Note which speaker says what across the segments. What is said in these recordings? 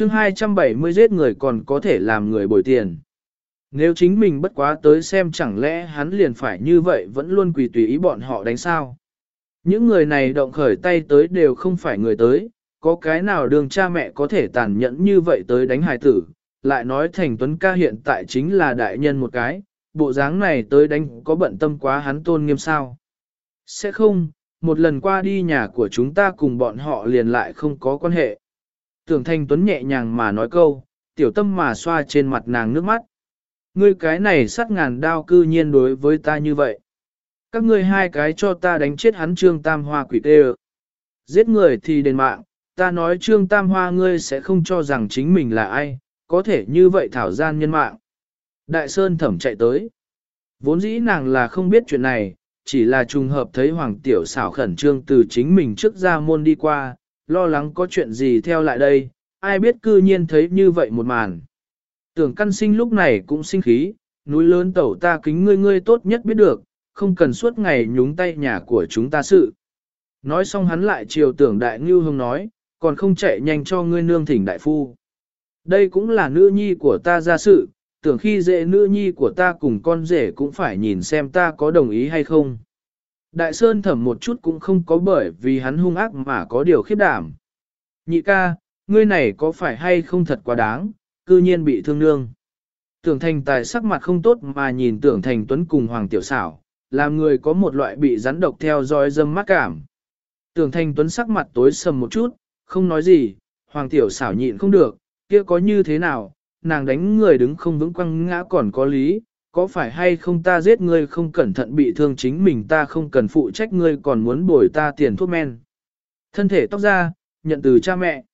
Speaker 1: chương 270 giết người còn có thể làm người bồi tiền. Nếu chính mình bất quá tới xem chẳng lẽ hắn liền phải như vậy vẫn luôn quỳ tùy ý bọn họ đánh sao. Những người này động khởi tay tới đều không phải người tới, có cái nào đường cha mẹ có thể tàn nhẫn như vậy tới đánh hài tử, lại nói thành tuấn ca hiện tại chính là đại nhân một cái, bộ dáng này tới đánh có bận tâm quá hắn tôn nghiêm sao. Sẽ không, một lần qua đi nhà của chúng ta cùng bọn họ liền lại không có quan hệ. Tưởng Thanh Tuấn nhẹ nhàng mà nói câu, tiểu tâm mà xoa trên mặt nàng nước mắt. Ngươi cái này sát ngàn đao cư nhiên đối với ta như vậy. Các ngươi hai cái cho ta đánh chết hắn trương tam hoa quỷ tê Giết người thì đền mạng, ta nói trương tam hoa ngươi sẽ không cho rằng chính mình là ai, có thể như vậy thảo gian nhân mạng. Đại Sơn thẩm chạy tới. Vốn dĩ nàng là không biết chuyện này, chỉ là trùng hợp thấy Hoàng Tiểu xảo khẩn trương từ chính mình trước ra môn đi qua, lo lắng có chuyện gì theo lại đây, ai biết cư nhiên thấy như vậy một màn. Tưởng căn sinh lúc này cũng sinh khí, núi lớn tẩu ta kính ngươi ngươi tốt nhất biết được, không cần suốt ngày nhúng tay nhà của chúng ta sự. Nói xong hắn lại chiều tưởng đại ngưu hương nói, còn không chạy nhanh cho ngươi nương thỉnh đại phu. Đây cũng là nữ nhi của ta ra sự, tưởng khi dễ nữ nhi của ta cùng con rể cũng phải nhìn xem ta có đồng ý hay không. Đại Sơn thẩm một chút cũng không có bởi vì hắn hung ác mà có điều khiếp đảm. Nhị ca, ngươi này có phải hay không thật quá đáng, cư nhiên bị thương nương. Tưởng thành tài sắc mặt không tốt mà nhìn tưởng thành tuấn cùng hoàng tiểu xảo, làm người có một loại bị rắn độc theo dõi dâm mắc cảm. Tưởng thành tuấn sắc mặt tối sầm một chút, không nói gì, hoàng tiểu xảo nhịn không được, kia có như thế nào, nàng đánh người đứng không vững quăng ngã còn có lý, có phải hay không ta giết ngươi không cẩn thận bị thương chính mình ta không cần phụ trách ngươi còn muốn bồi ta tiền thuốc men. Thân thể tóc ra, nhận từ cha mẹ.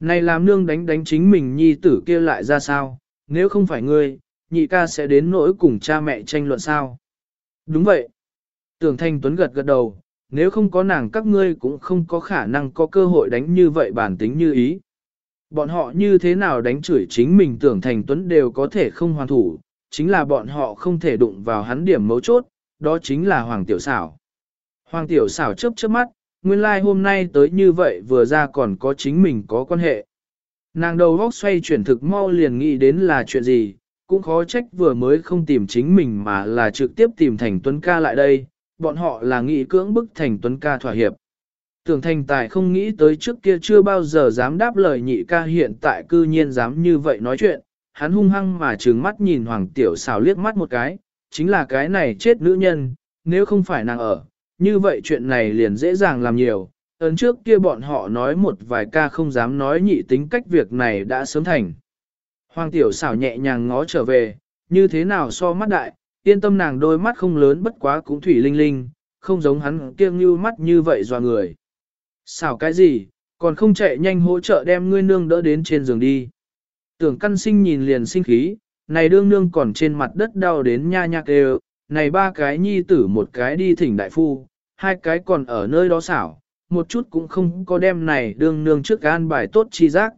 Speaker 1: Này làm nương đánh đánh chính mình nhi tử kia lại ra sao, nếu không phải ngươi, nhị ca sẽ đến nỗi cùng cha mẹ tranh luận sao. Đúng vậy. Tưởng Thanh Tuấn gật gật đầu, nếu không có nàng các ngươi cũng không có khả năng có cơ hội đánh như vậy bản tính như ý. Bọn họ như thế nào đánh chửi chính mình tưởng Thành Tuấn đều có thể không hoàn thủ, chính là bọn họ không thể đụng vào hắn điểm mấu chốt, đó chính là Hoàng Tiểu Xảo. Hoàng Tiểu Xảo chớp chớp mắt, nguyên lai like hôm nay tới như vậy vừa ra còn có chính mình có quan hệ. Nàng đầu góc xoay chuyển thực mau liền nghĩ đến là chuyện gì, cũng khó trách vừa mới không tìm chính mình mà là trực tiếp tìm Thành Tuấn ca lại đây, bọn họ là nghĩ cưỡng bức Thành Tuấn ca thỏa hiệp. Tưởng thành tài không nghĩ tới trước kia chưa bao giờ dám đáp lời nhị ca hiện tại cư nhiên dám như vậy nói chuyện, hắn hung hăng mà trừng mắt nhìn hoàng tiểu xào liếc mắt một cái, chính là cái này chết nữ nhân, nếu không phải nàng ở, như vậy chuyện này liền dễ dàng làm nhiều. Ấn trước kia bọn họ nói một vài ca không dám nói nhị tính cách việc này đã sớm thành. Hoàng tiểu xảo nhẹ nhàng ngó trở về, như thế nào so mắt đại, yên tâm nàng đôi mắt không lớn bất quá cũng thủy linh linh, không giống hắn kiêng như mắt như vậy dò người. Xảo cái gì, còn không chạy nhanh hỗ trợ đem ngươi nương đỡ đến trên giường đi. Tưởng căn sinh nhìn liền sinh khí, này đương nương còn trên mặt đất đau đến nha nha kêu, này ba cái nhi tử một cái đi thỉnh đại phu, hai cái còn ở nơi đó xảo, một chút cũng không có đem này đương nương trước an bài tốt chi giác.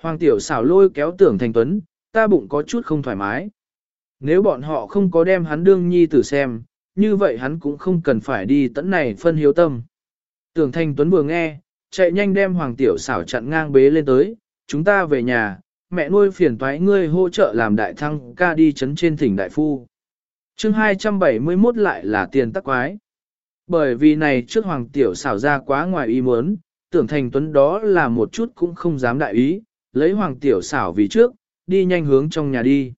Speaker 1: Hoàng tiểu xảo lôi kéo tưởng thành tuấn, ta bụng có chút không thoải mái. Nếu bọn họ không có đem hắn đương nhi tử xem, như vậy hắn cũng không cần phải đi tận này phân hiếu tâm. Tưởng Thanh Tuấn vừa nghe, chạy nhanh đem Hoàng Tiểu xảo chặn ngang bế lên tới, chúng ta về nhà, mẹ nuôi phiền toái ngươi hỗ trợ làm đại thăng ca đi chấn trên thỉnh đại phu. chương 271 lại là tiền tắc quái. Bởi vì này trước Hoàng Tiểu xảo ra quá ngoài ý muốn, tưởng thành Tuấn đó là một chút cũng không dám đại ý, lấy Hoàng Tiểu xảo vì trước, đi nhanh hướng trong nhà đi.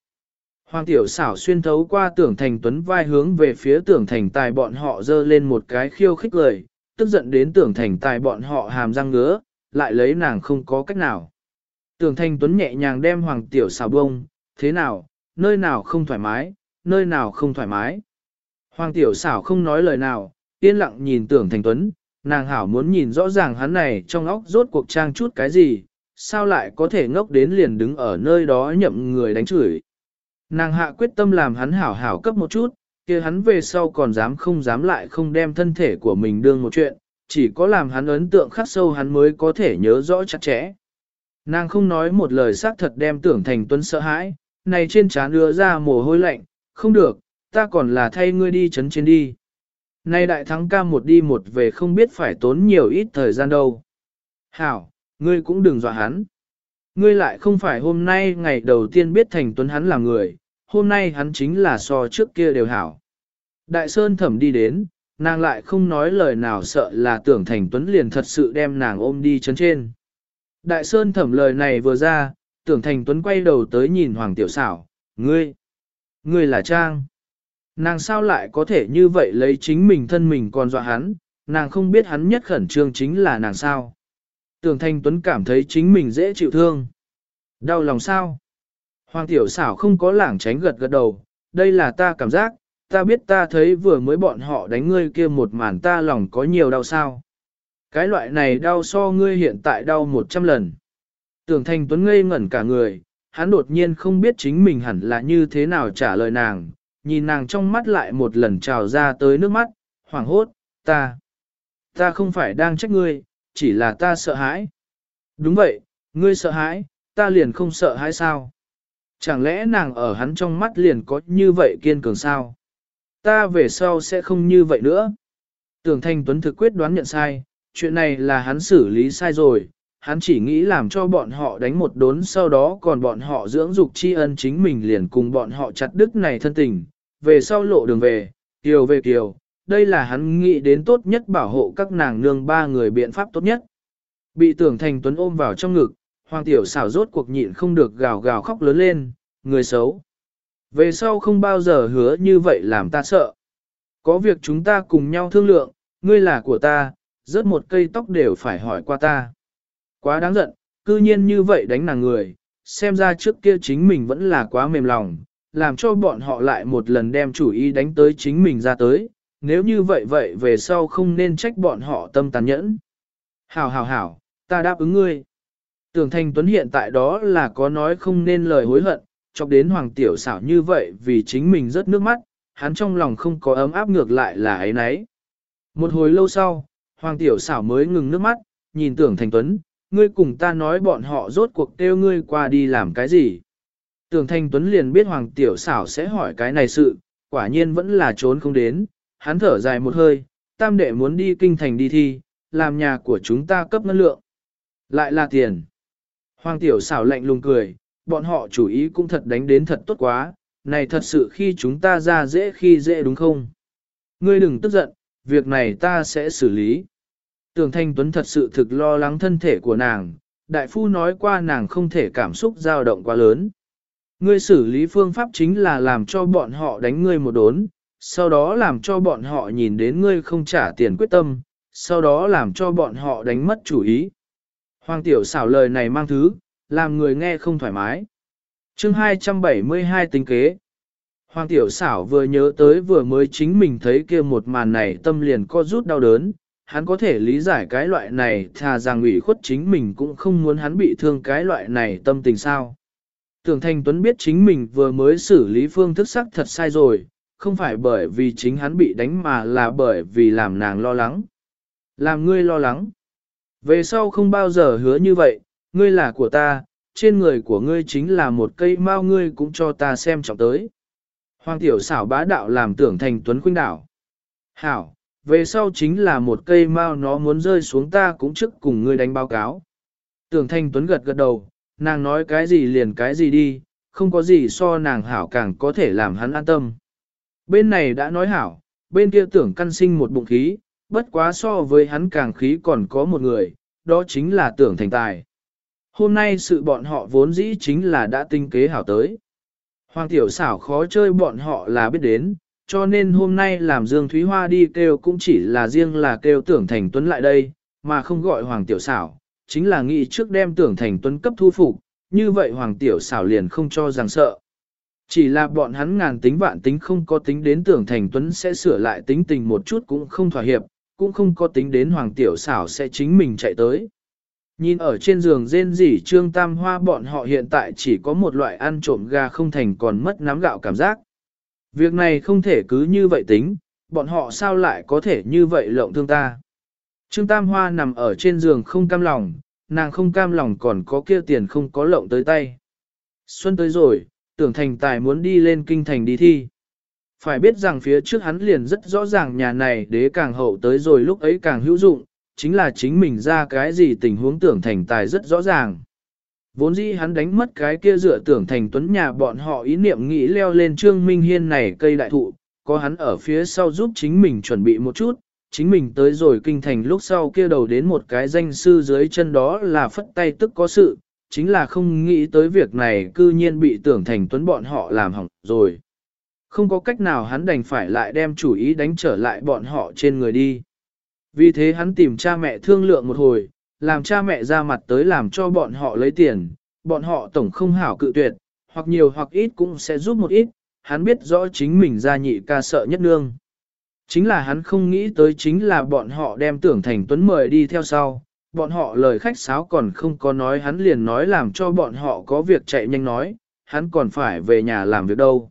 Speaker 1: Hoàng Tiểu xảo xuyên thấu qua tưởng Thành Tuấn vai hướng về phía tưởng Thành Tài bọn họ dơ lên một cái khiêu khích lời, tức giận đến tưởng thành tài bọn họ hàm răng ngứa, lại lấy nàng không có cách nào. Tưởng Thanh tuấn nhẹ nhàng đem hoàng tiểu xào bông, thế nào, nơi nào không thoải mái, nơi nào không thoải mái. Hoàng tiểu xảo không nói lời nào, yên lặng nhìn tưởng Thanh tuấn, nàng hảo muốn nhìn rõ ràng hắn này trong óc rốt cuộc trang chút cái gì, sao lại có thể ngốc đến liền đứng ở nơi đó nhậm người đánh chửi. Nàng hạ quyết tâm làm hắn hảo hảo cấp một chút, kia hắn về sau còn dám không dám lại không đem thân thể của mình đương một chuyện, chỉ có làm hắn ấn tượng khắc sâu hắn mới có thể nhớ rõ chặt chẽ. Nàng không nói một lời xác thật đem tưởng thành tuấn sợ hãi, này trên trán đưa ra mồ hôi lạnh, không được, ta còn là thay ngươi đi chấn trên đi. Nay đại thắng ca một đi một về không biết phải tốn nhiều ít thời gian đâu. Hảo, ngươi cũng đừng dọa hắn. ngươi lại không phải hôm nay ngày đầu tiên biết thành tuấn hắn là người, hôm nay hắn chính là so trước kia đều hảo. Đại Sơn thẩm đi đến, nàng lại không nói lời nào sợ là tưởng thành tuấn liền thật sự đem nàng ôm đi chấn trên. Đại Sơn thẩm lời này vừa ra, tưởng thành tuấn quay đầu tới nhìn Hoàng Tiểu xảo, ngươi, ngươi là Trang. Nàng sao lại có thể như vậy lấy chính mình thân mình còn dọa hắn, nàng không biết hắn nhất khẩn trương chính là nàng sao. Tưởng Thành Tuấn cảm thấy chính mình dễ chịu thương. Đau lòng sao? Hoàng tiểu xảo không có lảng tránh gật gật đầu, đây là ta cảm giác, ta biết ta thấy vừa mới bọn họ đánh ngươi kia một màn ta lòng có nhiều đau sao. Cái loại này đau so ngươi hiện tại đau một trăm lần. Tưởng Thành Tuấn ngây ngẩn cả người, hắn đột nhiên không biết chính mình hẳn là như thế nào trả lời nàng, nhìn nàng trong mắt lại một lần trào ra tới nước mắt, hoảng hốt, ta, ta không phải đang trách ngươi, chỉ là ta sợ hãi. Đúng vậy, ngươi sợ hãi, ta liền không sợ hãi sao? Chẳng lẽ nàng ở hắn trong mắt liền có như vậy kiên cường sao? Ta về sau sẽ không như vậy nữa. Tưởng Thanh Tuấn thực quyết đoán nhận sai, chuyện này là hắn xử lý sai rồi, hắn chỉ nghĩ làm cho bọn họ đánh một đốn sau đó còn bọn họ dưỡng dục tri ân chính mình liền cùng bọn họ chặt đứt này thân tình, về sau lộ đường về, kiều về kiều, đây là hắn nghĩ đến tốt nhất bảo hộ các nàng nương ba người biện pháp tốt nhất. Bị tưởng thành tuấn ôm vào trong ngực, hoàng tiểu xảo rốt cuộc nhịn không được gào gào khóc lớn lên, người xấu. Về sau không bao giờ hứa như vậy làm ta sợ. Có việc chúng ta cùng nhau thương lượng, ngươi là của ta, rớt một cây tóc đều phải hỏi qua ta. Quá đáng giận, cư nhiên như vậy đánh nàng người, xem ra trước kia chính mình vẫn là quá mềm lòng, làm cho bọn họ lại một lần đem chủ ý đánh tới chính mình ra tới, nếu như vậy vậy về sau không nên trách bọn họ tâm tàn nhẫn. Hảo hảo hảo, ta đáp ứng ngươi. Tưởng Thanh Tuấn hiện tại đó là có nói không nên lời hối hận, chọc đến Hoàng Tiểu xảo như vậy vì chính mình rất nước mắt, hắn trong lòng không có ấm áp ngược lại là ấy nấy. Một hồi lâu sau, Hoàng Tiểu xảo mới ngừng nước mắt, nhìn Tưởng Thanh Tuấn, ngươi cùng ta nói bọn họ rốt cuộc kêu ngươi qua đi làm cái gì. Tưởng Thanh Tuấn liền biết Hoàng Tiểu xảo sẽ hỏi cái này sự, quả nhiên vẫn là trốn không đến, hắn thở dài một hơi, tam đệ muốn đi kinh thành đi thi, làm nhà của chúng ta cấp ngân lượng. Lại là tiền. Hoàng Tiểu xảo lạnh lùng cười, bọn họ chủ ý cũng thật đánh đến thật tốt quá, này thật sự khi chúng ta ra dễ khi dễ đúng không? Ngươi đừng tức giận, việc này ta sẽ xử lý. Tưởng Thanh Tuấn thật sự thực lo lắng thân thể của nàng, đại phu nói qua nàng không thể cảm xúc dao động quá lớn. Ngươi xử lý phương pháp chính là làm cho bọn họ đánh ngươi một đốn, sau đó làm cho bọn họ nhìn đến ngươi không trả tiền quyết tâm, sau đó làm cho bọn họ đánh mất chủ ý. Hoàng tiểu xảo lời này mang thứ, làm người nghe không thoải mái. chương 272 tính kế. Hoàng tiểu xảo vừa nhớ tới vừa mới chính mình thấy kia một màn này tâm liền co rút đau đớn, hắn có thể lý giải cái loại này thà rằng ủy khuất chính mình cũng không muốn hắn bị thương cái loại này tâm tình sao. Tưởng Thanh Tuấn biết chính mình vừa mới xử lý phương thức sắc thật sai rồi, không phải bởi vì chính hắn bị đánh mà là bởi vì làm nàng lo lắng. Làm ngươi lo lắng. Về sau không bao giờ hứa như vậy, ngươi là của ta, trên người của ngươi chính là một cây mao ngươi cũng cho ta xem trọng tới. Hoàng tiểu xảo bá đạo làm tưởng thành tuấn khuynh đảo. Hảo, về sau chính là một cây mao nó muốn rơi xuống ta cũng trước cùng ngươi đánh báo cáo. Tưởng thành tuấn gật gật đầu, nàng nói cái gì liền cái gì đi, không có gì so nàng hảo càng có thể làm hắn an tâm. Bên này đã nói hảo, bên kia tưởng căn sinh một bụng khí, bất quá so với hắn càng khí còn có một người, đó chính là tưởng thành tài. Hôm nay sự bọn họ vốn dĩ chính là đã tinh kế hảo tới. Hoàng tiểu xảo khó chơi bọn họ là biết đến, cho nên hôm nay làm Dương Thúy Hoa đi kêu cũng chỉ là riêng là kêu tưởng thành tuấn lại đây, mà không gọi Hoàng tiểu xảo, chính là nghĩ trước đem tưởng thành tuấn cấp thu phục, như vậy Hoàng tiểu xảo liền không cho rằng sợ. Chỉ là bọn hắn ngàn tính vạn tính không có tính đến tưởng thành tuấn sẽ sửa lại tính tình một chút cũng không thỏa hiệp, cũng không có tính đến hoàng tiểu xảo sẽ chính mình chạy tới. Nhìn ở trên giường rên rỉ trương tam hoa bọn họ hiện tại chỉ có một loại ăn trộm gà không thành còn mất nắm gạo cảm giác. Việc này không thể cứ như vậy tính, bọn họ sao lại có thể như vậy lộng thương ta. Trương tam hoa nằm ở trên giường không cam lòng, nàng không cam lòng còn có kia tiền không có lộng tới tay. Xuân tới rồi, tưởng thành tài muốn đi lên kinh thành đi thi. Phải biết rằng phía trước hắn liền rất rõ ràng nhà này đế càng hậu tới rồi lúc ấy càng hữu dụng, chính là chính mình ra cái gì tình huống tưởng thành tài rất rõ ràng. Vốn dĩ hắn đánh mất cái kia dựa tưởng thành tuấn nhà bọn họ ý niệm nghĩ leo lên trương minh hiên này cây đại thụ, có hắn ở phía sau giúp chính mình chuẩn bị một chút, chính mình tới rồi kinh thành lúc sau kia đầu đến một cái danh sư dưới chân đó là phất tay tức có sự, chính là không nghĩ tới việc này cư nhiên bị tưởng thành tuấn bọn họ làm hỏng rồi. Không có cách nào hắn đành phải lại đem chủ ý đánh trở lại bọn họ trên người đi. Vì thế hắn tìm cha mẹ thương lượng một hồi, làm cha mẹ ra mặt tới làm cho bọn họ lấy tiền, bọn họ tổng không hảo cự tuyệt, hoặc nhiều hoặc ít cũng sẽ giúp một ít, hắn biết rõ chính mình ra nhị ca sợ nhất nương. Chính là hắn không nghĩ tới chính là bọn họ đem tưởng thành tuấn mời đi theo sau, bọn họ lời khách sáo còn không có nói hắn liền nói làm cho bọn họ có việc chạy nhanh nói, hắn còn phải về nhà làm việc đâu.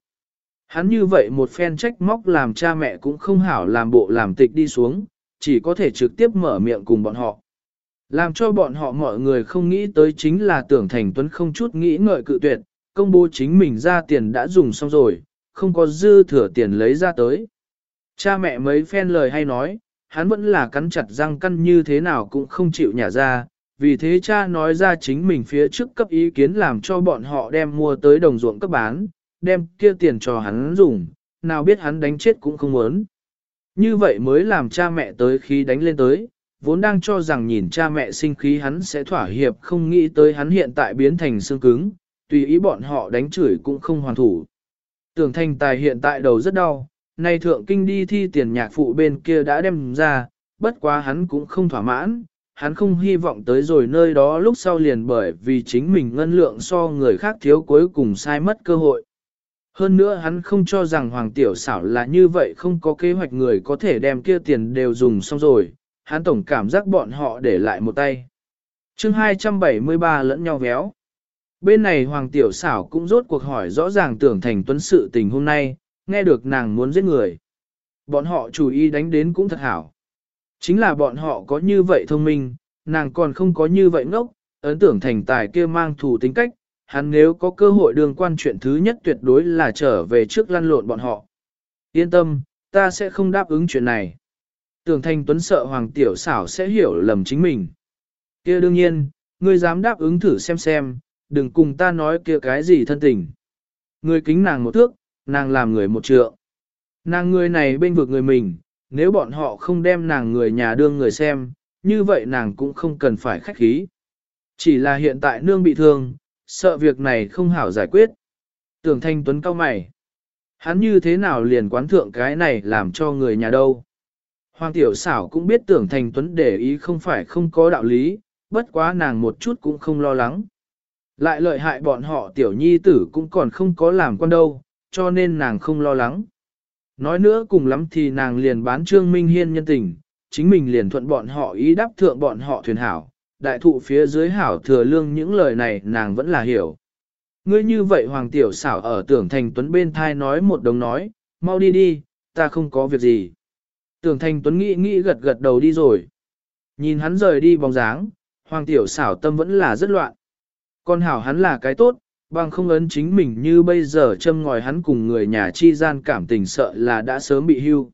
Speaker 1: Hắn như vậy một phen trách móc làm cha mẹ cũng không hảo làm bộ làm tịch đi xuống, chỉ có thể trực tiếp mở miệng cùng bọn họ. Làm cho bọn họ mọi người không nghĩ tới chính là tưởng thành tuấn không chút nghĩ ngợi cự tuyệt, công bố chính mình ra tiền đã dùng xong rồi, không có dư thừa tiền lấy ra tới. Cha mẹ mấy phen lời hay nói, hắn vẫn là cắn chặt răng căn như thế nào cũng không chịu nhả ra, vì thế cha nói ra chính mình phía trước cấp ý kiến làm cho bọn họ đem mua tới đồng ruộng cấp bán, đem kia tiền cho hắn dùng, nào biết hắn đánh chết cũng không muốn. Như vậy mới làm cha mẹ tới khi đánh lên tới, vốn đang cho rằng nhìn cha mẹ sinh khí hắn sẽ thỏa hiệp không nghĩ tới hắn hiện tại biến thành xương cứng, tùy ý bọn họ đánh chửi cũng không hoàn thủ. Tưởng thành tài hiện tại đầu rất đau, nay thượng kinh đi thi tiền nhạc phụ bên kia đã đem ra, bất quá hắn cũng không thỏa mãn, hắn không hy vọng tới rồi nơi đó lúc sau liền bởi vì chính mình ngân lượng so người khác thiếu cuối cùng sai mất cơ hội. Hơn nữa hắn không cho rằng Hoàng Tiểu xảo là như vậy không có kế hoạch người có thể đem kia tiền đều dùng xong rồi, hắn tổng cảm giác bọn họ để lại một tay. chương 273 lẫn nhau véo. Bên này Hoàng Tiểu xảo cũng rốt cuộc hỏi rõ ràng tưởng thành tuấn sự tình hôm nay, nghe được nàng muốn giết người. Bọn họ chủ ý đánh đến cũng thật hảo. Chính là bọn họ có như vậy thông minh, nàng còn không có như vậy ngốc, ấn tưởng thành tài kia mang thủ tính cách, hắn nếu có cơ hội đường quan chuyện thứ nhất tuyệt đối là trở về trước lăn lộn bọn họ. Yên tâm, ta sẽ không đáp ứng chuyện này. Tưởng Thanh tuấn sợ hoàng tiểu xảo sẽ hiểu lầm chính mình. kia đương nhiên, ngươi dám đáp ứng thử xem xem, đừng cùng ta nói kia cái gì thân tình. Ngươi kính nàng một thước, nàng làm người một trượng. Nàng người này bên vực người mình, nếu bọn họ không đem nàng người nhà đương người xem, như vậy nàng cũng không cần phải khách khí. Chỉ là hiện tại nương bị thương, sợ việc này không hảo giải quyết. Tưởng thanh tuấn cao mày. Hắn như thế nào liền quán thượng cái này làm cho người nhà đâu. Hoàng tiểu xảo cũng biết tưởng Thanh tuấn để ý không phải không có đạo lý, bất quá nàng một chút cũng không lo lắng. Lại lợi hại bọn họ tiểu nhi tử cũng còn không có làm con đâu, cho nên nàng không lo lắng. Nói nữa cùng lắm thì nàng liền bán trương minh hiên nhân tình, chính mình liền thuận bọn họ ý đáp thượng bọn họ thuyền hảo, đại thụ phía dưới hảo thừa lương những lời này nàng vẫn là hiểu. Ngươi như vậy hoàng tiểu xảo ở tưởng thành tuấn bên thai nói một đồng nói, mau đi đi, ta không có việc gì. Tưởng thành tuấn nghĩ nghĩ gật gật đầu đi rồi. Nhìn hắn rời đi bóng dáng, hoàng tiểu xảo tâm vẫn là rất loạn. Con hảo hắn là cái tốt, bằng không ấn chính mình như bây giờ châm ngòi hắn cùng người nhà chi gian cảm tình sợ là đã sớm bị hưu.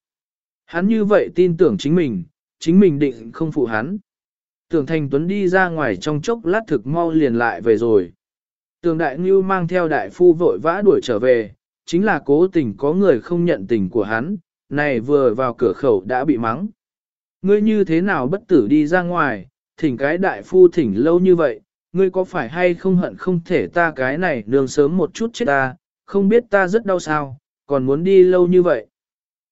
Speaker 1: Hắn như vậy tin tưởng chính mình, chính mình định không phụ hắn. Tưởng Thành Tuấn đi ra ngoài trong chốc lát thực mau liền lại về rồi. Tường Đại Ngưu mang theo đại phu vội vã đuổi trở về, chính là cố tình có người không nhận tình của hắn, này vừa vào cửa khẩu đã bị mắng. Ngươi như thế nào bất tử đi ra ngoài, thỉnh cái đại phu thỉnh lâu như vậy, ngươi có phải hay không hận không thể ta cái này nương sớm một chút chết ta, không biết ta rất đau sao, còn muốn đi lâu như vậy.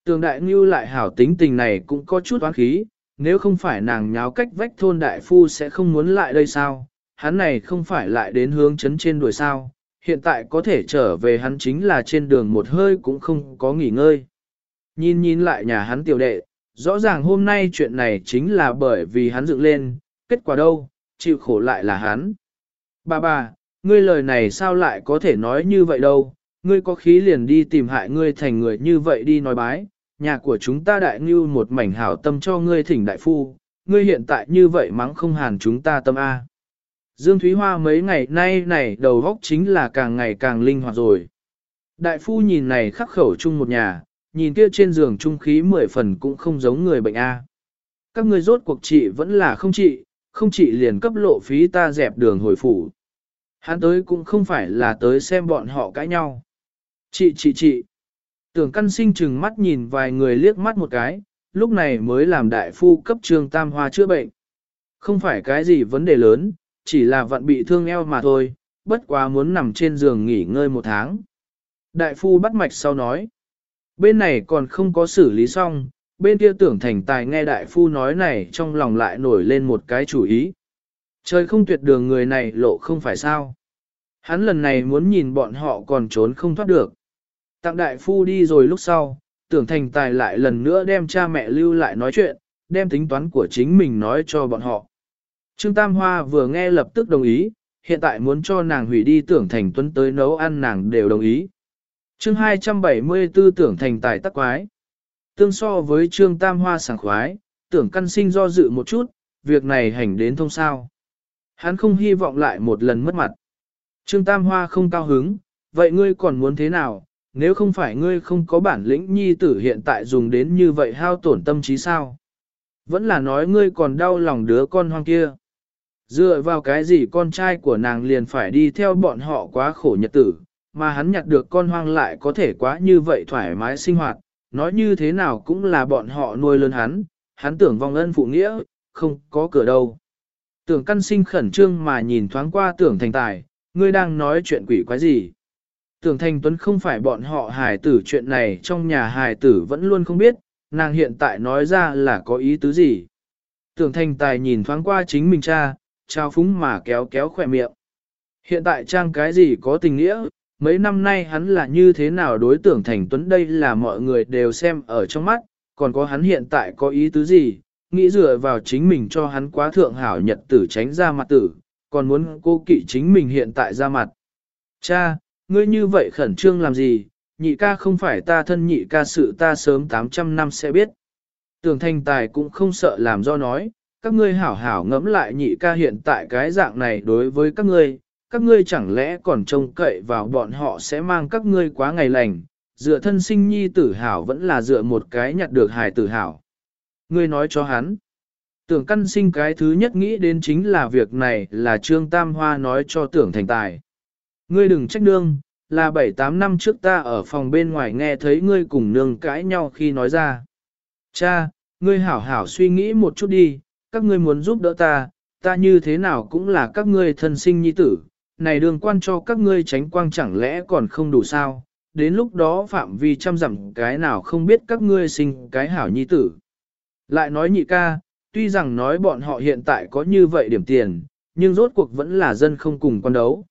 Speaker 1: Tường Đại Ngưu lại hảo tính tình này cũng có chút oán khí, nếu không phải nàng nháo cách vách thôn đại phu sẽ không muốn lại đây sao, hắn này không phải lại đến hướng chấn trên đuổi sao, hiện tại có thể trở về hắn chính là trên đường một hơi cũng không có nghỉ ngơi. Nhìn nhìn lại nhà hắn tiểu đệ, rõ ràng hôm nay chuyện này chính là bởi vì hắn dựng lên, kết quả đâu, chịu khổ lại là hắn. Bà bà, ngươi lời này sao lại có thể nói như vậy đâu, ngươi có khí liền đi tìm hại ngươi thành người như vậy đi nói bái, nhà của chúng ta đại ngưu một mảnh hảo tâm cho ngươi thỉnh đại phu, ngươi hiện tại như vậy mắng không hàn chúng ta tâm A. Dương Thúy Hoa mấy ngày nay này đầu góc chính là càng ngày càng linh hoạt rồi. Đại phu nhìn này khắc khẩu chung một nhà, nhìn kia trên giường trung khí mười phần cũng không giống người bệnh A. Các ngươi rốt cuộc trị vẫn là không trị, không trị liền cấp lộ phí ta dẹp đường hồi phủ. Hắn tới cũng không phải là tới xem bọn họ cãi nhau. Chị chị chị. Tưởng căn sinh chừng mắt nhìn vài người liếc mắt một cái, lúc này mới làm đại phu cấp trương tam hoa chữa bệnh. Không phải cái gì vấn đề lớn, chỉ là vận bị thương eo mà thôi, bất quá muốn nằm trên giường nghỉ ngơi một tháng. Đại phu bắt mạch sau nói, bên này còn không có xử lý xong, bên kia tưởng thành tài nghe đại phu nói này trong lòng lại nổi lên một cái chủ ý. Trời không tuyệt đường người này lộ không phải sao. Hắn lần này muốn nhìn bọn họ còn trốn không thoát được. Tặng đại phu đi rồi lúc sau, tưởng thành tài lại lần nữa đem cha mẹ lưu lại nói chuyện, đem tính toán của chính mình nói cho bọn họ. Trương Tam Hoa vừa nghe lập tức đồng ý, hiện tại muốn cho nàng hủy đi tưởng thành tuấn tới nấu ăn nàng đều đồng ý. chương 274 tưởng thành tài tắc quái. Tương so với Trương Tam Hoa sảng khoái, tưởng căn sinh do dự một chút, việc này hành đến thông sao. Hắn không hy vọng lại một lần mất mặt. Trương Tam Hoa không cao hứng, vậy ngươi còn muốn thế nào, nếu không phải ngươi không có bản lĩnh nhi tử hiện tại dùng đến như vậy hao tổn tâm trí sao? Vẫn là nói ngươi còn đau lòng đứa con hoang kia. Dựa vào cái gì con trai của nàng liền phải đi theo bọn họ quá khổ nhật tử, mà hắn nhặt được con hoang lại có thể quá như vậy thoải mái sinh hoạt, nói như thế nào cũng là bọn họ nuôi lớn hắn, hắn tưởng vong ân phụ nghĩa, không có cửa đâu. Tưởng căn sinh khẩn trương mà nhìn thoáng qua tưởng thành tài, ngươi đang nói chuyện quỷ quái gì. Tưởng thành tuấn không phải bọn họ hài tử chuyện này trong nhà hài tử vẫn luôn không biết, nàng hiện tại nói ra là có ý tứ gì. Tưởng thành tài nhìn thoáng qua chính mình cha, trao phúng mà kéo kéo khỏe miệng. Hiện tại trang cái gì có tình nghĩa, mấy năm nay hắn là như thế nào đối tưởng thành tuấn đây là mọi người đều xem ở trong mắt, còn có hắn hiện tại có ý tứ gì, nghĩ dựa vào chính mình cho hắn quá thượng hảo nhật tử tránh ra mặt tử, còn muốn cô kỵ chính mình hiện tại ra mặt. Cha, ngươi như vậy khẩn trương làm gì, nhị ca không phải ta thân nhị ca sự ta sớm 800 năm sẽ biết. Tưởng thành tài cũng không sợ làm do nói, các ngươi hảo hảo ngẫm lại nhị ca hiện tại cái dạng này đối với các ngươi, các ngươi chẳng lẽ còn trông cậy vào bọn họ sẽ mang các ngươi quá ngày lành, dựa thân sinh nhi tử hảo vẫn là dựa một cái nhặt được hài tử hảo. Ngươi nói cho hắn. Tưởng căn sinh cái thứ nhất nghĩ đến chính là việc này là Trương Tam Hoa nói cho tưởng thành tài. Ngươi đừng trách nương, là 7-8 năm trước ta ở phòng bên ngoài nghe thấy ngươi cùng nương cãi nhau khi nói ra. Cha, ngươi hảo hảo suy nghĩ một chút đi, các ngươi muốn giúp đỡ ta, ta như thế nào cũng là các ngươi thân sinh nhi tử, này đường quan cho các ngươi tránh quang chẳng lẽ còn không đủ sao, đến lúc đó phạm vi chăm dặm cái nào không biết các ngươi sinh cái hảo nhi tử. Lại nói nhị ca, tuy rằng nói bọn họ hiện tại có như vậy điểm tiền, nhưng rốt cuộc vẫn là dân không cùng quan đấu.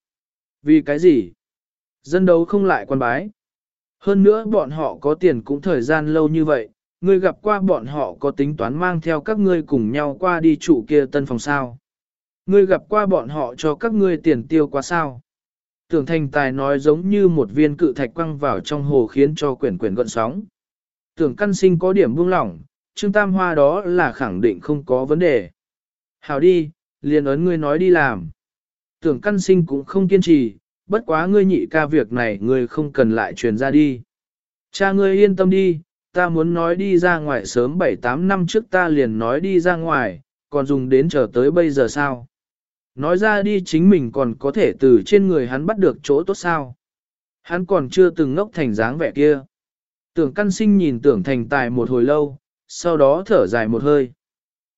Speaker 1: Vì cái gì? Dân đấu không lại quan bái. Hơn nữa bọn họ có tiền cũng thời gian lâu như vậy, ngươi gặp qua bọn họ có tính toán mang theo các ngươi cùng nhau qua đi trụ kia tân phòng sao. Ngươi gặp qua bọn họ cho các ngươi tiền tiêu quá sao. Tưởng thành tài nói giống như một viên cự thạch quăng vào trong hồ khiến cho quyển quyển gọn sóng. Tưởng căn sinh có điểm buông lỏng, Trương Tam Hoa đó là khẳng định không có vấn đề. Hảo đi, liền ấn ngươi nói đi làm. Tưởng căn sinh cũng không kiên trì, bất quá ngươi nhị ca việc này ngươi không cần lại truyền ra đi. Cha ngươi yên tâm đi, ta muốn nói đi ra ngoài sớm 7-8 năm trước ta liền nói đi ra ngoài, còn dùng đến chờ tới bây giờ sao? Nói ra đi chính mình còn có thể từ trên người hắn bắt được chỗ tốt sao? Hắn còn chưa từng ngốc thành dáng vẻ kia. Tưởng căn sinh nhìn tưởng thành tài một hồi lâu, sau đó thở dài một hơi.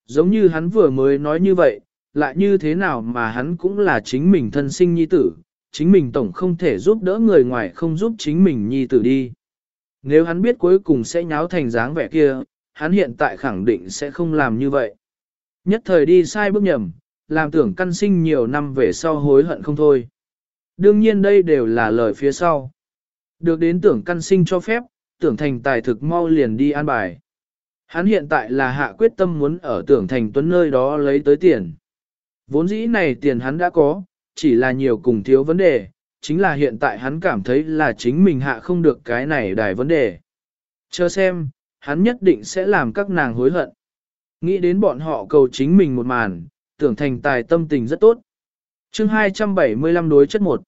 Speaker 1: Giống như hắn vừa mới nói như vậy, lại như thế nào mà hắn cũng là chính mình thân sinh nhi tử, chính mình tổng không thể giúp đỡ người ngoài không giúp chính mình nhi tử đi. Nếu hắn biết cuối cùng sẽ nháo thành dáng vẻ kia, hắn hiện tại khẳng định sẽ không làm như vậy. Nhất thời đi sai bước nhầm, làm tưởng căn sinh nhiều năm về sau hối hận không thôi. Đương nhiên đây đều là lời phía sau. Được đến tưởng căn sinh cho phép, tưởng thành tài thực mau liền đi an bài. Hắn hiện tại là hạ quyết tâm muốn ở tưởng thành tuấn nơi đó lấy tới tiền. Vốn dĩ này tiền hắn đã có, chỉ là nhiều cùng thiếu vấn đề, chính là hiện tại hắn cảm thấy là chính mình hạ không được cái này đài vấn đề. Chờ xem, hắn nhất định sẽ làm các nàng hối hận. Nghĩ đến bọn họ cầu chính mình một màn, tưởng thành tài tâm tình rất tốt. chương 275 đối chất một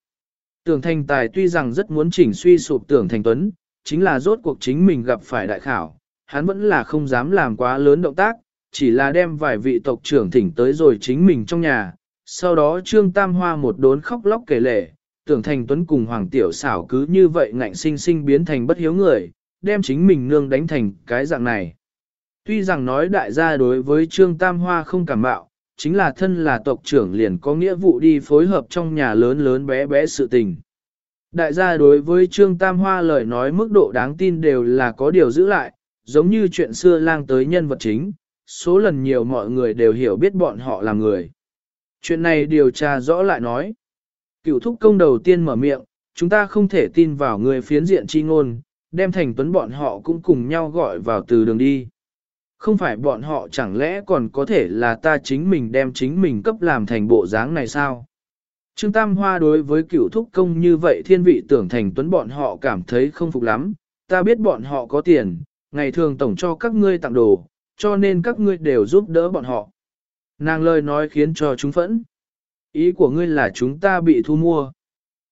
Speaker 1: Tưởng thành tài tuy rằng rất muốn chỉnh suy sụp tưởng thành tuấn, chính là rốt cuộc chính mình gặp phải đại khảo, hắn vẫn là không dám làm quá lớn động tác, chỉ là đem vài vị tộc trưởng thỉnh tới rồi chính mình trong nhà, sau đó Trương Tam Hoa một đốn khóc lóc kể lể, tưởng thành tuấn cùng Hoàng Tiểu xảo cứ như vậy ngạnh sinh sinh biến thành bất hiếu người, đem chính mình nương đánh thành cái dạng này. Tuy rằng nói đại gia đối với Trương Tam Hoa không cảm bạo, chính là thân là tộc trưởng liền có nghĩa vụ đi phối hợp trong nhà lớn lớn bé bé sự tình. Đại gia đối với Trương Tam Hoa lời nói mức độ đáng tin đều là có điều giữ lại, giống như chuyện xưa lang tới nhân vật chính, số lần nhiều mọi người đều hiểu biết bọn họ là người. Chuyện này điều tra rõ lại nói. Cựu thúc công đầu tiên mở miệng, chúng ta không thể tin vào người phiến diện chi ngôn, đem thành tuấn bọn họ cũng cùng nhau gọi vào từ đường đi. Không phải bọn họ chẳng lẽ còn có thể là ta chính mình đem chính mình cấp làm thành bộ dáng này sao? Trương Tam Hoa đối với cựu thúc công như vậy thiên vị tưởng thành tuấn bọn họ cảm thấy không phục lắm, ta biết bọn họ có tiền, ngày thường tổng cho các ngươi tặng đồ, cho nên các ngươi đều giúp đỡ bọn họ. Nàng lời nói khiến cho chúng phẫn. Ý của ngươi là chúng ta bị thu mua.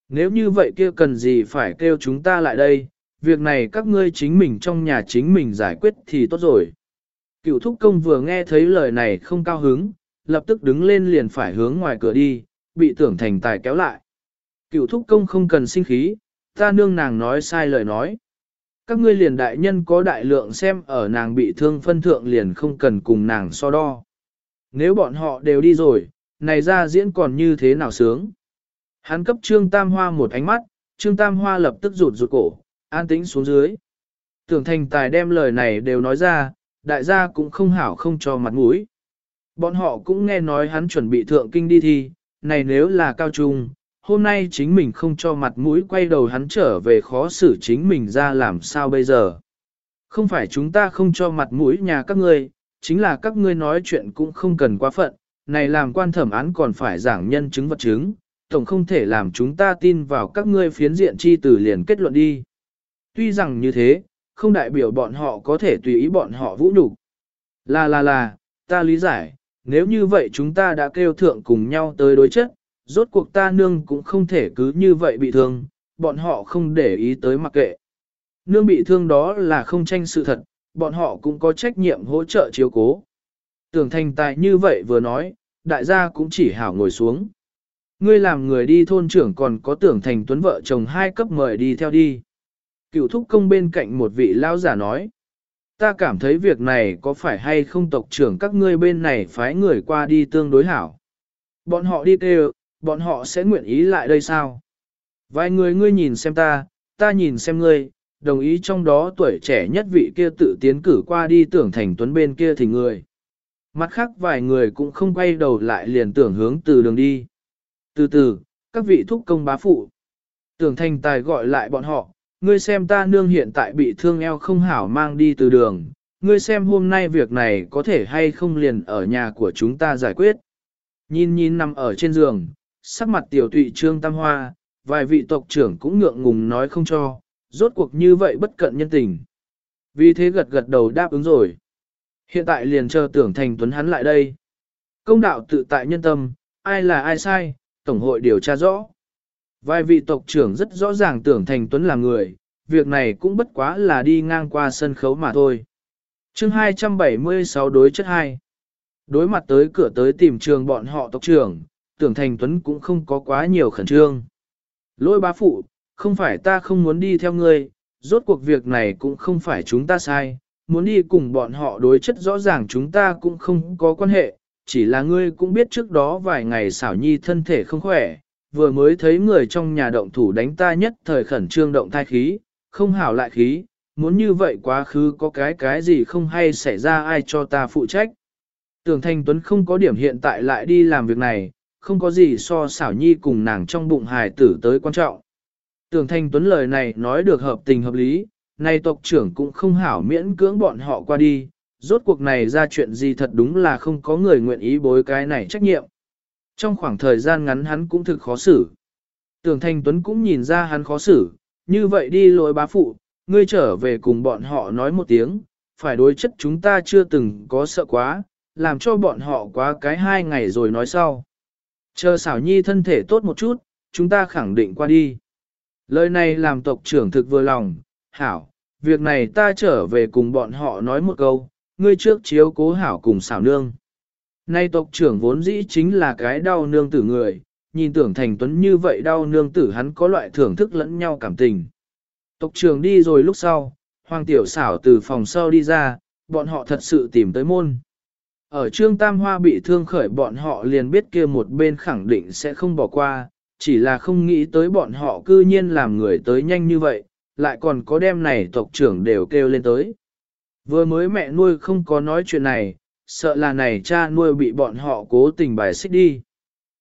Speaker 1: Nếu như vậy kia cần gì phải kêu chúng ta lại đây, việc này các ngươi chính mình trong nhà chính mình giải quyết thì tốt rồi. Cựu thúc công vừa nghe thấy lời này không cao hứng, lập tức đứng lên liền phải hướng ngoài cửa đi, bị tưởng thành tài kéo lại. Cựu thúc công không cần sinh khí, ta nương nàng nói sai lời nói. Các ngươi liền đại nhân có đại lượng xem ở nàng bị thương phân thượng liền không cần cùng nàng so đo. Nếu bọn họ đều đi rồi, này ra diễn còn như thế nào sướng. Hắn cấp Trương Tam Hoa một ánh mắt, Trương Tam Hoa lập tức rụt rụt cổ, an tĩnh xuống dưới. Tưởng thành tài đem lời này đều nói ra, đại gia cũng không hảo không cho mặt mũi. Bọn họ cũng nghe nói hắn chuẩn bị thượng kinh đi thi, này nếu là cao trung, hôm nay chính mình không cho mặt mũi quay đầu hắn trở về khó xử chính mình ra làm sao bây giờ. Không phải chúng ta không cho mặt mũi nhà các ngươi, chính là các ngươi nói chuyện cũng không cần quá phận, này làm quan thẩm án còn phải giảng nhân chứng vật chứng, tổng không thể làm chúng ta tin vào các ngươi phiến diện chi từ liền kết luận đi. Tuy rằng như thế, không đại biểu bọn họ có thể tùy ý bọn họ vũ nhục. Là là là, ta lý giải, nếu như vậy chúng ta đã kêu thượng cùng nhau tới đối chất, rốt cuộc ta nương cũng không thể cứ như vậy bị thương, bọn họ không để ý tới mặc kệ. Nương bị thương đó là không tranh sự thật, bọn họ cũng có trách nhiệm hỗ trợ chiếu cố. Tưởng thành tài như vậy vừa nói, đại gia cũng chỉ hảo ngồi xuống. Ngươi làm người đi thôn trưởng còn có tưởng thành tuấn vợ chồng hai cấp mời đi theo đi. Cựu thúc công bên cạnh một vị lao giả nói. Ta cảm thấy việc này có phải hay không tộc trưởng các ngươi bên này phái người qua đi tương đối hảo. Bọn họ đi kêu, bọn họ sẽ nguyện ý lại đây sao? Vài người ngươi nhìn xem ta, ta nhìn xem ngươi, đồng ý trong đó tuổi trẻ nhất vị kia tự tiến cử qua đi tưởng thành tuấn bên kia thì người. Mặt khác vài người cũng không quay đầu lại liền tưởng hướng từ đường đi. Từ từ, các vị thúc công bá phụ. Tưởng thành tài gọi lại bọn họ, ngươi xem ta nương hiện tại bị thương eo không hảo mang đi từ đường, ngươi xem hôm nay việc này có thể hay không liền ở nhà của chúng ta giải quyết. Nhìn nhìn nằm ở trên giường, sắc mặt tiểu tụy trương tam hoa, vài vị tộc trưởng cũng ngượng ngùng nói không cho, rốt cuộc như vậy bất cận nhân tình. Vì thế gật gật đầu đáp ứng rồi. Hiện tại liền chờ tưởng thành tuấn hắn lại đây. Công đạo tự tại nhân tâm, ai là ai sai, Tổng hội điều tra rõ. Vài vị tộc trưởng rất rõ ràng tưởng thành tuấn là người, việc này cũng bất quá là đi ngang qua sân khấu mà thôi. chương 276 đối chất 2 Đối mặt tới cửa tới tìm trường bọn họ tộc trưởng, tưởng thành tuấn cũng không có quá nhiều khẩn trương. Lôi bá phụ, không phải ta không muốn đi theo ngươi, rốt cuộc việc này cũng không phải chúng ta sai, muốn đi cùng bọn họ đối chất rõ ràng chúng ta cũng không có quan hệ, chỉ là ngươi cũng biết trước đó vài ngày xảo nhi thân thể không khỏe, vừa mới thấy người trong nhà động thủ đánh ta nhất thời khẩn trương động thai khí, không hảo lại khí, muốn như vậy quá khứ có cái cái gì không hay xảy ra ai cho ta phụ trách. Tưởng Thanh Tuấn không có điểm hiện tại lại đi làm việc này, không có gì so xảo nhi cùng nàng trong bụng hài tử tới quan trọng. Tưởng Thanh Tuấn lời này nói được hợp tình hợp lý, nay tộc trưởng cũng không hảo miễn cưỡng bọn họ qua đi, rốt cuộc này ra chuyện gì thật đúng là không có người nguyện ý bối cái này trách nhiệm. Trong khoảng thời gian ngắn hắn cũng thực khó xử. Tưởng Thanh Tuấn cũng nhìn ra hắn khó xử, như vậy đi lỗi bá phụ, ngươi trở về cùng bọn họ nói một tiếng, phải đối chất chúng ta chưa từng có sợ quá, làm cho bọn họ quá cái hai ngày rồi nói sau. Chờ xảo nhi thân thể tốt một chút, chúng ta khẳng định qua đi. Lời này làm tộc trưởng thực vừa lòng, hảo, việc này ta trở về cùng bọn họ nói một câu, ngươi trước chiếu cố hảo cùng xảo nương. Nay tộc trưởng vốn dĩ chính là cái đau nương tử người, nhìn tưởng thành tuấn như vậy đau nương tử hắn có loại thưởng thức lẫn nhau cảm tình. Tộc trưởng đi rồi lúc sau, hoàng tiểu xảo từ phòng sau đi ra, bọn họ thật sự tìm tới môn. Ở trương tam hoa bị thương khởi bọn họ liền biết kia một bên khẳng định sẽ không bỏ qua, chỉ là không nghĩ tới bọn họ cư nhiên làm người tới nhanh như vậy, lại còn có đem này tộc trưởng đều kêu lên tới. Vừa mới mẹ nuôi không có nói chuyện này, sợ là này cha nuôi bị bọn họ cố tình bài xích đi.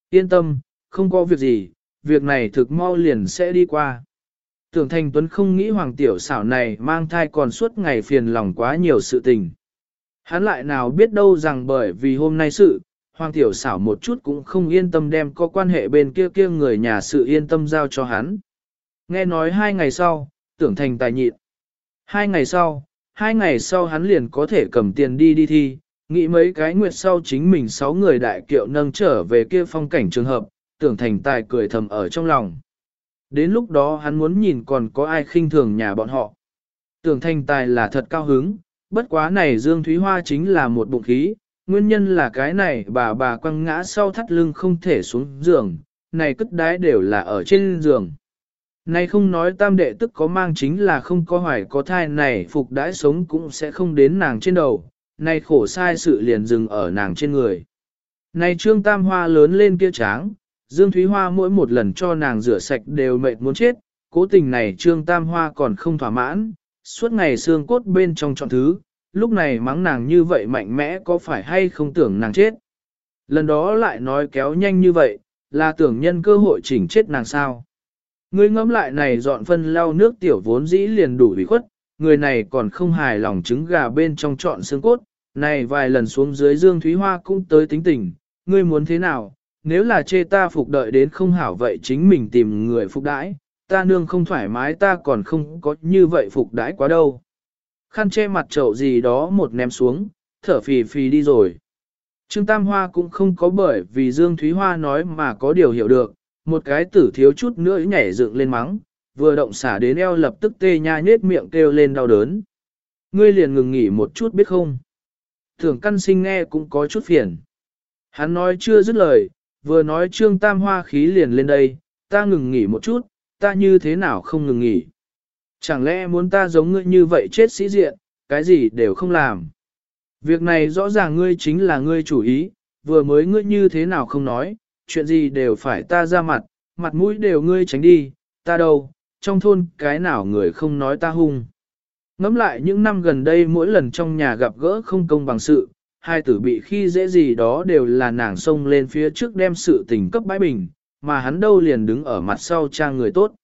Speaker 1: Yên tâm, không có việc gì, việc này thực mau liền sẽ đi qua. Tưởng Thành Tuấn không nghĩ Hoàng Tiểu xảo này mang thai còn suốt ngày phiền lòng quá nhiều sự tình. Hắn lại nào biết đâu rằng bởi vì hôm nay sự, Hoàng Tiểu xảo một chút cũng không yên tâm đem có quan hệ bên kia kia người nhà sự yên tâm giao cho hắn. Nghe nói hai ngày sau, tưởng thành tài nhịn. Hai ngày sau, hai ngày sau hắn liền có thể cầm tiền đi đi thi, nghĩ mấy cái nguyệt sau chính mình sáu người đại kiệu nâng trở về kia phong cảnh trường hợp, tưởng thành tài cười thầm ở trong lòng. Đến lúc đó hắn muốn nhìn còn có ai khinh thường nhà bọn họ. Tưởng thành tài là thật cao hứng, bất quá này Dương Thúy Hoa chính là một bụng khí, nguyên nhân là cái này bà bà quăng ngã sau thắt lưng không thể xuống giường, này cất đái đều là ở trên giường. Này không nói tam đệ tức có mang chính là không có hoài có thai này phục đãi sống cũng sẽ không đến nàng trên đầu, này khổ sai sự liền dừng ở nàng trên người. Này trương tam hoa lớn lên kia tráng, Dương Thúy Hoa mỗi một lần cho nàng rửa sạch đều mệt muốn chết, cố tình này trương tam hoa còn không thỏa mãn, suốt ngày xương cốt bên trong trọn thứ, lúc này mắng nàng như vậy mạnh mẽ có phải hay không tưởng nàng chết. Lần đó lại nói kéo nhanh như vậy, là tưởng nhân cơ hội chỉnh chết nàng sao. Ngươi ngẫm lại này dọn phân lau nước tiểu vốn dĩ liền đủ ủy khuất, người này còn không hài lòng trứng gà bên trong trọn xương cốt, này vài lần xuống dưới Dương Thúy Hoa cũng tới tính tình, ngươi muốn thế nào, nếu là chê ta phục đợi đến không hảo vậy chính mình tìm người phục đãi, ta nương không thoải mái ta còn không có như vậy phục đãi quá đâu. Khăn che mặt chậu gì đó một ném xuống, thở phì phì đi rồi. Trương Tam Hoa cũng không có bởi vì Dương Thúy Hoa nói mà có điều hiểu được, một cái tử thiếu chút nữa nhảy dựng lên mắng, vừa động xả đến eo lập tức tê nha nết miệng kêu lên đau đớn. Ngươi liền ngừng nghỉ một chút biết không? Thường căn sinh nghe cũng có chút phiền. Hắn nói chưa dứt lời, vừa nói trương tam hoa khí liền lên đây, ta ngừng nghỉ một chút, ta như thế nào không ngừng nghỉ. Chẳng lẽ muốn ta giống ngươi như vậy chết sĩ diện, cái gì đều không làm. Việc này rõ ràng ngươi chính là ngươi chủ ý, vừa mới ngươi như thế nào không nói, chuyện gì đều phải ta ra mặt, mặt mũi đều ngươi tránh đi, ta đâu, trong thôn cái nào người không nói ta hung. Ngắm lại những năm gần đây mỗi lần trong nhà gặp gỡ không công bằng sự, hai tử bị khi dễ gì đó đều là nàng xông lên phía trước đem sự tình cấp bãi bình, mà hắn đâu liền đứng ở mặt sau trang người tốt.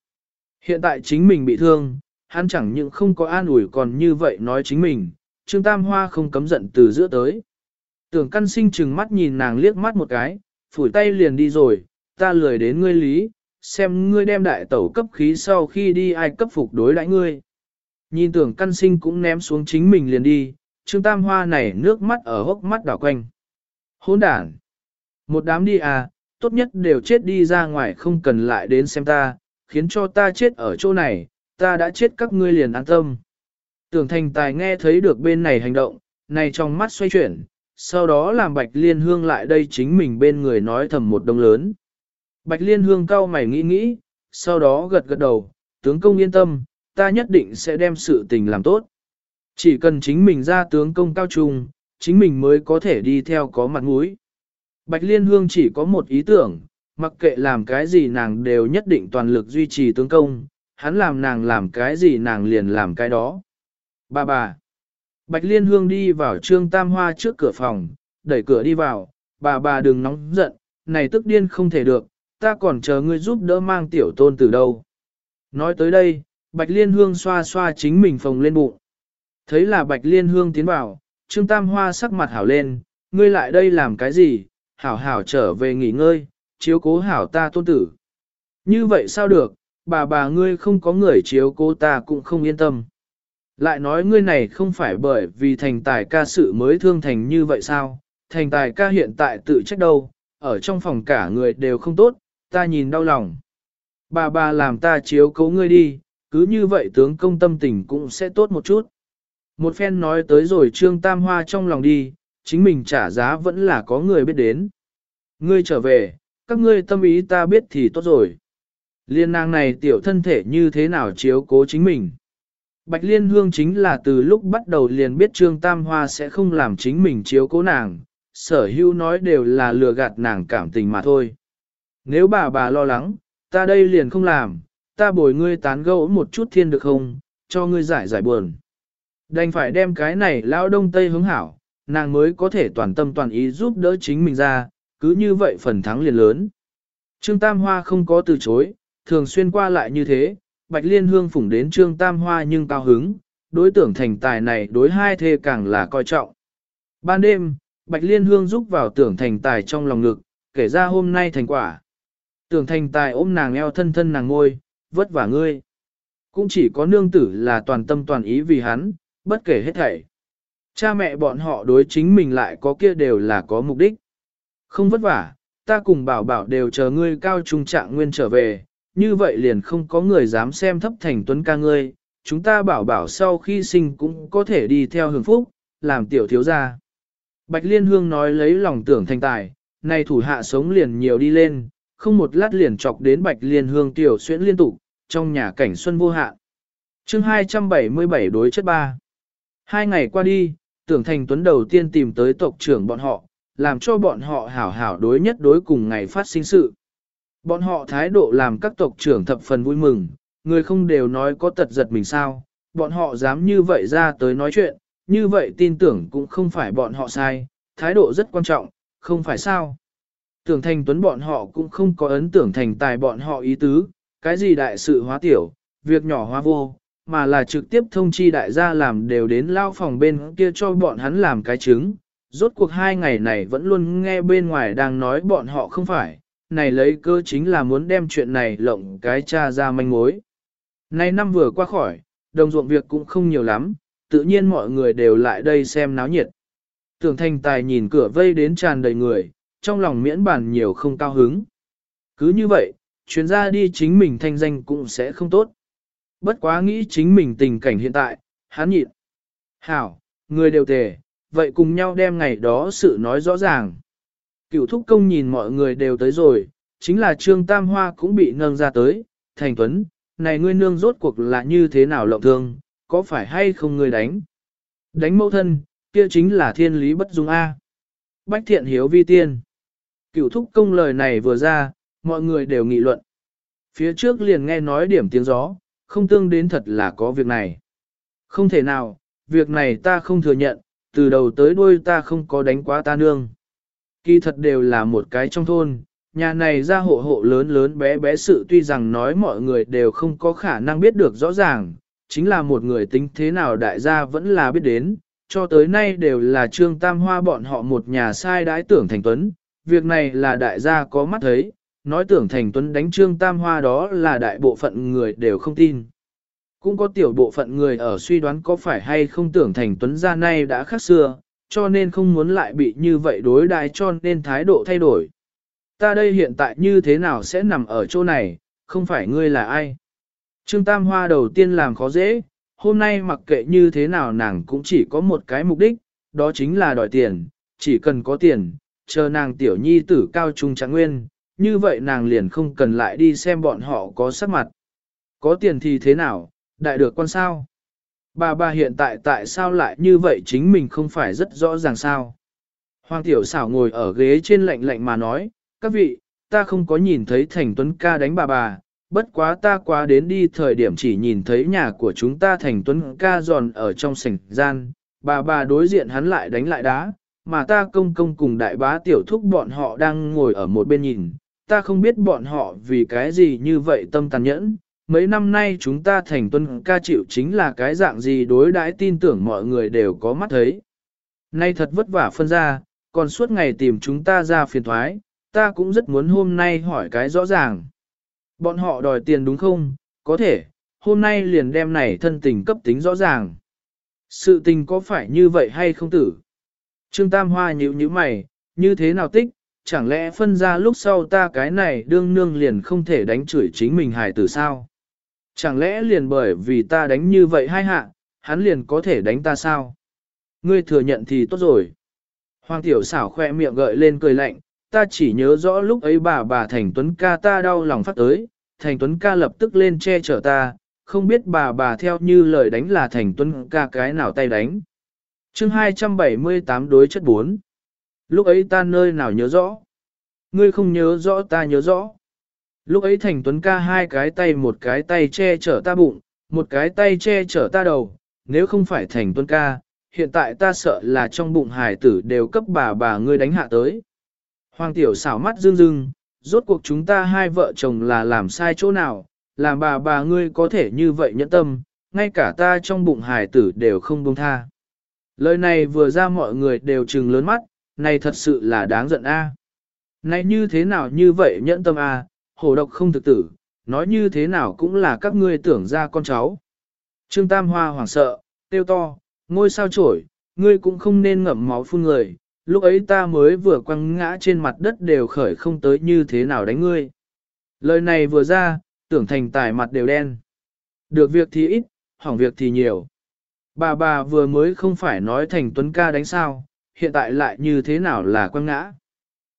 Speaker 1: Hiện tại chính mình bị thương, hắn chẳng những không có an ủi còn như vậy nói chính mình, Trương Tam Hoa không cấm giận từ giữa tới. Tưởng căn sinh chừng mắt nhìn nàng liếc mắt một cái, phủi tay liền đi rồi, ta lười đến ngươi lý, xem ngươi đem đại tẩu cấp khí sau khi đi ai cấp phục đối đãi ngươi. Nhìn tưởng căn sinh cũng ném xuống chính mình liền đi, Trương Tam Hoa này nước mắt ở hốc mắt đảo quanh. Hỗn đản! Một đám đi à, tốt nhất đều chết đi ra ngoài không cần lại đến xem ta, khiến cho ta chết ở chỗ này, ta đã chết các ngươi liền an tâm. Tưởng thành tài nghe thấy được bên này hành động, này trong mắt xoay chuyển, sau đó làm Bạch Liên Hương lại đây chính mình bên người nói thầm một đông lớn. Bạch Liên Hương cau mày nghĩ nghĩ, sau đó gật gật đầu, tướng công yên tâm, ta nhất định sẽ đem sự tình làm tốt. Chỉ cần chính mình ra tướng công cao trung, chính mình mới có thể đi theo có mặt mũi. Bạch Liên Hương chỉ có một ý tưởng, mặc kệ làm cái gì nàng đều nhất định toàn lực duy trì tướng công, hắn làm nàng làm cái gì nàng liền làm cái đó. Bà bà. Bạch Liên Hương đi vào Trương Tam Hoa trước cửa phòng, đẩy cửa đi vào, bà bà đừng nóng giận, này tức điên không thể được, ta còn chờ ngươi giúp đỡ mang tiểu tôn từ đâu. Nói tới đây, Bạch Liên Hương xoa xoa chính mình phòng lên bụng. Thấy là Bạch Liên Hương tiến vào, Trương Tam Hoa sắc mặt hảo lên, ngươi lại đây làm cái gì, hảo hảo trở về nghỉ ngơi, chiếu cố hảo ta tôn tử. Như vậy sao được, bà bà ngươi không có người chiếu cố ta cũng không yên tâm. Lại nói ngươi này không phải bởi vì thành tài ca sự mới thương thành như vậy sao, thành tài ca hiện tại tự trách đâu, ở trong phòng cả người đều không tốt, ta nhìn đau lòng. Bà bà làm ta chiếu cố ngươi đi, cứ như vậy tướng công tâm tình cũng sẽ tốt một chút. Một phen nói tới rồi Trương Tam Hoa trong lòng đi, chính mình trả giá vẫn là có người biết đến. Ngươi trở về, các ngươi tâm ý ta biết thì tốt rồi. Liên nàng này tiểu thân thể như thế nào chiếu cố chính mình. Bạch Liên Hương chính là từ lúc bắt đầu liền biết Trương Tam Hoa sẽ không làm chính mình chiếu cố nàng, sở hữu nói đều là lừa gạt nàng cảm tình mà thôi. Nếu bà bà lo lắng, ta đây liền không làm, ta bồi ngươi tán gẫu một chút thiên được không, cho ngươi giải giải buồn. Đành phải đem cái này lão đông tây hướng hảo, nàng mới có thể toàn tâm toàn ý giúp đỡ chính mình ra, cứ như vậy phần thắng liền lớn. Trương Tam Hoa không có từ chối, thường xuyên qua lại như thế, Bạch Liên Hương phủng đến Trương Tam Hoa nhưng cao hứng, đối tưởng thành tài này đối hai thê càng là coi trọng. Ban đêm, Bạch Liên Hương giúp vào tưởng thành tài trong lòng ngực, kể ra hôm nay thành quả. Tưởng thành tài ôm nàng eo thân thân nàng ngôi, vất vả ngươi. Cũng chỉ có nương tử là toàn tâm toàn ý vì hắn, bất kể hết thảy. Cha mẹ bọn họ đối chính mình lại có kia đều là có mục đích. Không vất vả, ta cùng bảo bảo đều chờ ngươi cao trung trạng nguyên trở về, như vậy liền không có người dám xem thấp thành tuấn ca ngươi, chúng ta bảo bảo sau khi sinh cũng có thể đi theo hưởng phúc, làm tiểu thiếu gia. Bạch Liên Hương nói lấy lòng tưởng thành tài, nay thủ hạ sống liền nhiều đi lên, không một lát liền chọc đến Bạch Liên Hương tiểu xuyễn liên tục, trong nhà cảnh xuân vô hạn. chương 277 đối chất ba. Hai ngày qua đi, tưởng thành tuấn đầu tiên tìm tới tộc trưởng bọn họ, làm cho bọn họ hảo hảo đối nhất đối cùng ngày phát sinh sự. Bọn họ thái độ làm các tộc trưởng thập phần vui mừng, người không đều nói có tật giật mình sao, bọn họ dám như vậy ra tới nói chuyện, như vậy tin tưởng cũng không phải bọn họ sai, thái độ rất quan trọng, không phải sao. Tưởng thành tuấn bọn họ cũng không có ấn tưởng thành tài bọn họ ý tứ, cái gì đại sự hóa tiểu, việc nhỏ hóa vô, mà là trực tiếp thông chi đại gia làm đều đến lao phòng bên kia cho bọn hắn làm cái chứng. Rốt cuộc hai ngày này vẫn luôn nghe bên ngoài đang nói bọn họ không phải, này lấy cơ chính là muốn đem chuyện này lộng cái cha ra manh mối. Nay năm vừa qua khỏi, đồng ruộng việc cũng không nhiều lắm, tự nhiên mọi người đều lại đây xem náo nhiệt. Tưởng thành tài nhìn cửa vây đến tràn đầy người, trong lòng miễn bàn nhiều không cao hứng. Cứ như vậy, chuyến ra đi chính mình thanh danh cũng sẽ không tốt. Bất quá nghĩ chính mình tình cảnh hiện tại, hắn nhịn. Hảo, người đều tề, vậy cùng nhau đem ngày đó sự nói rõ ràng. Cựu thúc công nhìn mọi người đều tới rồi, chính là Trương Tam Hoa cũng bị nâng ra tới, thành tuấn, này ngươi nương rốt cuộc là như thế nào lộng thương, có phải hay không ngươi đánh? Đánh mẫu thân, kia chính là thiên lý bất dung A. Bách thiện hiếu vi tiên. Cựu thúc công lời này vừa ra, mọi người đều nghị luận. Phía trước liền nghe nói điểm tiếng gió, không tương đến thật là có việc này. Không thể nào, việc này ta không thừa nhận, từ đầu tới đuôi ta không có đánh quá ta nương. Kỳ thật đều là một cái trong thôn, nhà này ra hộ hộ lớn lớn bé bé sự tuy rằng nói mọi người đều không có khả năng biết được rõ ràng, chính là một người tính thế nào đại gia vẫn là biết đến, cho tới nay đều là trương tam hoa bọn họ một nhà sai đãi tưởng thành tuấn, việc này là đại gia có mắt thấy, nói tưởng thành tuấn đánh trương tam hoa đó là đại bộ phận người đều không tin. Cũng có tiểu bộ phận người ở suy đoán có phải hay không tưởng thành tuấn ra nay đã khác xưa, cho nên không muốn lại bị như vậy đối đại cho nên thái độ thay đổi. Ta đây hiện tại như thế nào sẽ nằm ở chỗ này, không phải ngươi là ai. Trương Tam Hoa đầu tiên làm khó dễ, hôm nay mặc kệ như thế nào nàng cũng chỉ có một cái mục đích, đó chính là đòi tiền, chỉ cần có tiền, chờ nàng tiểu nhi tử cao trung trạng nguyên, như vậy nàng liền không cần lại đi xem bọn họ có sắc mặt. Có tiền thì thế nào, đại được con sao? Bà bà hiện tại tại sao lại như vậy chính mình không phải rất rõ ràng sao? Hoàng tiểu xảo ngồi ở ghế trên lạnh lạnh mà nói, các vị, ta không có nhìn thấy thành tuấn ca đánh bà bà, bất quá ta quá đến đi thời điểm chỉ nhìn thấy nhà của chúng ta thành tuấn ca giòn ở trong sảnh gian, bà bà đối diện hắn lại đánh lại đá, mà ta công công cùng đại bá tiểu thúc bọn họ đang ngồi ở một bên nhìn, ta không biết bọn họ vì cái gì như vậy tâm tàn nhẫn. Mấy năm nay chúng ta thành tuân ca chịu chính là cái dạng gì đối đãi tin tưởng mọi người đều có mắt thấy. Nay thật vất vả phân ra, còn suốt ngày tìm chúng ta ra phiền thoái, ta cũng rất muốn hôm nay hỏi cái rõ ràng. Bọn họ đòi tiền đúng không? Có thể, hôm nay liền đem này thân tình cấp tính rõ ràng. Sự tình có phải như vậy hay không tử? Trương Tam Hoa nhíu nhíu mày, như thế nào tích, chẳng lẽ phân ra lúc sau ta cái này đương nương liền không thể đánh chửi chính mình hài tử sao? Chẳng lẽ liền bởi vì ta đánh như vậy hai hạ, hắn liền có thể đánh ta sao? Ngươi thừa nhận thì tốt rồi. Hoàng tiểu xảo khoe miệng gợi lên cười lạnh, ta chỉ nhớ rõ lúc ấy bà bà Thành Tuấn ca ta đau lòng phát tới, Thành Tuấn ca lập tức lên che chở ta, không biết bà bà theo như lời đánh là Thành Tuấn ca cái nào tay đánh. chương 278 đối chất 4 Lúc ấy ta nơi nào nhớ rõ? Ngươi không nhớ rõ ta nhớ rõ. Lúc ấy Thành Tuấn ca hai cái tay một cái tay che chở ta bụng, một cái tay che chở ta đầu, nếu không phải Thành Tuấn ca, hiện tại ta sợ là trong bụng hải tử đều cấp bà bà ngươi đánh hạ tới. Hoàng tiểu xảo mắt rưng rưng, rốt cuộc chúng ta hai vợ chồng là làm sai chỗ nào, làm bà bà ngươi có thể như vậy nhẫn tâm, ngay cả ta trong bụng hải tử đều không buông tha. Lời này vừa ra mọi người đều trừng lớn mắt, này thật sự là đáng giận a. Này như thế nào như vậy nhẫn tâm a, hổ độc không thực tử, nói như thế nào cũng là các ngươi tưởng ra con cháu. Trương Tam Hoa hoảng sợ, tiêu to, ngôi sao trổi, ngươi cũng không nên ngậm máu phun người, lúc ấy ta mới vừa quăng ngã trên mặt đất đều khởi không tới như thế nào đánh ngươi. Lời này vừa ra, tưởng thành tài mặt đều đen. Được việc thì ít, hỏng việc thì nhiều. Bà bà vừa mới không phải nói thành tuấn ca đánh sao, hiện tại lại như thế nào là quăng ngã.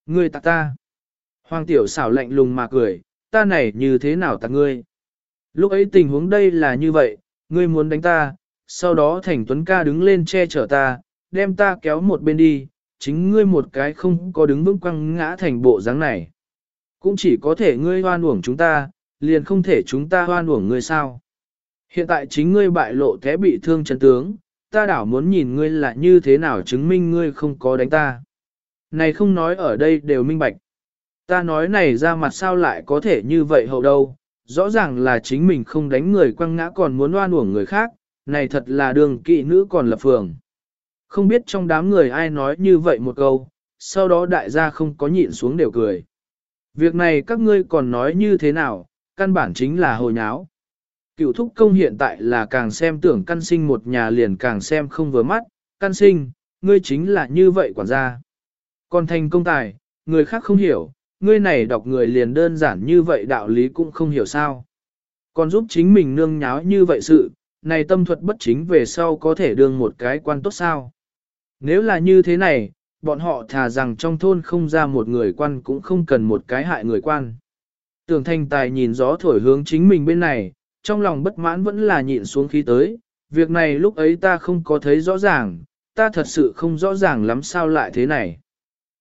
Speaker 1: Ngươi tạc ta. Hoàng tiểu xảo lạnh lùng mà cười, ta này như thế nào tạc ngươi. Lúc ấy tình huống đây là như vậy, ngươi muốn đánh ta, sau đó thành tuấn ca đứng lên che chở ta, đem ta kéo một bên đi, chính ngươi một cái không có đứng vững quăng ngã thành bộ dáng này. Cũng chỉ có thể ngươi hoan uổng chúng ta, liền không thể chúng ta hoan uổng ngươi sao. Hiện tại chính ngươi bại lộ thế bị thương chân tướng, ta đảo muốn nhìn ngươi là như thế nào chứng minh ngươi không có đánh ta. Này không nói ở đây đều minh bạch. Ta nói này ra mặt sao lại có thể như vậy hậu đâu, rõ ràng là chính mình không đánh người quăng ngã còn muốn oan uổng người khác, này thật là đường kỵ nữ còn là phường. Không biết trong đám người ai nói như vậy một câu, sau đó đại gia không có nhịn xuống đều cười. Việc này các ngươi còn nói như thế nào, căn bản chính là hồi nháo. Cựu thúc công hiện tại là càng xem tưởng căn sinh một nhà liền càng xem không vừa mắt, căn sinh, ngươi chính là như vậy quản gia. Còn thành công tài, người khác không hiểu, ngươi này đọc người liền đơn giản như vậy đạo lý cũng không hiểu sao. Còn giúp chính mình nương nháo như vậy sự, này tâm thuật bất chính về sau có thể đương một cái quan tốt sao. Nếu là như thế này, bọn họ thà rằng trong thôn không ra một người quan cũng không cần một cái hại người quan. Tưởng thanh tài nhìn gió thổi hướng chính mình bên này, trong lòng bất mãn vẫn là nhịn xuống khí tới, việc này lúc ấy ta không có thấy rõ ràng, ta thật sự không rõ ràng lắm sao lại thế này.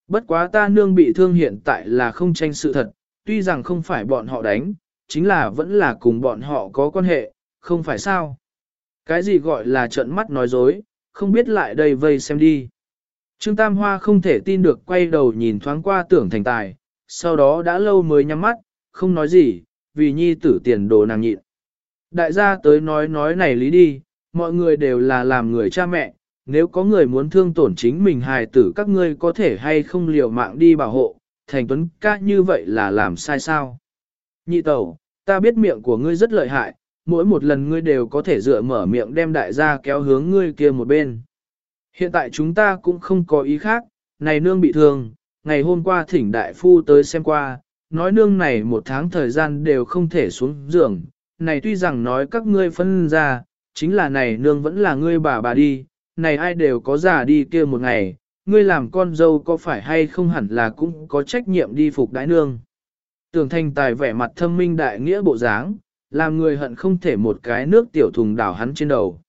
Speaker 1: Bất quá ta nương bị thương hiện tại là không tranh sự thật, tuy rằng không phải bọn họ đánh, chính là vẫn là cùng bọn họ có quan hệ, không phải sao. Cái gì gọi là trợn mắt nói dối, không biết lại đây vây xem đi. Trương Tam Hoa không thể tin được quay đầu nhìn thoáng qua tưởng thành tài, sau đó đã lâu mới nhắm mắt, không nói gì, vì nhi tử tiền đồ nàng nhịn. Đại gia tới nói nói này lý đi, mọi người đều là làm người cha mẹ, nếu có người muốn thương tổn chính mình hài tử các ngươi có thể hay không liều mạng đi bảo hộ, thành tuấn ca như vậy là làm sai sao. Nhị tẩu, ta biết miệng của ngươi rất lợi hại, mỗi một lần ngươi đều có thể dựa mở miệng đem đại gia kéo hướng ngươi kia một bên. Hiện tại chúng ta cũng không có ý khác, này nương bị thương, ngày hôm qua thỉnh đại phu tới xem qua, nói nương này một tháng thời gian đều không thể xuống giường, này tuy rằng nói các ngươi phân ra, chính là này nương vẫn là ngươi bà bà đi, này ai đều có già đi kia một ngày, ngươi làm con dâu có phải hay không hẳn là cũng có trách nhiệm đi phục đái nương. Tưởng thành tài vẻ mặt thâm minh đại nghĩa bộ dáng, làm người hận không thể một cái nước tiểu thùng đảo hắn trên đầu.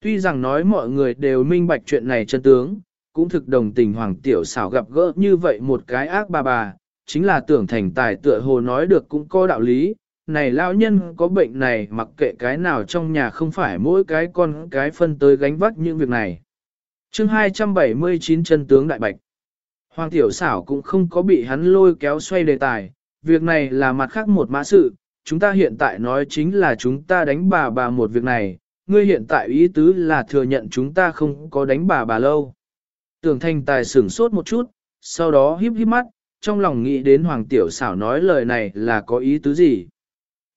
Speaker 1: Tuy rằng nói mọi người đều minh bạch chuyện này chân tướng, cũng thực đồng tình hoàng tiểu xảo gặp gỡ như vậy một cái ác bà bà, chính là tưởng thành tài tựa hồ nói được cũng có đạo lý, này lão nhân có bệnh này mặc kệ cái nào trong nhà không phải mỗi cái con cái phân tới gánh vác những việc này. chương 279 chân tướng đại bạch. Hoàng tiểu xảo cũng không có bị hắn lôi kéo xoay đề tài, việc này là mặt khác một mã sự, chúng ta hiện tại nói chính là chúng ta đánh bà bà một việc này, ngươi hiện tại ý tứ là thừa nhận chúng ta không có đánh bà bà lâu. Tưởng thanh tài sửng sốt một chút, sau đó híp híp mắt, trong lòng nghĩ đến Hoàng Tiểu xảo nói lời này là có ý tứ gì.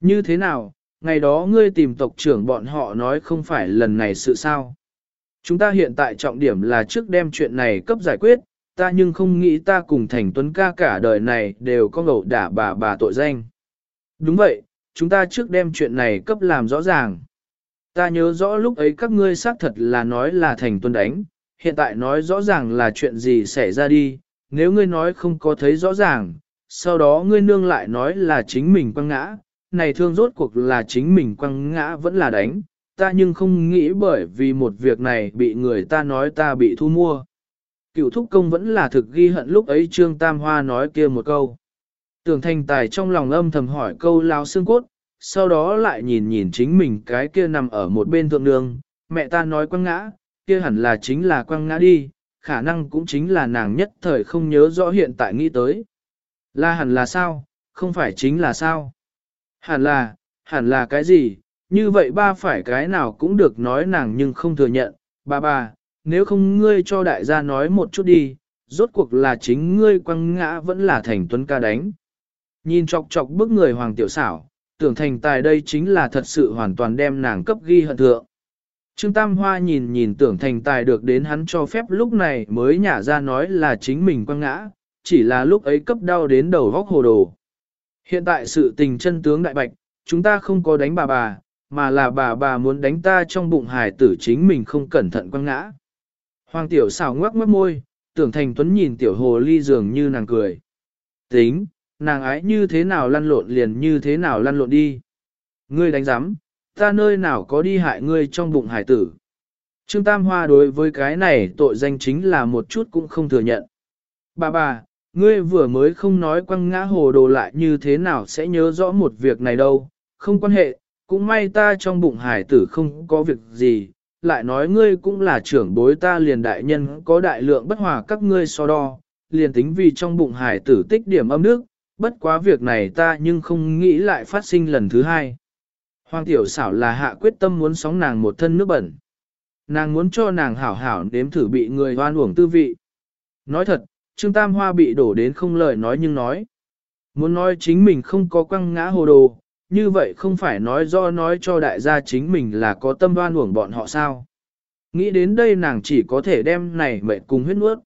Speaker 1: Như thế nào, ngày đó ngươi tìm tộc trưởng bọn họ nói không phải lần này sự sao. Chúng ta hiện tại trọng điểm là trước đem chuyện này cấp giải quyết, ta nhưng không nghĩ ta cùng Thành Tuấn ca cả đời này đều có ngầu đả bà bà tội danh. Đúng vậy, chúng ta trước đem chuyện này cấp làm rõ ràng. Ta nhớ rõ lúc ấy các ngươi xác thật là nói là Thành Tuấn đánh, hiện tại nói rõ ràng là chuyện gì xảy ra đi, nếu ngươi nói không có thấy rõ ràng, sau đó ngươi nương lại nói là chính mình quăng ngã, này thương rốt cuộc là chính mình quăng ngã vẫn là đánh, ta nhưng không nghĩ bởi vì một việc này bị người ta nói ta bị thu mua. Cựu thúc công vẫn là thực ghi hận lúc ấy Trương Tam Hoa nói kia một câu. Tưởng thành tài trong lòng âm thầm hỏi câu lao xương cốt, sau đó lại nhìn nhìn chính mình cái kia nằm ở một bên thượng đường, mẹ ta nói quăng ngã, kia hẳn là chính là quăng ngã đi, khả năng cũng chính là nàng nhất thời không nhớ rõ hiện tại nghĩ tới. Là hẳn là sao, không phải chính là sao. Hẳn là, hẳn là cái gì, như vậy ba phải cái nào cũng được nói nàng nhưng không thừa nhận, ba ba, nếu không ngươi cho đại gia nói một chút đi, rốt cuộc là chính ngươi quăng ngã vẫn là thành tuấn ca đánh. Nhìn chọc chọc bức người hoàng tiểu xảo, tưởng thành tài đây chính là thật sự hoàn toàn đem nàng cấp ghi hận thượng. Trương Tam Hoa nhìn nhìn tưởng thành tài được đến hắn cho phép lúc này mới nhả ra nói là chính mình quăng ngã, chỉ là lúc ấy cấp đau đến đầu góc hồ đồ. Hiện tại sự tình chân tướng đại bạch, chúng ta không có đánh bà bà, mà là bà bà muốn đánh ta trong bụng hài tử chính mình không cẩn thận quăng ngã. Hoàng tiểu xào ngoắc mất môi, tưởng thành tuấn nhìn tiểu hồ ly dường như nàng cười. Tính, nàng ái như thế nào lăn lộn liền như thế nào lăn lộn đi. Ngươi đánh giám, ta nơi nào có đi hại ngươi trong bụng hải tử. Trương Tam Hoa đối với cái này tội danh chính là một chút cũng không thừa nhận. Bà bà, ngươi vừa mới không nói quăng ngã hồ đồ lại như thế nào sẽ nhớ rõ một việc này đâu, không quan hệ, cũng may ta trong bụng hải tử không có việc gì, lại nói ngươi cũng là trưởng bối ta liền đại nhân có đại lượng bất hòa các ngươi so đo, liền tính vì trong bụng hải tử tích điểm âm nước, bất quá việc này ta nhưng không nghĩ lại phát sinh lần thứ hai. Hoàng tiểu xảo là hạ quyết tâm muốn sóng nàng một thân nước bẩn. Nàng muốn cho nàng hảo hảo đếm thử bị người hoan uổng tư vị. Nói thật, Trương Tam Hoa bị đổ đến không lời nói nhưng nói. Muốn nói chính mình không có quăng ngã hồ đồ, như vậy không phải nói do nói cho đại gia chính mình là có tâm đoan uổng bọn họ sao. Nghĩ đến đây nàng chỉ có thể đem này mệt cùng huyết nuốt.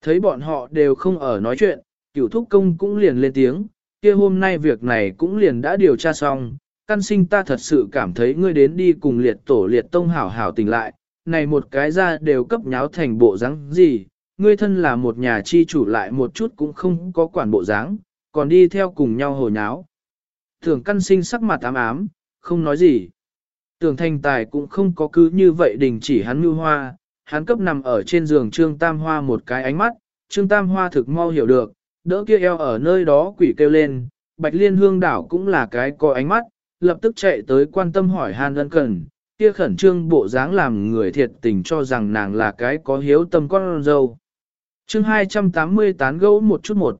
Speaker 1: Thấy bọn họ đều không ở nói chuyện, cửu thúc công cũng liền lên tiếng, kia hôm nay việc này cũng liền đã điều tra xong, căn sinh ta thật sự cảm thấy ngươi đến đi cùng liệt tổ liệt tông hảo hảo tỉnh lại, này một cái ra đều cấp nháo thành bộ dáng gì, ngươi thân là một nhà chi chủ lại một chút cũng không có quản bộ dáng, còn đi theo cùng nhau hồ nháo. Thường căn sinh sắc mặt ám ám, không nói gì. Tưởng thành tài cũng không có cứ như vậy đình chỉ hắn mưu hoa, hắn cấp nằm ở trên giường Trương Tam Hoa một cái ánh mắt, Trương Tam Hoa thực mau hiểu được, đỡ kia eo ở nơi đó quỷ kêu lên, Bạch Liên Hương đảo cũng là cái có ánh mắt, lập tức chạy tới quan tâm hỏi han ân cần, kia khẩn trương bộ dáng làm người thiệt tình cho rằng nàng là cái có hiếu tâm con dâu chương 280 tán gẫu một chút một.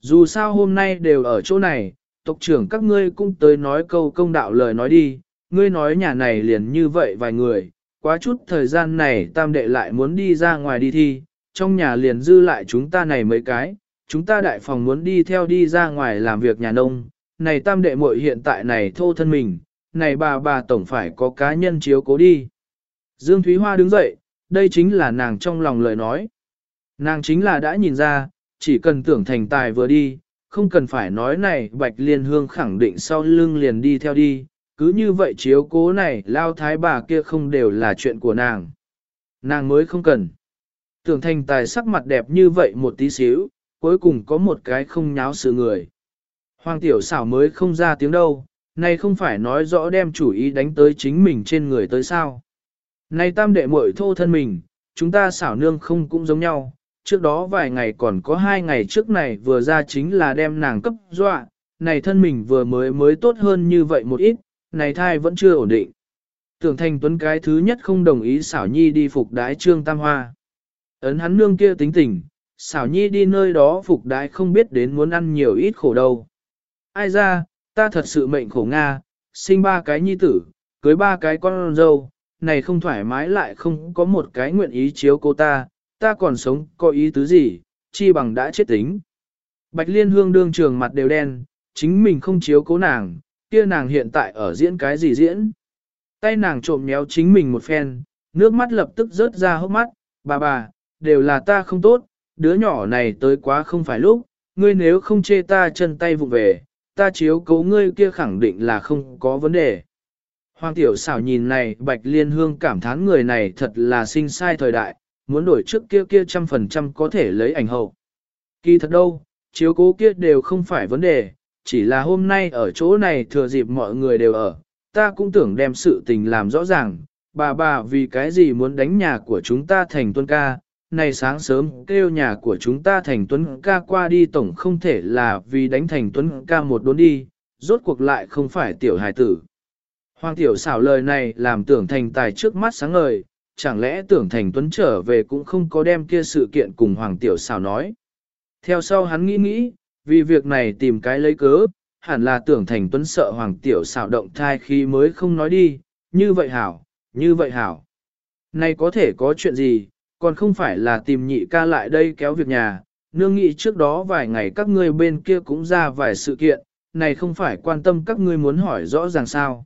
Speaker 1: Dù sao hôm nay đều ở chỗ này, tộc trưởng các ngươi cũng tới nói câu công đạo lời nói đi, ngươi nói nhà này liền như vậy vài người, quá chút thời gian này tam đệ lại muốn đi ra ngoài đi thi, trong nhà liền dư lại chúng ta này mấy cái, chúng ta đại phòng muốn đi theo đi ra ngoài làm việc nhà nông, này tam đệ muội hiện tại này thô thân mình, này bà bà tổng phải có cá nhân chiếu cố đi. Dương Thúy Hoa đứng dậy, đây chính là nàng trong lòng lời nói. Nàng chính là đã nhìn ra, chỉ cần tưởng thành tài vừa đi, không cần phải nói này Bạch Liên Hương khẳng định sau lưng liền đi theo đi, cứ như vậy chiếu cố này lao thái bà kia không đều là chuyện của nàng. Nàng mới không cần. Tưởng thành tài sắc mặt đẹp như vậy một tí xíu, cuối cùng có một cái không nháo sự người. Hoàng tiểu xảo mới không ra tiếng đâu, này không phải nói rõ đem chủ ý đánh tới chính mình trên người tới sao. Này tam đệ muội thô thân mình, chúng ta xảo nương không cũng giống nhau, trước đó vài ngày còn có hai ngày trước này vừa ra chính là đem nàng cấp dọa, này thân mình vừa mới mới tốt hơn như vậy một ít, này thai vẫn chưa ổn định. Tưởng thành tuấn cái thứ nhất không đồng ý xảo nhi đi phục đái trương tam hoa. Ấn hắn nương kia tính tình, xảo nhi đi nơi đó phục đái không biết đến muốn ăn nhiều ít khổ đâu. Ai ra, ta thật sự mệnh khổ Nga, sinh ba cái nhi tử, cưới ba cái con dâu, này không thoải mái lại không có một cái nguyện ý chiếu cô ta, ta còn sống có ý tứ gì, chi bằng đã chết tính. Bạch Liên Hương đương trường mặt đều đen, chính mình không chiếu cố nàng, kia nàng hiện tại ở diễn cái gì diễn. Tay nàng trộm méo chính mình một phen, nước mắt lập tức rớt ra hốc mắt, bà bà, đều là ta không tốt, đứa nhỏ này tới quá không phải lúc, ngươi nếu không chê ta chân tay vụ về, ta chiếu cố ngươi kia khẳng định là không có vấn đề. Hoàng tiểu xảo nhìn này bạch liên hương cảm thán người này thật là sinh sai thời đại, muốn đổi trước kia kia trăm phần trăm có thể lấy ảnh hậu. Kỳ thật đâu, chiếu cố kia đều không phải vấn đề, chỉ là hôm nay ở chỗ này thừa dịp mọi người đều ở, ta cũng tưởng đem sự tình làm rõ ràng, bà bà vì cái gì muốn đánh nhà của chúng ta thành tuân ca, này sáng sớm kêu nhà của chúng ta thành tuấn ca qua đi tổng không thể là vì đánh thành tuấn ca một đốn đi, rốt cuộc lại không phải tiểu hài tử. Hoàng tiểu xảo lời này làm tưởng thành tài trước mắt sáng ngời, chẳng lẽ tưởng thành tuấn trở về cũng không có đem kia sự kiện cùng hoàng tiểu xảo nói. Theo sau hắn nghĩ nghĩ, vì việc này tìm cái lấy cớ, hẳn là tưởng thành tuấn sợ hoàng tiểu xảo động thai khi mới không nói đi, như vậy hảo, như vậy hảo. Này có thể có chuyện gì, còn không phải là tìm nhị ca lại đây kéo việc nhà, nương nghĩ trước đó vài ngày các ngươi bên kia cũng ra vài sự kiện, này không phải quan tâm các ngươi muốn hỏi rõ ràng sao.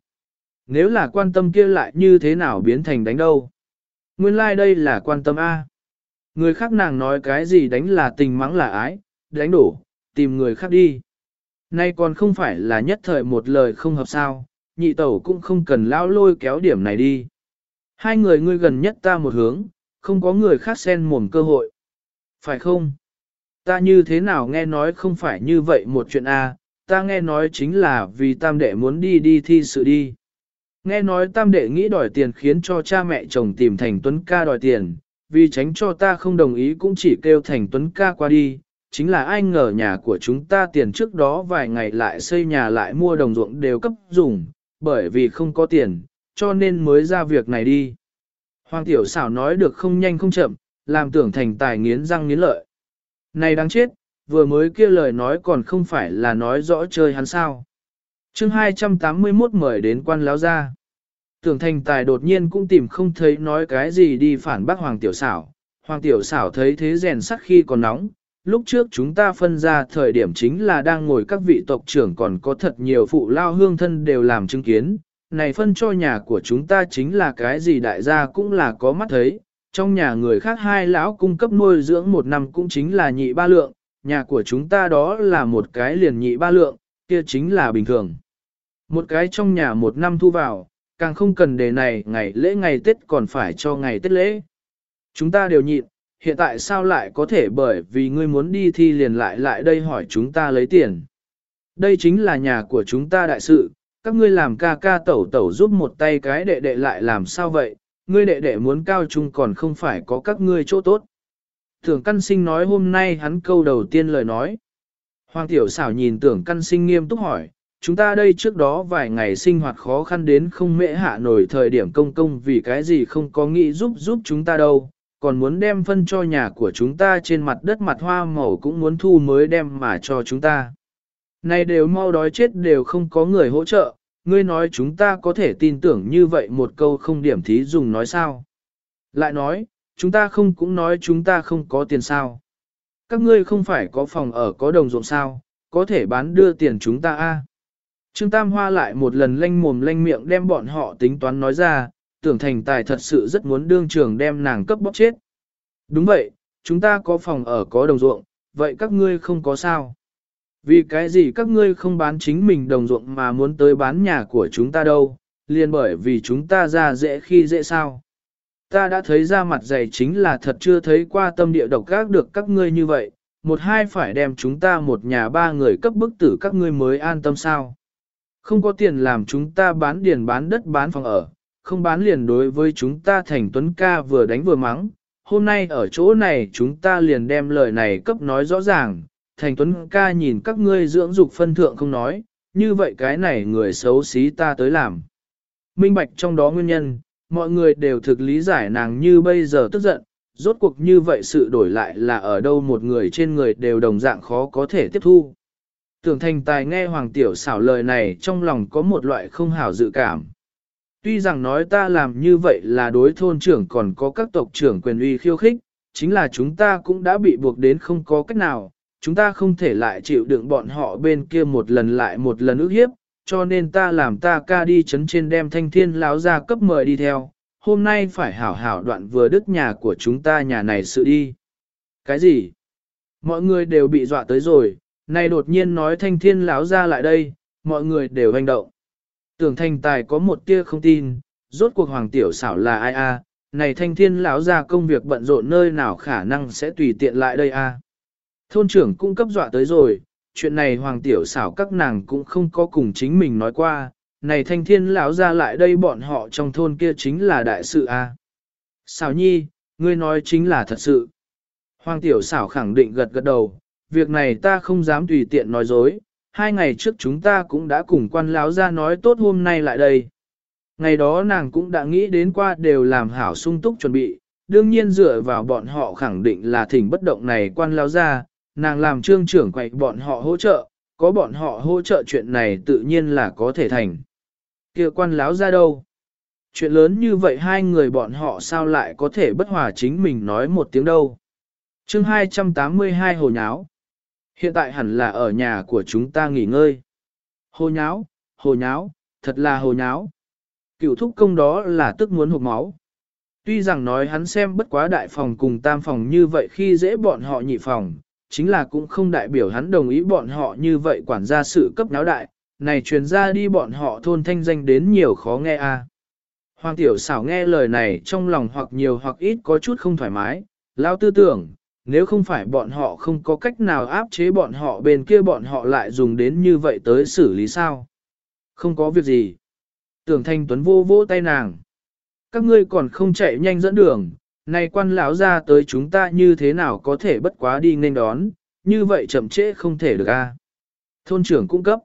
Speaker 1: Nếu là quan tâm kia lại như thế nào biến thành đánh đâu? Nguyên lai like đây là quan tâm A. Người khác nàng nói cái gì đánh là tình mắng là ái, đánh đổ, tìm người khác đi. Nay còn không phải là nhất thời một lời không hợp sao, nhị tẩu cũng không cần lao lôi kéo điểm này đi. Hai người ngươi gần nhất ta một hướng, không có người khác xen mồm cơ hội. Phải không? Ta như thế nào nghe nói không phải như vậy một chuyện A, ta nghe nói chính là vì tam đệ muốn đi đi thi sự đi. Nghe nói tam đệ nghĩ đòi tiền khiến cho cha mẹ chồng tìm thành tuấn ca đòi tiền, vì tránh cho ta không đồng ý cũng chỉ kêu thành tuấn ca qua đi, chính là ai ngờ nhà của chúng ta tiền trước đó vài ngày lại xây nhà lại mua đồng ruộng đều cấp dùng, bởi vì không có tiền, cho nên mới ra việc này đi. Hoàng tiểu xảo nói được không nhanh không chậm, làm tưởng thành tài nghiến răng nghiến lợi. Này đáng chết, vừa mới kia lời nói còn không phải là nói rõ chơi hắn sao. chương 281 mời đến quan láo ra. Tưởng thành tài đột nhiên cũng tìm không thấy nói cái gì đi phản bác Hoàng tiểu xảo. Hoàng tiểu xảo thấy thế rèn sắc khi còn nóng. Lúc trước chúng ta phân ra thời điểm chính là đang ngồi các vị tộc trưởng còn có thật nhiều phụ lao hương thân đều làm chứng kiến, này phân cho nhà của chúng ta chính là cái gì đại gia cũng là có mắt thấy, trong nhà người khác hai lão cung cấp nuôi dưỡng một năm cũng chính là nhị ba lượng, nhà của chúng ta đó là một cái liền nhị ba lượng, kia chính là bình thường. Một cái trong nhà một năm thu vào, càng không cần đề này ngày lễ ngày Tết còn phải cho ngày Tết lễ. Chúng ta đều nhịn, hiện tại sao lại có thể bởi vì ngươi muốn đi thi liền lại lại đây hỏi chúng ta lấy tiền. Đây chính là nhà của chúng ta đại sự, các ngươi làm ca ca tẩu tẩu giúp một tay cái đệ đệ lại làm sao vậy, ngươi đệ đệ muốn cao trung còn không phải có các ngươi chỗ tốt. Tưởng căn sinh nói hôm nay hắn câu đầu tiên lời nói. Hoàng tiểu xảo nhìn tưởng căn sinh nghiêm túc hỏi, chúng ta đây trước đó vài ngày sinh hoạt khó khăn đến không mễ hạ nổi thời điểm công công vì cái gì không có nghĩ giúp giúp chúng ta đâu, còn muốn đem phân cho nhà của chúng ta trên mặt đất mặt hoa màu cũng muốn thu mới đem mà cho chúng ta. Này đều mau đói chết đều không có người hỗ trợ, ngươi nói chúng ta có thể tin tưởng như vậy một câu không điểm thí dùng nói sao. Lại nói, chúng ta không cũng nói chúng ta không có tiền sao. Các ngươi không phải có phòng ở có đồng ruộng sao, có thể bán đưa tiền chúng ta a. Trương Tam Hoa lại một lần lanh mồm lanh miệng đem bọn họ tính toán nói ra, tưởng thành tài thật sự rất muốn đương trường đem nàng cấp bóc chết. Đúng vậy, chúng ta có phòng ở có đồng ruộng, vậy các ngươi không có sao. Vì cái gì các ngươi không bán chính mình đồng ruộng mà muốn tới bán nhà của chúng ta đâu, liền bởi vì chúng ta ra dễ khi dễ sao. Ta đã thấy ra mặt dày chính là thật chưa thấy qua tâm địa độc gác được các ngươi như vậy, một hai phải đem chúng ta một nhà ba người cấp bức tử các ngươi mới an tâm sao. Không có tiền làm chúng ta bán điền bán đất bán phòng ở, không bán liền đối với chúng ta thành tuấn ca vừa đánh vừa mắng. Hôm nay ở chỗ này chúng ta liền đem lời này cấp nói rõ ràng, thành tuấn ca nhìn các ngươi dưỡng dục phân thượng không nói, như vậy cái này người xấu xí ta tới làm. Minh bạch trong đó nguyên nhân, mọi người đều thực lý giải nàng như bây giờ tức giận, rốt cuộc như vậy sự đổi lại là ở đâu một người trên người đều đồng dạng khó có thể tiếp thu. Tưởng thành tài nghe Hoàng Tiểu xảo lời này trong lòng có một loại không hảo dự cảm. Tuy rằng nói ta làm như vậy là đối thôn trưởng còn có các tộc trưởng quyền uy khiêu khích, chính là chúng ta cũng đã bị buộc đến không có cách nào, chúng ta không thể lại chịu đựng bọn họ bên kia một lần lại một lần ước hiếp, cho nên ta làm ta ca đi chấn trên đem thanh thiên láo ra cấp mời đi theo, hôm nay phải hảo hảo đoạn vừa đứt nhà của chúng ta nhà này sự đi. Cái gì? Mọi người đều bị dọa tới rồi, này đột nhiên nói thanh thiên lão ra lại đây, mọi người đều hành động. Tưởng thanh tài có một tia không tin, rốt cuộc hoàng tiểu xảo là ai a? này thanh thiên lão ra công việc bận rộn nơi nào khả năng sẽ tùy tiện lại đây a Thôn trưởng cung cấp dọa tới rồi, chuyện này hoàng tiểu xảo các nàng cũng không có cùng chính mình nói qua, này thanh thiên lão ra lại đây bọn họ trong thôn kia chính là đại sự a à. Xảo nhi, ngươi nói chính là thật sự. Hoàng tiểu xảo khẳng định gật gật đầu, việc này ta không dám tùy tiện nói dối, hai ngày trước chúng ta cũng đã cùng quan lão ra nói tốt hôm nay lại đây. Ngày đó nàng cũng đã nghĩ đến qua đều làm hảo sung túc chuẩn bị, đương nhiên dựa vào bọn họ khẳng định là thỉnh bất động này quan lão ra, nàng làm trương trưởng quậy bọn họ hỗ trợ, có bọn họ hỗ trợ chuyện này tự nhiên là có thể thành. kia quan lão ra đâu? Chuyện lớn như vậy hai người bọn họ sao lại có thể bất hòa chính mình nói một tiếng đâu? chương 282 hồ nháo. Hiện tại hẳn là ở nhà của chúng ta nghỉ ngơi. Hồ nháo, hồ nháo, thật là hồ nháo. Cựu thúc công đó là tức muốn hụt máu. Tuy rằng nói hắn xem bất quá đại phòng cùng tam phòng như vậy khi dễ bọn họ nhị phòng, chính là cũng không đại biểu hắn đồng ý bọn họ như vậy quản gia sự cấp náo đại, này truyền ra đi bọn họ thôn thanh danh đến nhiều khó nghe a. Hoàng tiểu xảo nghe lời này trong lòng hoặc nhiều hoặc ít có chút không thoải mái, lao tư tưởng, nếu không phải bọn họ không có cách nào áp chế bọn họ bên kia bọn họ lại dùng đến như vậy tới xử lý sao. Không có việc gì. Tưởng thanh tuấn vô vô tay nàng. Các ngươi còn không chạy nhanh dẫn đường, này quan lão ra tới chúng ta như thế nào có thể bất quá đi nên đón, như vậy chậm trễ không thể được a. Thôn trưởng cung cấp.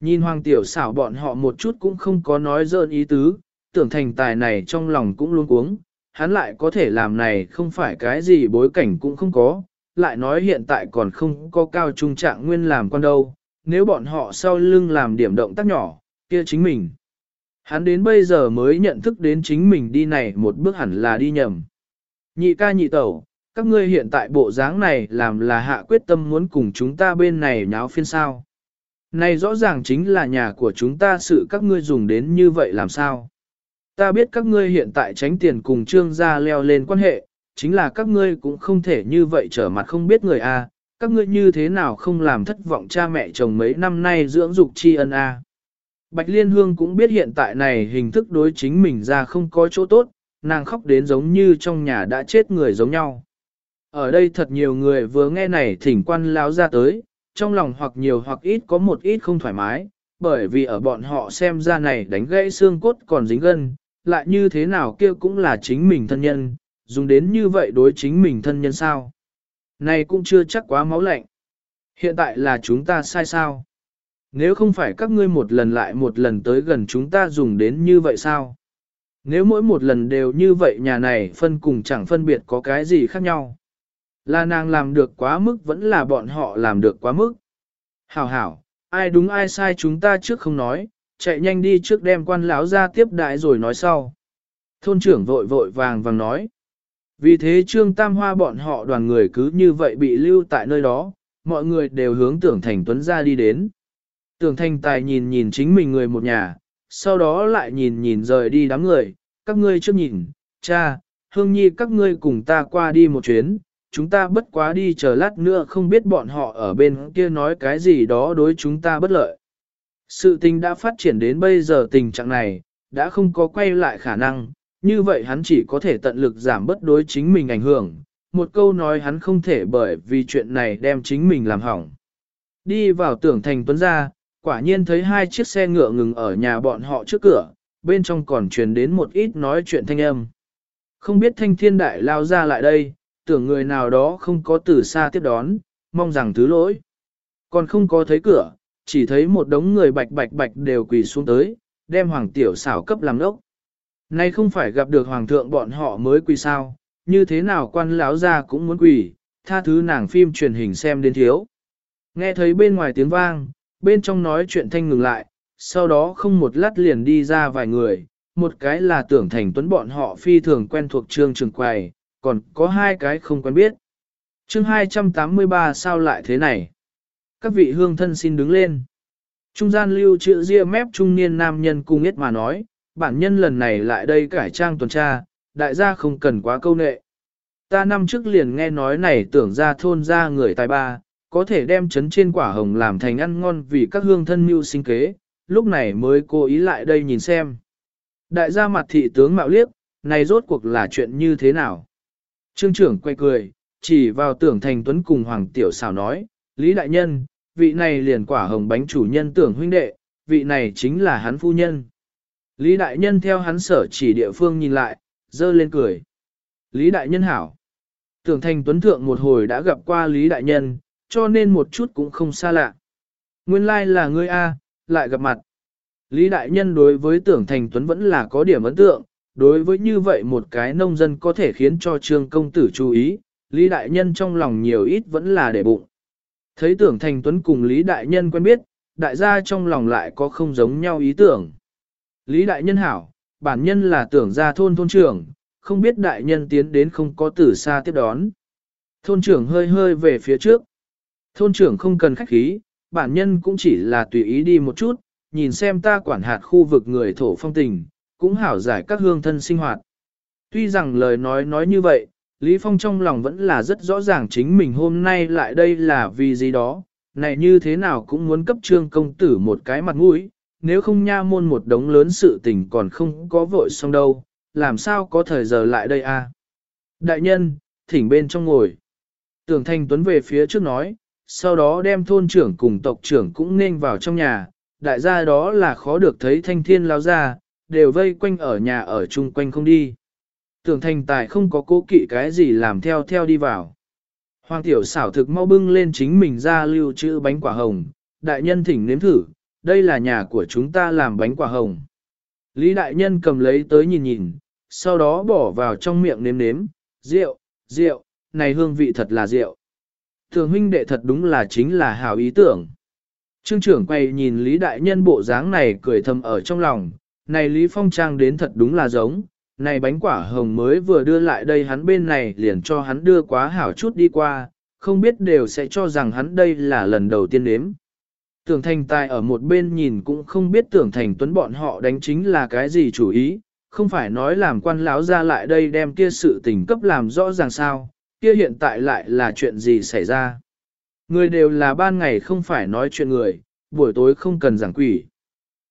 Speaker 1: Nhìn hoàng tiểu xảo bọn họ một chút cũng không có nói dơn ý tứ, tưởng thành tài này trong lòng cũng luôn cuống, hắn lại có thể làm này không phải cái gì bối cảnh cũng không có, lại nói hiện tại còn không có cao trung trạng nguyên làm con đâu, nếu bọn họ sau lưng làm điểm động tác nhỏ, kia chính mình. Hắn đến bây giờ mới nhận thức đến chính mình đi này một bước hẳn là đi nhầm. Nhị ca nhị tẩu, các ngươi hiện tại bộ dáng này làm là hạ quyết tâm muốn cùng chúng ta bên này nháo phiên sao. Này rõ ràng chính là nhà của chúng ta sự các ngươi dùng đến như vậy làm sao. Ta biết các ngươi hiện tại tránh tiền cùng trương gia leo lên quan hệ, chính là các ngươi cũng không thể như vậy trở mặt không biết người a. các ngươi như thế nào không làm thất vọng cha mẹ chồng mấy năm nay dưỡng dục tri ân a. Bạch Liên Hương cũng biết hiện tại này hình thức đối chính mình ra không có chỗ tốt, nàng khóc đến giống như trong nhà đã chết người giống nhau. Ở đây thật nhiều người vừa nghe này thỉnh quan láo ra tới, trong lòng hoặc nhiều hoặc ít có một ít không thoải mái, bởi vì ở bọn họ xem ra này đánh gãy xương cốt còn dính gân, lại như thế nào kia cũng là chính mình thân nhân, dùng đến như vậy đối chính mình thân nhân sao. Này cũng chưa chắc quá máu lạnh. Hiện tại là chúng ta sai sao? Nếu không phải các ngươi một lần lại một lần tới gần chúng ta dùng đến như vậy sao? Nếu mỗi một lần đều như vậy nhà này phân cùng chẳng phân biệt có cái gì khác nhau. Là nàng làm được quá mức vẫn là bọn họ làm được quá mức. Hảo hảo, ai đúng ai sai chúng ta trước không nói, chạy nhanh đi trước đem quan lão ra tiếp đại rồi nói sau. Thôn trưởng vội vội vàng vàng nói. Vì thế Trương Tam Hoa bọn họ đoàn người cứ như vậy bị lưu tại nơi đó, mọi người đều hướng tưởng thành tuấn ra đi đến. Tưởng thành tài nhìn nhìn chính mình người một nhà, sau đó lại nhìn nhìn rời đi đám người, các ngươi chưa nhìn, cha, hương nhi các ngươi cùng ta qua đi một chuyến, chúng ta bất quá đi chờ lát nữa không biết bọn họ ở bên kia nói cái gì đó đối chúng ta bất lợi. Sự tình đã phát triển đến bây giờ tình trạng này, đã không có quay lại khả năng, như vậy hắn chỉ có thể tận lực giảm bất đối chính mình ảnh hưởng. Một câu nói hắn không thể bởi vì chuyện này đem chính mình làm hỏng. Đi vào tưởng thành tuấn ra, quả nhiên thấy hai chiếc xe ngựa ngừng ở nhà bọn họ trước cửa, bên trong còn truyền đến một ít nói chuyện thanh âm. Không biết thanh thiên đại lao ra lại đây, tưởng người nào đó không có từ xa tiếp đón, mong rằng thứ lỗi. Còn không có thấy cửa, chỉ thấy một đống người bạch bạch bạch đều quỳ xuống tới, đem hoàng tiểu xảo cấp làm đốc. Nay không phải gặp được hoàng thượng bọn họ mới quỳ sao, như thế nào quan lão ra cũng muốn quỳ, tha thứ nàng phim truyền hình xem đến thiếu. Nghe thấy bên ngoài tiếng vang, bên trong nói chuyện thanh ngừng lại, sau đó không một lát liền đi ra vài người, một cái là tưởng thành tuấn bọn họ phi thường quen thuộc trương trường quầy, còn có hai cái không quen biết. chương 283 sao lại thế này? Các vị hương thân xin đứng lên. Trung gian lưu chữ ria mép trung niên nam nhân cung yết mà nói, bản nhân lần này lại đây cải trang tuần tra, đại gia không cần quá câu nệ. Ta năm trước liền nghe nói này tưởng ra thôn ra người tài ba, có thể đem chấn trên quả hồng làm thành ăn ngon vì các hương thân mưu sinh kế, lúc này mới cố ý lại đây nhìn xem. Đại gia mặt thị tướng mạo liếc, này rốt cuộc là chuyện như thế nào? Trương trưởng quay cười, chỉ vào tưởng thành tuấn cùng Hoàng Tiểu xảo nói, Lý Đại Nhân, vị này liền quả hồng bánh chủ nhân tưởng huynh đệ, vị này chính là hắn phu nhân. Lý Đại Nhân theo hắn sở chỉ địa phương nhìn lại, dơ lên cười. Lý Đại Nhân hảo. Tưởng thành tuấn thượng một hồi đã gặp qua Lý Đại Nhân, cho nên một chút cũng không xa lạ. Nguyên lai like là ngươi A, lại gặp mặt. Lý Đại Nhân đối với tưởng thành tuấn vẫn là có điểm ấn tượng, đối với như vậy một cái nông dân có thể khiến cho trương công tử chú ý, Lý Đại Nhân trong lòng nhiều ít vẫn là để bụng. Thấy tưởng thành tuấn cùng Lý Đại Nhân quen biết, đại gia trong lòng lại có không giống nhau ý tưởng. Lý Đại Nhân hảo, bản nhân là tưởng gia thôn thôn trưởng, không biết Đại Nhân tiến đến không có từ xa tiếp đón. Thôn trưởng hơi hơi về phía trước. Thôn trưởng không cần khách khí, bản nhân cũng chỉ là tùy ý đi một chút, nhìn xem ta quản hạt khu vực người thổ phong tình, cũng hảo giải các hương thân sinh hoạt. Tuy rằng lời nói nói như vậy, Lý Phong trong lòng vẫn là rất rõ ràng chính mình hôm nay lại đây là vì gì đó, này như thế nào cũng muốn cấp trương công tử một cái mặt mũi, nếu không nha môn một đống lớn sự tình còn không có vội xong đâu, làm sao có thời giờ lại đây a? À? Đại nhân, thỉnh bên trong ngồi. Tưởng Thanh Tuấn về phía trước nói, sau đó đem thôn trưởng cùng tộc trưởng cũng nên vào trong nhà, đại gia đó là khó được thấy thanh thiên lao ra, đều vây quanh ở nhà ở chung quanh không đi. Tưởng thành tài không có cố kỵ cái gì làm theo theo đi vào. Hoàng tiểu xảo thực mau bưng lên chính mình ra lưu trữ bánh quả hồng, đại nhân thỉnh nếm thử, đây là nhà của chúng ta làm bánh quả hồng. Lý đại nhân cầm lấy tới nhìn nhìn, sau đó bỏ vào trong miệng nếm nếm, rượu, rượu, này hương vị thật là rượu. Thường huynh đệ thật đúng là chính là hào ý tưởng. Trương trưởng quay nhìn Lý đại nhân bộ dáng này cười thầm ở trong lòng, này Lý Phong Trang đến thật đúng là giống, này bánh quả hồng mới vừa đưa lại đây hắn bên này liền cho hắn đưa quá hảo chút đi qua, không biết đều sẽ cho rằng hắn đây là lần đầu tiên nếm. Tưởng thành tài ở một bên nhìn cũng không biết tưởng thành tuấn bọn họ đánh chính là cái gì chủ ý, không phải nói làm quan láo ra lại đây đem kia sự tình cấp làm rõ ràng sao, kia hiện tại lại là chuyện gì xảy ra. Người đều là ban ngày không phải nói chuyện người, buổi tối không cần giảng quỷ.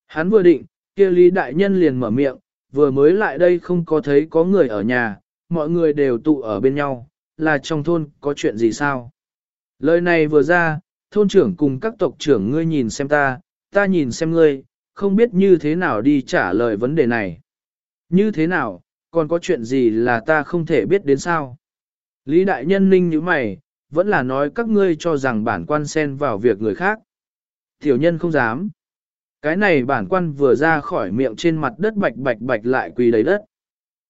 Speaker 1: Hắn vừa định, kia Lý Đại Nhân liền mở miệng, vừa mới lại đây không có thấy có người ở nhà, mọi người đều tụ ở bên nhau, là trong thôn có chuyện gì sao? Lời này vừa ra, thôn trưởng cùng các tộc trưởng ngươi nhìn xem ta, ta nhìn xem ngươi, không biết như thế nào đi trả lời vấn đề này. Như thế nào, còn có chuyện gì là ta không thể biết đến sao? Lý Đại Nhân ninh như mày, vẫn là nói các ngươi cho rằng bản quan xen vào việc người khác. Tiểu nhân không dám. Cái này bản quan vừa ra khỏi miệng trên mặt đất bạch bạch bạch lại quỳ đầy đất.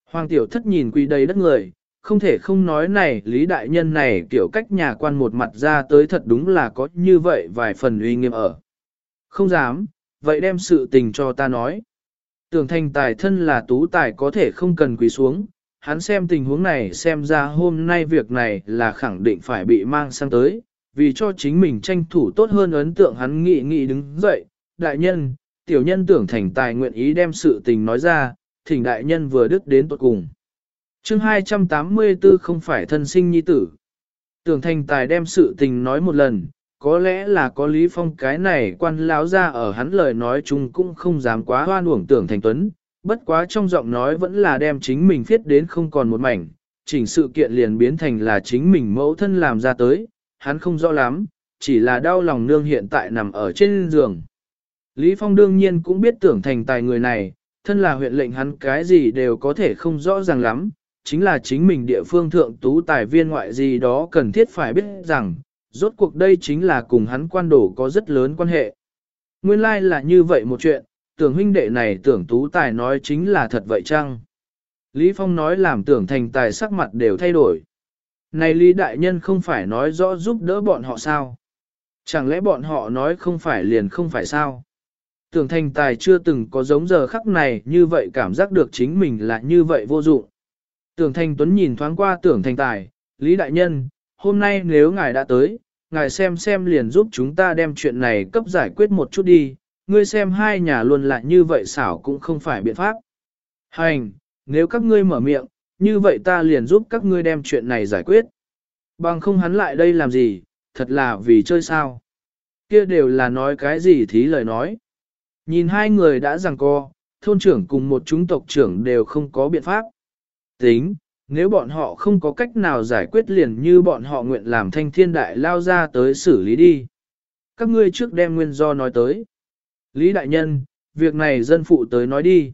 Speaker 1: Hoàng tiểu thất nhìn quỳ đầy đất người, không thể không nói này lý đại nhân này kiểu cách nhà quan một mặt ra tới thật đúng là có như vậy vài phần uy nghiêm ở. Không dám, vậy đem sự tình cho ta nói. Tưởng thành tài thân là tú tài có thể không cần quỳ xuống, hắn xem tình huống này xem ra hôm nay việc này là khẳng định phải bị mang sang tới, vì cho chính mình tranh thủ tốt hơn ấn tượng hắn nghị nghị đứng dậy, đại nhân, tiểu nhân tưởng thành tài nguyện ý đem sự tình nói ra, thỉnh đại nhân vừa đức đến tuột cùng. chương 284 không phải thân sinh nhi tử. Tưởng thành tài đem sự tình nói một lần, có lẽ là có Lý Phong cái này quan láo ra ở hắn lời nói chung cũng không dám quá hoan uổng tưởng thành tuấn, bất quá trong giọng nói vẫn là đem chính mình viết đến không còn một mảnh, chỉnh sự kiện liền biến thành là chính mình mẫu thân làm ra tới, hắn không rõ lắm, chỉ là đau lòng nương hiện tại nằm ở trên giường. Lý Phong đương nhiên cũng biết tưởng thành tài người này, thân là huyện lệnh hắn cái gì đều có thể không rõ ràng lắm, chính là chính mình địa phương thượng tú tài viên ngoại gì đó cần thiết phải biết rằng, rốt cuộc đây chính là cùng hắn quan đổ có rất lớn quan hệ. Nguyên lai like là như vậy một chuyện, tưởng huynh đệ này tưởng tú tài nói chính là thật vậy chăng? Lý Phong nói làm tưởng thành tài sắc mặt đều thay đổi. Này Lý Đại Nhân không phải nói rõ giúp đỡ bọn họ sao? Chẳng lẽ bọn họ nói không phải liền không phải sao? Tưởng thành tài chưa từng có giống giờ khắc này như vậy cảm giác được chính mình là như vậy vô dụng. Tưởng thành tuấn nhìn thoáng qua tưởng thành tài, Lý Đại Nhân, hôm nay nếu ngài đã tới, ngài xem xem liền giúp chúng ta đem chuyện này cấp giải quyết một chút đi, ngươi xem hai nhà luôn lại như vậy xảo cũng không phải biện pháp. Hành, nếu các ngươi mở miệng, như vậy ta liền giúp các ngươi đem chuyện này giải quyết. Bằng không hắn lại đây làm gì, thật là vì chơi sao. Kia đều là nói cái gì thí lời nói. Nhìn hai người đã rằng co, thôn trưởng cùng một chúng tộc trưởng đều không có biện pháp. Tính, nếu bọn họ không có cách nào giải quyết liền như bọn họ nguyện làm thanh thiên đại lao ra tới xử lý đi. Các ngươi trước đem nguyên do nói tới. Lý đại nhân, việc này dân phụ tới nói đi.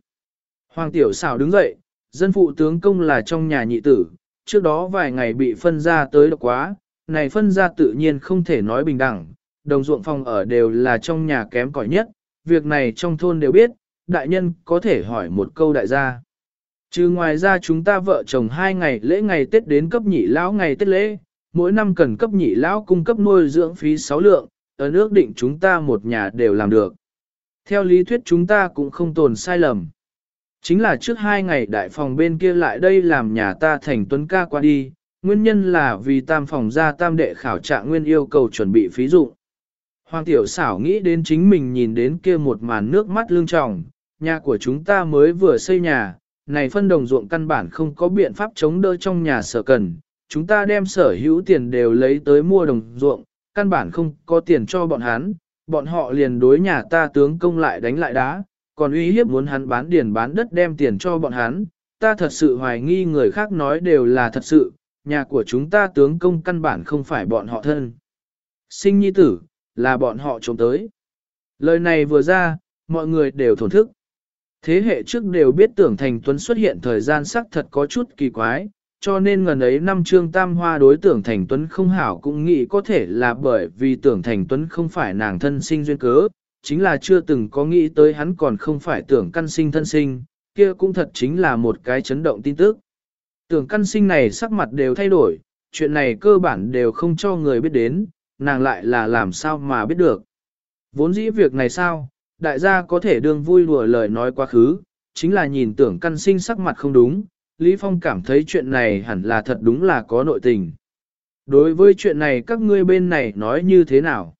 Speaker 1: Hoàng tiểu xảo đứng dậy, dân phụ tướng công là trong nhà nhị tử, trước đó vài ngày bị phân ra tới độc quá, này phân ra tự nhiên không thể nói bình đẳng, đồng ruộng phòng ở đều là trong nhà kém cỏi nhất, việc này trong thôn đều biết, đại nhân có thể hỏi một câu đại gia. Chứ ngoài ra chúng ta vợ chồng hai ngày lễ ngày Tết đến cấp nhị lão ngày Tết lễ, mỗi năm cần cấp nhị lão cung cấp nuôi dưỡng phí 6 lượng, ở nước định chúng ta một nhà đều làm được. Theo lý thuyết chúng ta cũng không tồn sai lầm. Chính là trước hai ngày đại phòng bên kia lại đây làm nhà ta thành tuấn ca qua đi, nguyên nhân là vì tam phòng ra tam đệ khảo trạng nguyên yêu cầu chuẩn bị phí dụng. Hoàng tiểu xảo nghĩ đến chính mình nhìn đến kia một màn nước mắt lương tròng, nhà của chúng ta mới vừa xây nhà, này phân đồng ruộng căn bản không có biện pháp chống đỡ trong nhà sở cần, chúng ta đem sở hữu tiền đều lấy tới mua đồng ruộng, căn bản không có tiền cho bọn hắn, bọn họ liền đối nhà ta tướng công lại đánh lại đá, còn uy hiếp muốn hắn bán điền bán đất đem tiền cho bọn hắn, ta thật sự hoài nghi người khác nói đều là thật sự, nhà của chúng ta tướng công căn bản không phải bọn họ thân. Sinh nhi tử, là bọn họ trộm tới. Lời này vừa ra, mọi người đều thổn thức. Thế hệ trước đều biết tưởng thành tuấn xuất hiện thời gian sắc thật có chút kỳ quái, cho nên ngần ấy năm trương tam hoa đối tưởng thành tuấn không hảo cũng nghĩ có thể là bởi vì tưởng thành tuấn không phải nàng thân sinh duyên cớ, chính là chưa từng có nghĩ tới hắn còn không phải tưởng căn sinh thân sinh, kia cũng thật chính là một cái chấn động tin tức. Tưởng căn sinh này sắc mặt đều thay đổi, chuyện này cơ bản đều không cho người biết đến, nàng lại là làm sao mà biết được. Vốn dĩ việc này sao, đại gia có thể đương vui đùa lời nói quá khứ, chính là nhìn tưởng căn sinh sắc mặt không đúng, Lý Phong cảm thấy chuyện này hẳn là thật đúng là có nội tình. Đối với chuyện này các ngươi bên này nói như thế nào?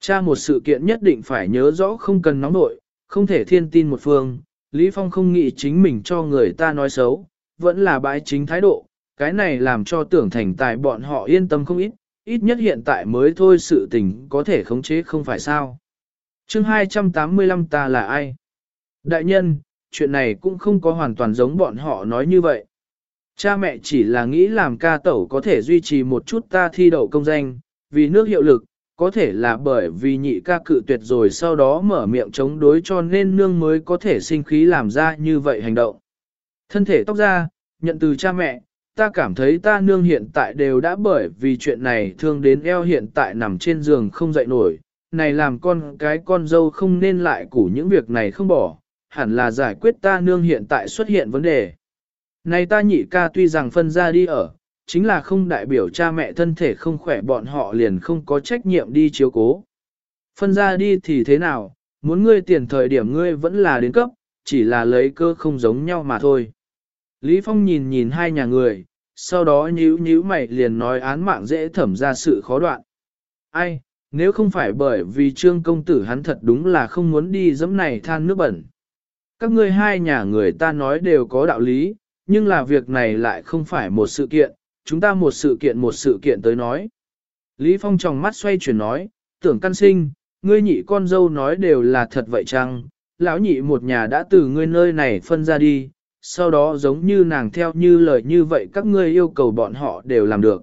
Speaker 1: Cha một sự kiện nhất định phải nhớ rõ không cần nóng nội, không thể thiên tin một phương, Lý Phong không nghĩ chính mình cho người ta nói xấu, vẫn là bãi chính thái độ, cái này làm cho tưởng thành tài bọn họ yên tâm không ít, ít nhất hiện tại mới thôi sự tình có thể khống chế không phải sao. chương 285 ta là ai? Đại nhân, chuyện này cũng không có hoàn toàn giống bọn họ nói như vậy. Cha mẹ chỉ là nghĩ làm ca tẩu có thể duy trì một chút ta thi đậu công danh, vì nước hiệu lực, có thể là bởi vì nhị ca cự tuyệt rồi sau đó mở miệng chống đối cho nên nương mới có thể sinh khí làm ra như vậy hành động. Thân thể tóc ra, nhận từ cha mẹ, ta cảm thấy ta nương hiện tại đều đã bởi vì chuyện này thương đến eo hiện tại nằm trên giường không dậy nổi, này làm con cái con dâu không nên lại củ những việc này không bỏ, hẳn là giải quyết ta nương hiện tại xuất hiện vấn đề. Này ta nhị ca tuy rằng phân ra đi ở, chính là không đại biểu cha mẹ thân thể không khỏe bọn họ liền không có trách nhiệm đi chiếu cố. Phân ra đi thì thế nào, muốn ngươi tiền thời điểm ngươi vẫn là đến cấp, chỉ là lấy cơ không giống nhau mà thôi. Lý Phong nhìn nhìn hai nhà người, sau đó nhíu nhíu mày liền nói án mạng dễ thẩm ra sự khó đoạn. Ai, nếu không phải bởi vì trương công tử hắn thật đúng là không muốn đi dẫm này than nước bẩn. Các ngươi hai nhà người ta nói đều có đạo lý, nhưng là việc này lại không phải một sự kiện, chúng ta một sự kiện một sự kiện tới nói. Lý Phong tròng mắt xoay chuyển nói, tưởng căn sinh, ngươi nhị con dâu nói đều là thật vậy chăng, lão nhị một nhà đã từ ngươi nơi này phân ra đi, sau đó giống như nàng theo như lời như vậy các ngươi yêu cầu bọn họ đều làm được.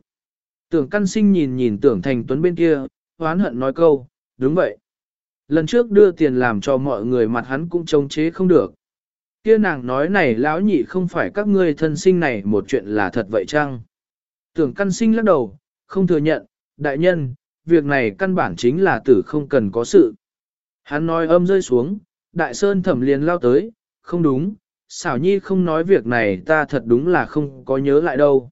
Speaker 1: Tưởng căn sinh nhìn nhìn tưởng thành tuấn bên kia, hoán hận nói câu, đúng vậy. Lần trước đưa tiền làm cho mọi người mặt hắn cũng chống chế không được. Kia nàng nói này lão nhị không phải các ngươi thân sinh này một chuyện là thật vậy chăng? Tưởng căn sinh lắc đầu, không thừa nhận, đại nhân, việc này căn bản chính là tử không cần có sự. Hắn nói âm rơi xuống, đại sơn thẩm liền lao tới, không đúng, xảo nhi không nói việc này ta thật đúng là không có nhớ lại đâu.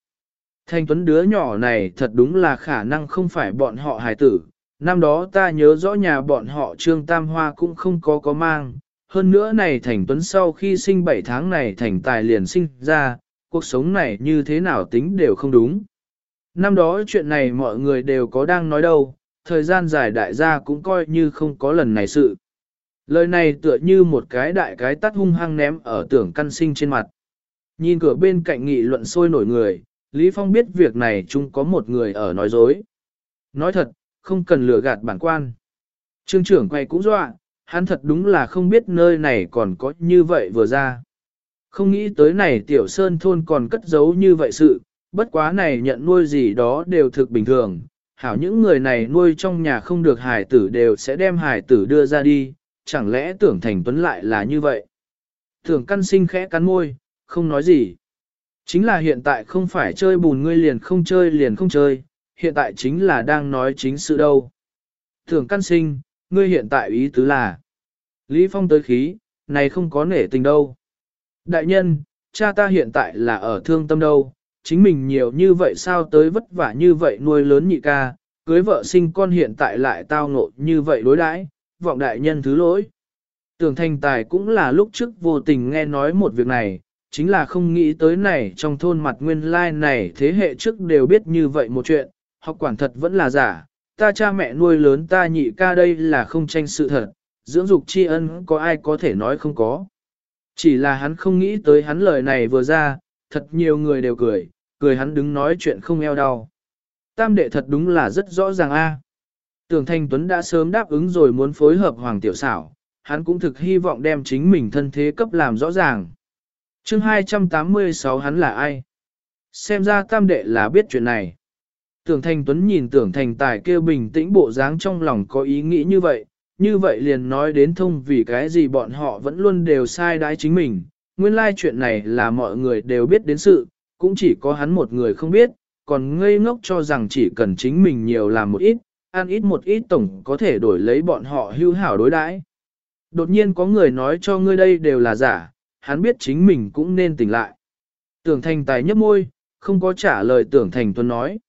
Speaker 1: Thanh tuấn đứa nhỏ này thật đúng là khả năng không phải bọn họ hài tử, năm đó ta nhớ rõ nhà bọn họ trương tam hoa cũng không có có mang, hơn nữa này thành tuấn sau khi sinh 7 tháng này thành tài liền sinh ra, cuộc sống này như thế nào tính đều không đúng. Năm đó chuyện này mọi người đều có đang nói đâu, thời gian dài đại gia cũng coi như không có lần này sự. Lời này tựa như một cái đại cái tắt hung hăng ném ở tưởng căn sinh trên mặt. Nhìn cửa bên cạnh nghị luận sôi nổi người, Lý Phong biết việc này chung có một người ở nói dối. Nói thật, không cần lừa gạt bản quan. Trương trưởng quay cũng dọa, hắn thật đúng là không biết nơi này còn có như vậy vừa ra. Không nghĩ tới này tiểu sơn thôn còn cất giấu như vậy sự, bất quá này nhận nuôi gì đó đều thực bình thường. Hảo những người này nuôi trong nhà không được hải tử đều sẽ đem hải tử đưa ra đi, chẳng lẽ tưởng thành tuấn lại là như vậy. Tưởng căn sinh khẽ cắn môi, không nói gì. Chính là hiện tại không phải chơi bùn ngươi liền không chơi liền không chơi, hiện tại chính là đang nói chính sự đâu. Tưởng căn sinh, ngươi hiện tại ý tứ là. Lý Phong tới khí, này không có nể tình đâu. Đại nhân, cha ta hiện tại là ở thương tâm đâu, chính mình nhiều như vậy sao tới vất vả như vậy nuôi lớn nhị ca, cưới vợ sinh con hiện tại lại tao ngộ như vậy đối đãi, vọng đại nhân thứ lỗi. Tưởng thành tài cũng là lúc trước vô tình nghe nói một việc này, chính là không nghĩ tới này trong thôn mặt nguyên lai like này thế hệ trước đều biết như vậy một chuyện, học quản thật vẫn là giả, ta cha mẹ nuôi lớn ta nhị ca đây là không tranh sự thật, dưỡng dục tri ân có ai có thể nói không có. Chỉ là hắn không nghĩ tới hắn lời này vừa ra, thật nhiều người đều cười, cười hắn đứng nói chuyện không eo đau. Tam đệ thật đúng là rất rõ ràng a. Tưởng Thanh Tuấn đã sớm đáp ứng rồi muốn phối hợp Hoàng Tiểu Xảo, hắn cũng thực hy vọng đem chính mình thân thế cấp làm rõ ràng. chương 286 hắn là ai? Xem ra tam đệ là biết chuyện này. Tưởng Thanh Tuấn nhìn tưởng thành tài kêu bình tĩnh bộ dáng trong lòng có ý nghĩ như vậy, như vậy liền nói đến thông vì cái gì bọn họ vẫn luôn đều sai đái chính mình. Nguyên lai chuyện này là mọi người đều biết đến sự, cũng chỉ có hắn một người không biết, còn ngây ngốc cho rằng chỉ cần chính mình nhiều làm một ít, ăn ít một ít tổng có thể đổi lấy bọn họ hưu hảo đối đãi. Đột nhiên có người nói cho ngươi đây đều là giả, hắn biết chính mình cũng nên tỉnh lại. Tưởng thành tài nhấp môi, không có trả lời tưởng thành tuấn nói.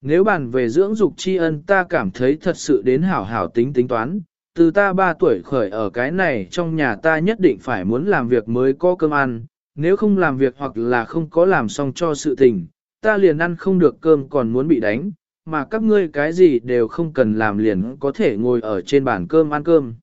Speaker 1: Nếu bàn về dưỡng dục tri ân ta cảm thấy thật sự đến hảo hảo tính tính toán, từ ta 3 tuổi khởi ở cái này trong nhà ta nhất định phải muốn làm việc mới có cơm ăn, nếu không làm việc hoặc là không có làm xong cho sự tình, ta liền ăn không được cơm còn muốn bị đánh, mà các ngươi cái gì đều không cần làm liền có thể ngồi ở trên bàn cơm ăn cơm.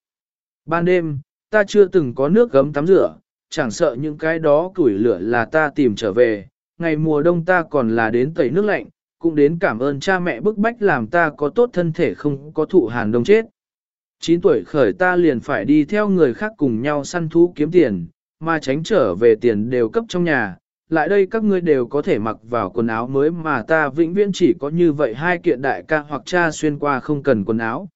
Speaker 1: Ban đêm, ta chưa từng có nước gấm tắm rửa, chẳng sợ những cái đó củi lửa là ta tìm trở về, ngày mùa đông ta còn là đến tẩy nước lạnh, cũng đến cảm ơn cha mẹ bức bách làm ta có tốt thân thể không có thụ hàn đông chết. 9 tuổi khởi ta liền phải đi theo người khác cùng nhau săn thú kiếm tiền, mà tránh trở về tiền đều cấp trong nhà. Lại đây các ngươi đều có thể mặc vào quần áo mới mà ta vĩnh viễn chỉ có như vậy hai kiện đại ca hoặc cha xuyên qua không cần quần áo.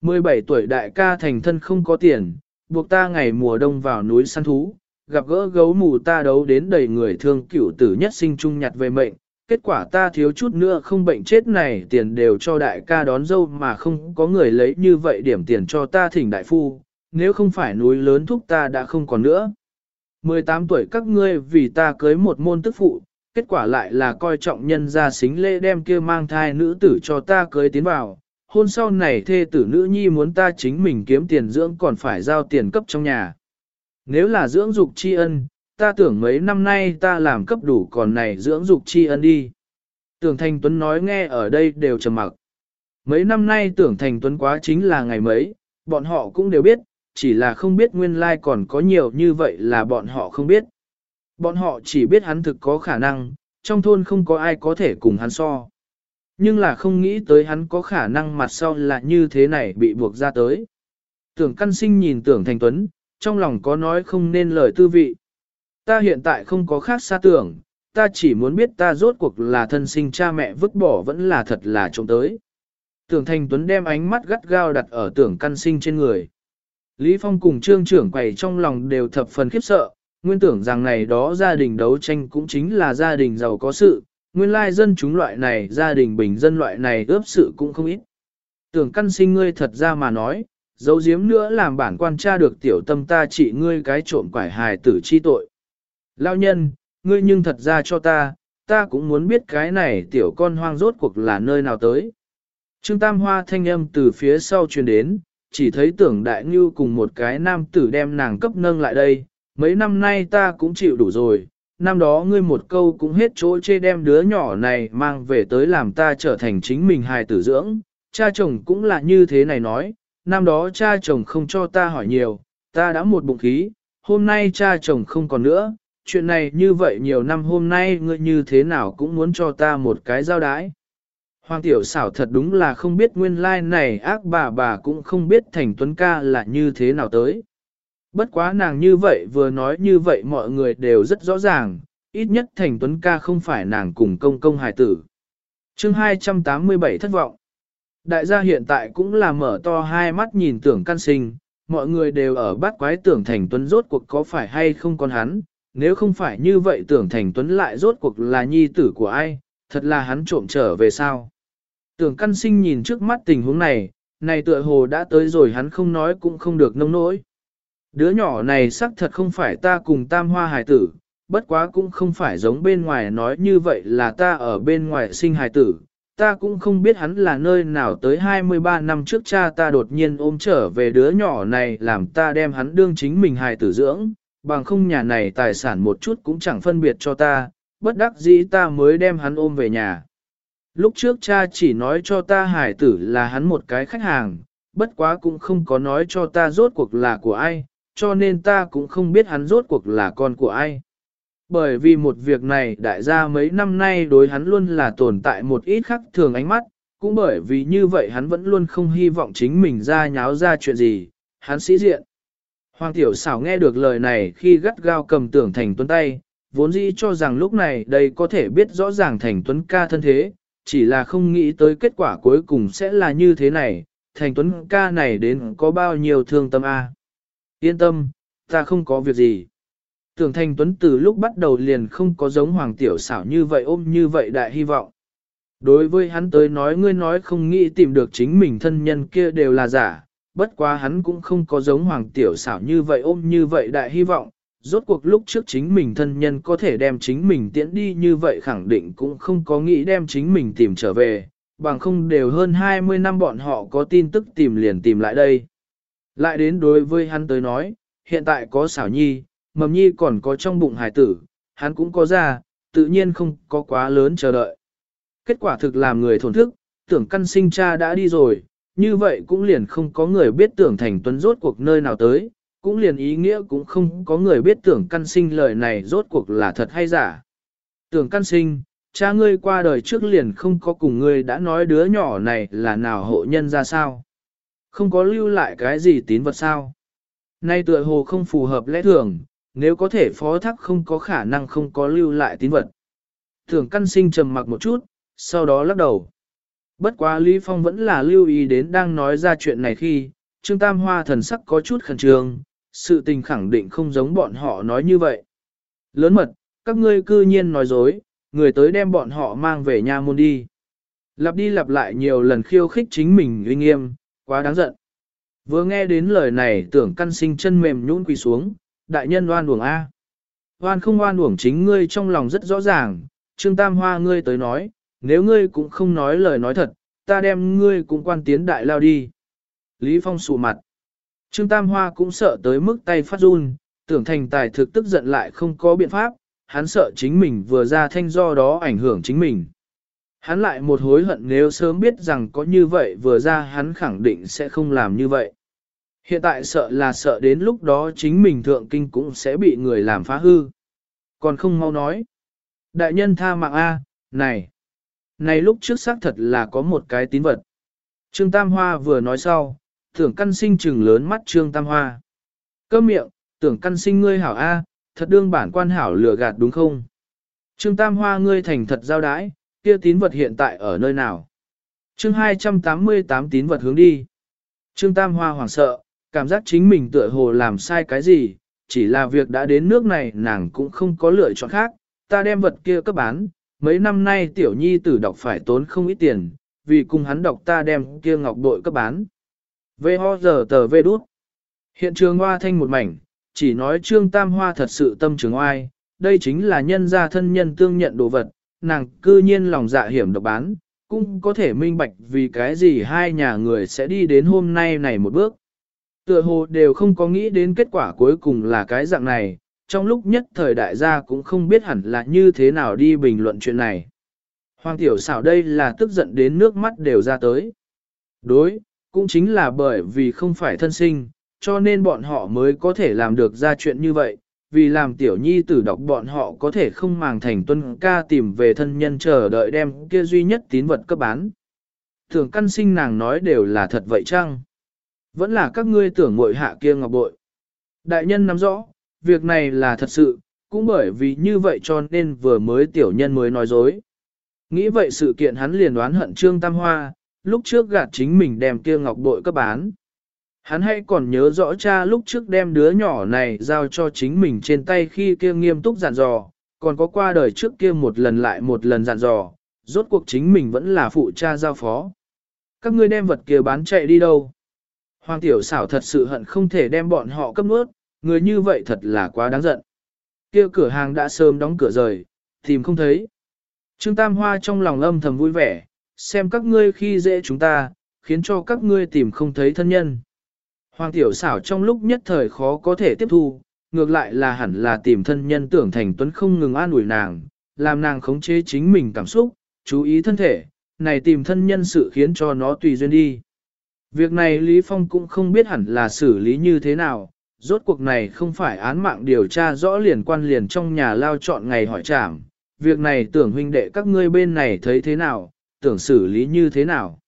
Speaker 1: 17 tuổi đại ca thành thân không có tiền, buộc ta ngày mùa đông vào núi săn thú, gặp gỡ gấu mù ta đấu đến đầy người thương cửu tử nhất sinh trung nhặt về mệnh, kết quả ta thiếu chút nữa không bệnh chết này tiền đều cho đại ca đón dâu mà không có người lấy như vậy điểm tiền cho ta thỉnh đại phu, nếu không phải núi lớn thúc ta đã không còn nữa. 18 tuổi các ngươi vì ta cưới một môn tức phụ, kết quả lại là coi trọng nhân gia xính lễ đem kia mang thai nữ tử cho ta cưới tiến vào. Hôn sau này thê tử nữ nhi muốn ta chính mình kiếm tiền dưỡng còn phải giao tiền cấp trong nhà. Nếu là dưỡng dục tri ân, ta tưởng mấy năm nay ta làm cấp đủ còn này dưỡng dục tri ân đi. Tưởng Thành Tuấn nói nghe ở đây đều trầm mặc. Mấy năm nay tưởng Thành Tuấn quá chính là ngày mấy, bọn họ cũng đều biết, chỉ là không biết nguyên lai like còn có nhiều như vậy là bọn họ không biết. Bọn họ chỉ biết hắn thực có khả năng, trong thôn không có ai có thể cùng hắn so. Nhưng là không nghĩ tới hắn có khả năng mặt sau là như thế này bị buộc ra tới. Tưởng căn sinh nhìn tưởng thành tuấn, trong lòng có nói không nên lời tư vị. Ta hiện tại không có khác xa tưởng, ta chỉ muốn biết ta rốt cuộc là thân sinh cha mẹ vứt bỏ vẫn là thật là trông tới. Tưởng thành tuấn đem ánh mắt gắt gao đặt ở tưởng căn sinh trên người. Lý Phong cùng trương trưởng quầy trong lòng đều thập phần khiếp sợ, nguyên tưởng rằng này đó gia đình đấu tranh cũng chính là gia đình giàu có sự, nguyên lai dân chúng loại này gia đình bình dân loại này ướp sự cũng không ít. Tưởng căn sinh ngươi thật ra mà nói, dấu diếm nữa làm bản quan tra được tiểu tâm ta trị ngươi cái trộm quải hài tử chi tội. Lao nhân, ngươi nhưng thật ra cho ta, ta cũng muốn biết cái này tiểu con hoang rốt cuộc là nơi nào tới. Trương Tam Hoa thanh âm từ phía sau truyền đến, chỉ thấy tưởng đại ngưu cùng một cái nam tử đem nàng cấp nâng lại đây, mấy năm nay ta cũng chịu đủ rồi, năm đó ngươi một câu cũng hết chỗ chê đem đứa nhỏ này mang về tới làm ta trở thành chính mình hài tử dưỡng, cha chồng cũng là như thế này nói, năm đó cha chồng không cho ta hỏi nhiều, ta đã một bụng khí, hôm nay cha chồng không còn nữa, chuyện này như vậy nhiều năm hôm nay ngươi như thế nào cũng muốn cho ta một cái giao đái. Hoàng tiểu xảo thật đúng là không biết nguyên lai này ác bà bà cũng không biết thành tuấn ca là như thế nào tới. Bất quá nàng như vậy vừa nói như vậy mọi người đều rất rõ ràng, ít nhất thành tuấn ca không phải nàng cùng công công hài tử. chương 287 thất vọng. Đại gia hiện tại cũng là mở to hai mắt nhìn tưởng căn sinh, mọi người đều ở bắt quái tưởng thành tuấn rốt cuộc có phải hay không con hắn, nếu không phải như vậy tưởng thành tuấn lại rốt cuộc là nhi tử của ai, thật là hắn trộm trở về sao. Tưởng căn sinh nhìn trước mắt tình huống này, này tựa hồ đã tới rồi hắn không nói cũng không được nông nỗi. Đứa nhỏ này xác thật không phải ta cùng tam hoa hài tử, bất quá cũng không phải giống bên ngoài nói như vậy là ta ở bên ngoài sinh hài tử. Ta cũng không biết hắn là nơi nào tới 23 năm trước cha ta đột nhiên ôm trở về đứa nhỏ này làm ta đem hắn đương chính mình hài tử dưỡng, bằng không nhà này tài sản một chút cũng chẳng phân biệt cho ta, bất đắc dĩ ta mới đem hắn ôm về nhà. Lúc trước cha chỉ nói cho ta hải tử là hắn một cái khách hàng, bất quá cũng không có nói cho ta rốt cuộc là của ai, cho nên ta cũng không biết hắn rốt cuộc là con của ai. Bởi vì một việc này đại gia mấy năm nay đối hắn luôn là tồn tại một ít khác thường ánh mắt, cũng bởi vì như vậy hắn vẫn luôn không hy vọng chính mình ra nháo ra chuyện gì, hắn sĩ diện. Hoàng tiểu xảo nghe được lời này khi gắt gao cầm tưởng thành tuấn tay, vốn dĩ cho rằng lúc này đây có thể biết rõ ràng thành tuấn ca thân thế, chỉ là không nghĩ tới kết quả cuối cùng sẽ là như thế này, thành tuấn ca này đến có bao nhiêu thương tâm a Yên tâm, ta không có việc gì. Tưởng thành tuấn từ lúc bắt đầu liền không có giống hoàng tiểu xảo như vậy ôm như vậy đại hy vọng. Đối với hắn tới nói ngươi nói không nghĩ tìm được chính mình thân nhân kia đều là giả, bất quá hắn cũng không có giống hoàng tiểu xảo như vậy ôm như vậy đại hy vọng, rốt cuộc lúc trước chính mình thân nhân có thể đem chính mình tiễn đi như vậy khẳng định cũng không có nghĩ đem chính mình tìm trở về, bằng không đều hơn 20 năm bọn họ có tin tức tìm liền tìm lại đây. Lại đến đối với hắn tới nói, hiện tại có xảo nhi, mầm nhi còn có trong bụng hải tử, hắn cũng có ra, tự nhiên không có quá lớn chờ đợi. Kết quả thực làm người thổn thức, tưởng căn sinh cha đã đi rồi, như vậy cũng liền không có người biết tưởng thành tuấn rốt cuộc nơi nào tới, cũng liền ý nghĩa cũng không có người biết tưởng căn sinh lời này rốt cuộc là thật hay giả. Tưởng căn sinh, cha ngươi qua đời trước liền không có cùng ngươi đã nói đứa nhỏ này là nào hộ nhân ra sao. Không có lưu lại cái gì tín vật sao. Nay tựa hồ không phù hợp lẽ thường, nếu có thể phó thác không có khả năng không có lưu lại tín vật. Tưởng căn sinh trầm mặc một chút, sau đó lắc đầu. Bất quá Lý Phong vẫn là lưu ý đến đang nói ra chuyện này khi, Trương Tam Hoa thần sắc có chút khẩn trương, sự tình khẳng định không giống bọn họ nói như vậy. Lớn mật, các ngươi cư nhiên nói dối, người tới đem bọn họ mang về nhà môn đi. Lặp đi lặp lại nhiều lần khiêu khích chính mình uy nghiêm, quá đáng giận. Vừa nghe đến lời này tưởng căn sinh chân mềm nhũn quỳ xuống, đại nhân oan uổng A. Oan không oan uổng chính ngươi trong lòng rất rõ ràng, Trương Tam Hoa ngươi tới nói, nếu ngươi cũng không nói lời nói thật, ta đem ngươi cũng quan tiến đại lao đi. Lý Phong sụ mặt. Trương Tam Hoa cũng sợ tới mức tay phát run, tưởng thành tài thực tức giận lại không có biện pháp, hắn sợ chính mình vừa ra thanh do đó ảnh hưởng chính mình. Hắn lại một hối hận nếu sớm biết rằng có như vậy vừa ra hắn khẳng định sẽ không làm như vậy. Hiện tại sợ là sợ đến lúc đó chính mình thượng kinh cũng sẽ bị người làm phá hư. Còn không mau nói. Đại nhân tha mạng A, này. Này lúc trước xác thật là có một cái tín vật. Trương Tam Hoa vừa nói sau, tưởng căn sinh trừng lớn mắt Trương Tam Hoa. Câm miệng, tưởng căn sinh ngươi hảo A, thật đương bản quan hảo lừa gạt đúng không? Trương Tam Hoa ngươi thành thật giao đái, kia tín vật hiện tại ở nơi nào? Chương 288 tín vật hướng đi. Trương Tam Hoa hoảng sợ, cảm giác chính mình tựa hồ làm sai cái gì, chỉ là việc đã đến nước này nàng cũng không có lựa chọn khác, ta đem vật kia cấp bán, mấy năm nay tiểu nhi tử đọc phải tốn không ít tiền, vì cùng hắn đọc ta đem kia ngọc bội cấp bán. Vê ho giờ tờ vê đút. Hiện trường hoa thanh một mảnh, chỉ nói trương tam hoa thật sự tâm trường oai, đây chính là nhân gia thân nhân tương nhận đồ vật, nàng cư nhiên lòng dạ hiểm độc bán, cũng có thể minh bạch vì cái gì hai nhà người sẽ đi đến hôm nay này một bước. Tựa hồ đều không có nghĩ đến kết quả cuối cùng là cái dạng này, trong lúc nhất thời đại gia cũng không biết hẳn là như thế nào đi bình luận chuyện này. Hoàng tiểu xảo đây là tức giận đến nước mắt đều ra tới. Đối, cũng chính là bởi vì không phải thân sinh, cho nên bọn họ mới có thể làm được ra chuyện như vậy, vì làm tiểu nhi tử đọc bọn họ có thể không màng thành tuân ca tìm về thân nhân chờ đợi đem kia duy nhất tín vật cấp bán. Thường căn sinh nàng nói đều là thật vậy chăng? Vẫn là các ngươi tưởng ngội hạ kia ngọc bội. Đại nhân nắm rõ, việc này là thật sự, cũng bởi vì như vậy cho nên vừa mới tiểu nhân mới nói dối. Nghĩ vậy sự kiện hắn liền đoán hận Trương Tam Hoa, lúc trước gạt chính mình đem kia ngọc bội cấp bán. Hắn hay còn nhớ rõ cha lúc trước đem đứa nhỏ này giao cho chính mình trên tay khi kia nghiêm túc dặn dò, còn có qua đời trước kia một lần lại một lần dặn dò, rốt cuộc chính mình vẫn là phụ cha giao phó. Các ngươi đem vật kia bán chạy đi đâu? Hoàng tiểu xảo thật sự hận không thể đem bọn họ cấp nuốt, người như vậy thật là quá đáng giận. Kia cửa hàng đã sớm đóng cửa rời, tìm không thấy. Trương Tam Hoa trong lòng âm thầm vui vẻ, xem các ngươi khi dễ chúng ta, khiến cho các ngươi tìm không thấy thân nhân. Hoàng tiểu xảo trong lúc nhất thời khó có thể tiếp thu, ngược lại là hẳn là tìm thân nhân tưởng thành tuấn không ngừng an ủi nàng, làm nàng khống chế chính mình cảm xúc, chú ý thân thể, này tìm thân nhân sự khiến cho nó tùy duyên đi. Việc này Lý Phong cũng không biết hẳn là xử lý như thế nào, rốt cuộc này không phải án mạng điều tra rõ liền quan liền trong nhà lao chọn ngày hỏi trảm. Việc này tưởng huynh đệ các ngươi bên này thấy thế nào, tưởng xử lý như thế nào.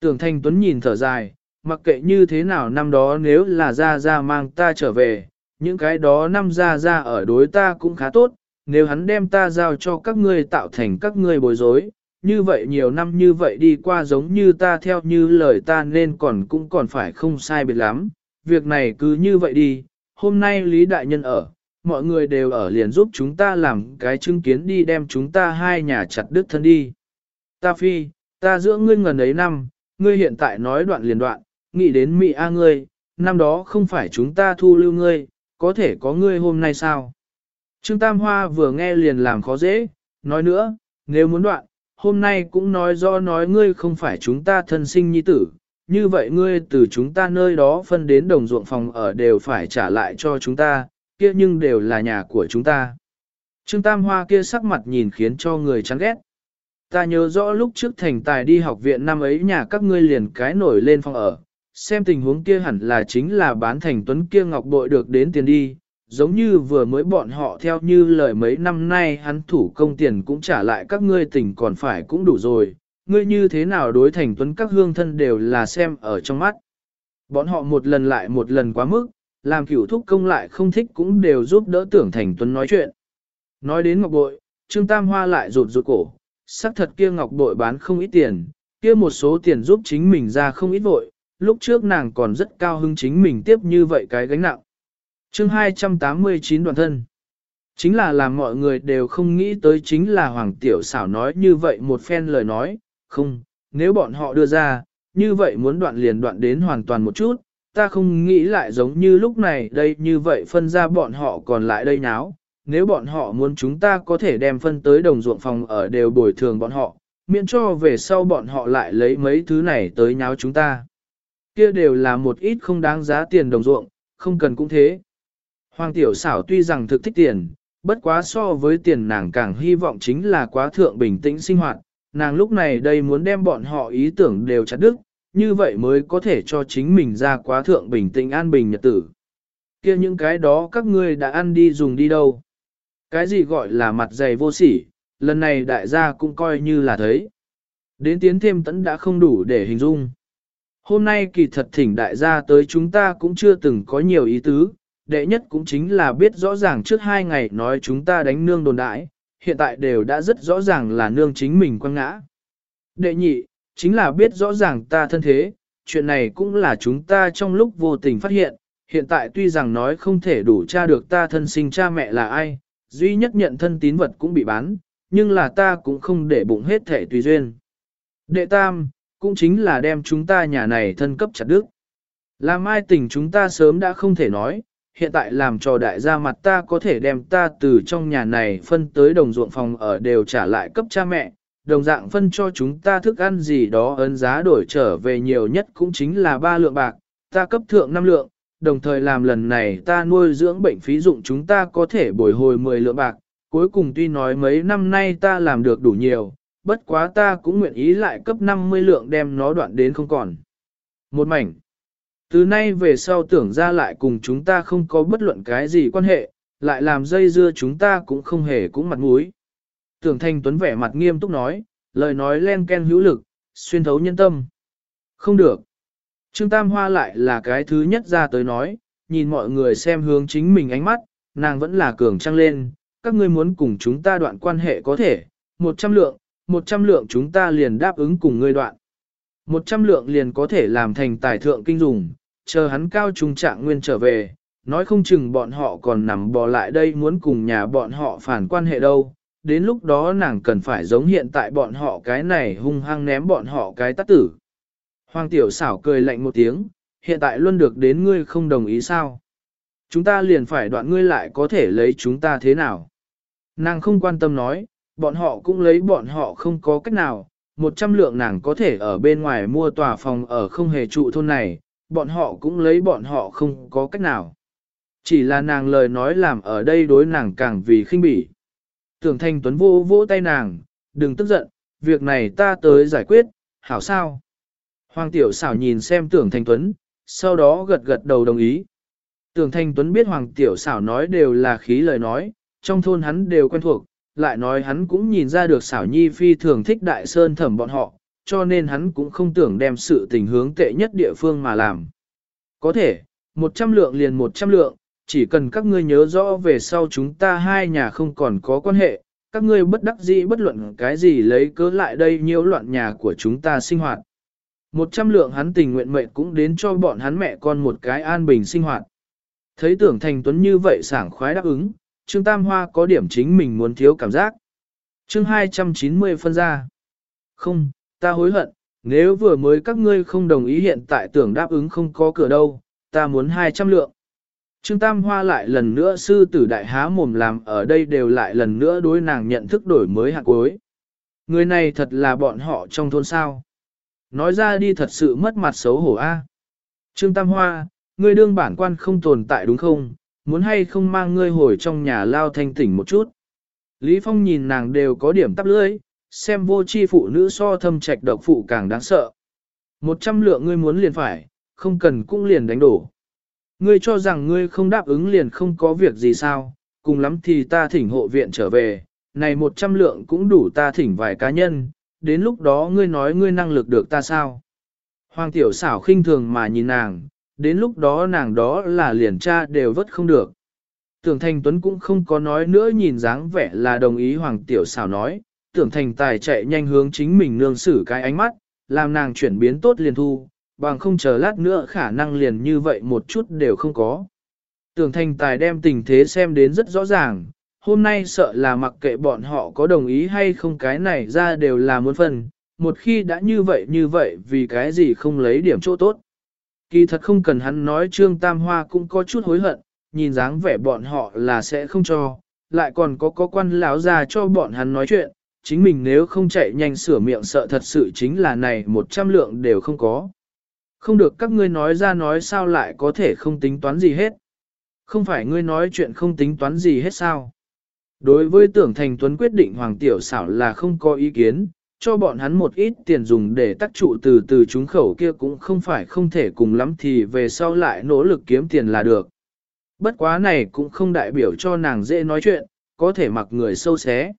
Speaker 1: Tưởng Thanh Tuấn nhìn thở dài, mặc kệ như thế nào năm đó nếu là ra ra mang ta trở về, những cái đó năm ra ra ở đối ta cũng khá tốt, nếu hắn đem ta giao cho các ngươi tạo thành các ngươi bối rối, như vậy nhiều năm như vậy đi qua giống như ta theo như lời ta nên còn cũng còn phải không sai biệt lắm, việc này cứ như vậy đi, hôm nay Lý Đại Nhân ở, mọi người đều ở liền giúp chúng ta làm cái chứng kiến đi đem chúng ta hai nhà chặt đứt thân đi. Ta phi, ta dưỡng ngươi ngần ấy năm, ngươi hiện tại nói đoạn liền đoạn, nghĩ đến Mỹ A ngươi, năm đó không phải chúng ta thu lưu ngươi, có thể có ngươi hôm nay sao? Trương Tam Hoa vừa nghe liền làm khó dễ, nói nữa, nếu muốn đoạn, hôm nay cũng nói do nói ngươi không phải chúng ta thân sinh nhi tử, như vậy ngươi từ chúng ta nơi đó phân đến đồng ruộng phòng ở đều phải trả lại cho chúng ta, kia nhưng đều là nhà của chúng ta. Trương Tam Hoa kia sắc mặt nhìn khiến cho người chán ghét. Ta nhớ rõ lúc trước thành tài đi học viện năm ấy nhà các ngươi liền cái nổi lên phòng ở, xem tình huống kia hẳn là chính là bán thành tuấn kia ngọc bội được đến tiền đi, giống như vừa mới bọn họ theo như lời mấy năm nay hắn thủ công tiền cũng trả lại các ngươi tỉnh còn phải cũng đủ rồi, ngươi như thế nào đối thành tuấn các hương thân đều là xem ở trong mắt. Bọn họ một lần lại một lần quá mức, làm cửu thúc công lại không thích cũng đều giúp đỡ tưởng thành tuấn nói chuyện. Nói đến ngọc bội, Trương Tam Hoa lại rụt rụt cổ, xác thật kia ngọc bội bán không ít tiền, kia một số tiền giúp chính mình ra không ít vội, lúc trước nàng còn rất cao hứng chính mình tiếp như vậy cái gánh nặng. chương 289 đoạn thân. Chính là làm mọi người đều không nghĩ tới chính là Hoàng Tiểu xảo nói như vậy một phen lời nói, không, nếu bọn họ đưa ra, như vậy muốn đoạn liền đoạn đến hoàn toàn một chút, ta không nghĩ lại giống như lúc này đây như vậy phân ra bọn họ còn lại đây nháo, nếu bọn họ muốn chúng ta có thể đem phân tới đồng ruộng phòng ở đều bồi thường bọn họ, miễn cho về sau bọn họ lại lấy mấy thứ này tới nháo chúng ta. Kia đều là một ít không đáng giá tiền đồng ruộng, không cần cũng thế. Hoàng tiểu xảo tuy rằng thực thích tiền, bất quá so với tiền nàng càng hy vọng chính là quá thượng bình tĩnh sinh hoạt, nàng lúc này đây muốn đem bọn họ ý tưởng đều chặt đứt, như vậy mới có thể cho chính mình ra quá thượng bình tĩnh an bình nhật tử. kia những cái đó các ngươi đã ăn đi dùng đi đâu? Cái gì gọi là mặt dày vô sỉ, lần này đại gia cũng coi như là thấy. Đến tiến thêm tấn đã không đủ để hình dung. Hôm nay kỳ thật thỉnh đại gia tới chúng ta cũng chưa từng có nhiều ý tứ, đệ nhất cũng chính là biết rõ ràng trước hai ngày nói chúng ta đánh nương đồn đại, hiện tại đều đã rất rõ ràng là nương chính mình quăng ngã. Đệ nhị, chính là biết rõ ràng ta thân thế, chuyện này cũng là chúng ta trong lúc vô tình phát hiện, hiện tại tuy rằng nói không thể đủ tra được ta thân sinh cha mẹ là ai, duy nhất nhận thân tín vật cũng bị bán, nhưng là ta cũng không để bụng hết thể tùy duyên. Đệ tam, cũng chính là đem chúng ta nhà này thân cấp chặt đức. Làm ai tình chúng ta sớm đã không thể nói, hiện tại làm cho đại gia mặt ta có thể đem ta từ trong nhà này phân tới đồng ruộng phòng ở đều trả lại cấp cha mẹ, đồng dạng phân cho chúng ta thức ăn gì đó ấn giá đổi trở về nhiều nhất cũng chính là ba lượng bạc, ta cấp thượng năm lượng, đồng thời làm lần này ta nuôi dưỡng bệnh phí dụng chúng ta có thể bồi hồi 10 lượng bạc, cuối cùng tuy nói mấy năm nay ta làm được đủ nhiều, bất quá ta cũng nguyện ý lại cấp 50 lượng đem nó đoạn đến không còn. Một mảnh. Từ nay về sau tưởng ra lại cùng chúng ta không có bất luận cái gì quan hệ, lại làm dây dưa chúng ta cũng không hề cũng mặt mũi. Tưởng Thanh Tuấn vẻ mặt nghiêm túc nói, lời nói len ken hữu lực, xuyên thấu nhân tâm. Không được. Trương Tam Hoa lại là cái thứ nhất ra tới nói, nhìn mọi người xem hướng chính mình ánh mắt, nàng vẫn là cường trăng lên, các ngươi muốn cùng chúng ta đoạn quan hệ có thể, một trăm lượng, một trăm lượng chúng ta liền đáp ứng cùng ngươi đoạn. Một trăm lượng liền có thể làm thành tài thượng kinh dùng, chờ hắn cao trung trạng nguyên trở về, nói không chừng bọn họ còn nằm bò lại đây muốn cùng nhà bọn họ phản quan hệ đâu. Đến lúc đó nàng cần phải giống hiện tại bọn họ cái này hung hăng ném bọn họ cái tắt tử. Hoàng tiểu xảo cười lạnh một tiếng, hiện tại luôn được đến ngươi không đồng ý sao. Chúng ta liền phải đoạn ngươi lại có thể lấy chúng ta thế nào. Nàng không quan tâm nói, bọn họ cũng lấy bọn họ không có cách nào, một trăm lượng nàng có thể ở bên ngoài mua tòa phòng ở không hề trụ thôn này, bọn họ cũng lấy bọn họ không có cách nào. Chỉ là nàng lời nói làm ở đây đối nàng càng vì khinh bỉ. Tưởng thanh tuấn vô vỗ tay nàng, đừng tức giận, việc này ta tới giải quyết, hảo sao. Hoàng tiểu xảo nhìn xem tưởng thanh tuấn, sau đó gật gật đầu đồng ý. Tưởng thanh tuấn biết hoàng tiểu xảo nói đều là khí lời nói, trong thôn hắn đều quen thuộc, lại nói hắn cũng nhìn ra được xảo nhi phi thường thích đại sơn thẩm bọn họ, cho nên hắn cũng không tưởng đem sự tình hướng tệ nhất địa phương mà làm. Có thể, một trăm lượng liền một trăm lượng, chỉ cần các ngươi nhớ rõ về sau chúng ta hai nhà không còn có quan hệ, các ngươi bất đắc dĩ bất luận cái gì lấy cớ lại đây nhiễu loạn nhà của chúng ta sinh hoạt. Một trăm lượng hắn tình nguyện mệnh cũng đến cho bọn hắn mẹ con một cái an bình sinh hoạt. Thấy tưởng thành tuấn như vậy sảng khoái đáp ứng, Trương Tam Hoa có điểm chính mình muốn thiếu cảm giác. Chương 290 phân ra. Không, ta hối hận, nếu vừa mới các ngươi không đồng ý hiện tại tưởng đáp ứng không có cửa đâu, ta muốn 200 lượng. Trương Tam Hoa lại lần nữa sư tử đại há mồm làm ở đây đều lại lần nữa đối nàng nhận thức đổi mới hạt cuối. Người này thật là bọn họ trong thôn sao. Nói ra đi thật sự mất mặt xấu hổ a. Trương Tam Hoa, ngươi đương bản quan không tồn tại đúng không, muốn hay không mang ngươi hồi trong nhà lao thanh tỉnh một chút. Lý Phong nhìn nàng đều có điểm tắp lưỡi, xem vô chi phụ nữ so thâm trạch độc phụ càng đáng sợ. Một trăm lượng ngươi muốn liền phải, không cần cũng liền đánh đổ. Ngươi cho rằng ngươi không đáp ứng liền không có việc gì sao, cùng lắm thì ta thỉnh hộ viện trở về, này một trăm lượng cũng đủ ta thỉnh vài cá nhân, đến lúc đó ngươi nói ngươi năng lực được ta sao. Hoàng tiểu xảo khinh thường mà nhìn nàng, đến lúc đó nàng đó là liền cha đều vất không được. Tưởng Thành Tuấn cũng không có nói nữa nhìn dáng vẻ là đồng ý Hoàng Tiểu xảo nói, Tưởng Thành Tài chạy nhanh hướng chính mình nương xử cái ánh mắt, làm nàng chuyển biến tốt liền thu, bằng không chờ lát nữa khả năng liền như vậy một chút đều không có. Tưởng Thành Tài đem tình thế xem đến rất rõ ràng, hôm nay sợ là mặc kệ bọn họ có đồng ý hay không cái này ra đều là muốn phần, một khi đã như vậy như vậy vì cái gì không lấy điểm chỗ tốt. Kỳ thật không cần hắn nói Trương Tam Hoa cũng có chút hối hận, nhìn dáng vẻ bọn họ là sẽ không cho, lại còn có có quan lão ra cho bọn hắn nói chuyện, chính mình nếu không chạy nhanh sửa miệng sợ thật sự chính là này một trăm lượng đều không có. Không được các ngươi nói ra nói sao lại có thể không tính toán gì hết. Không phải ngươi nói chuyện không tính toán gì hết sao. Đối với tưởng thành tuấn quyết định Hoàng Tiểu xảo là không có ý kiến, cho bọn hắn một ít tiền dùng để tác trụ từ từ chúng khẩu kia cũng không phải không thể cùng lắm thì về sau lại nỗ lực kiếm tiền là được. Bất quá này cũng không đại biểu cho nàng dễ nói chuyện, có thể mặc người sâu xé.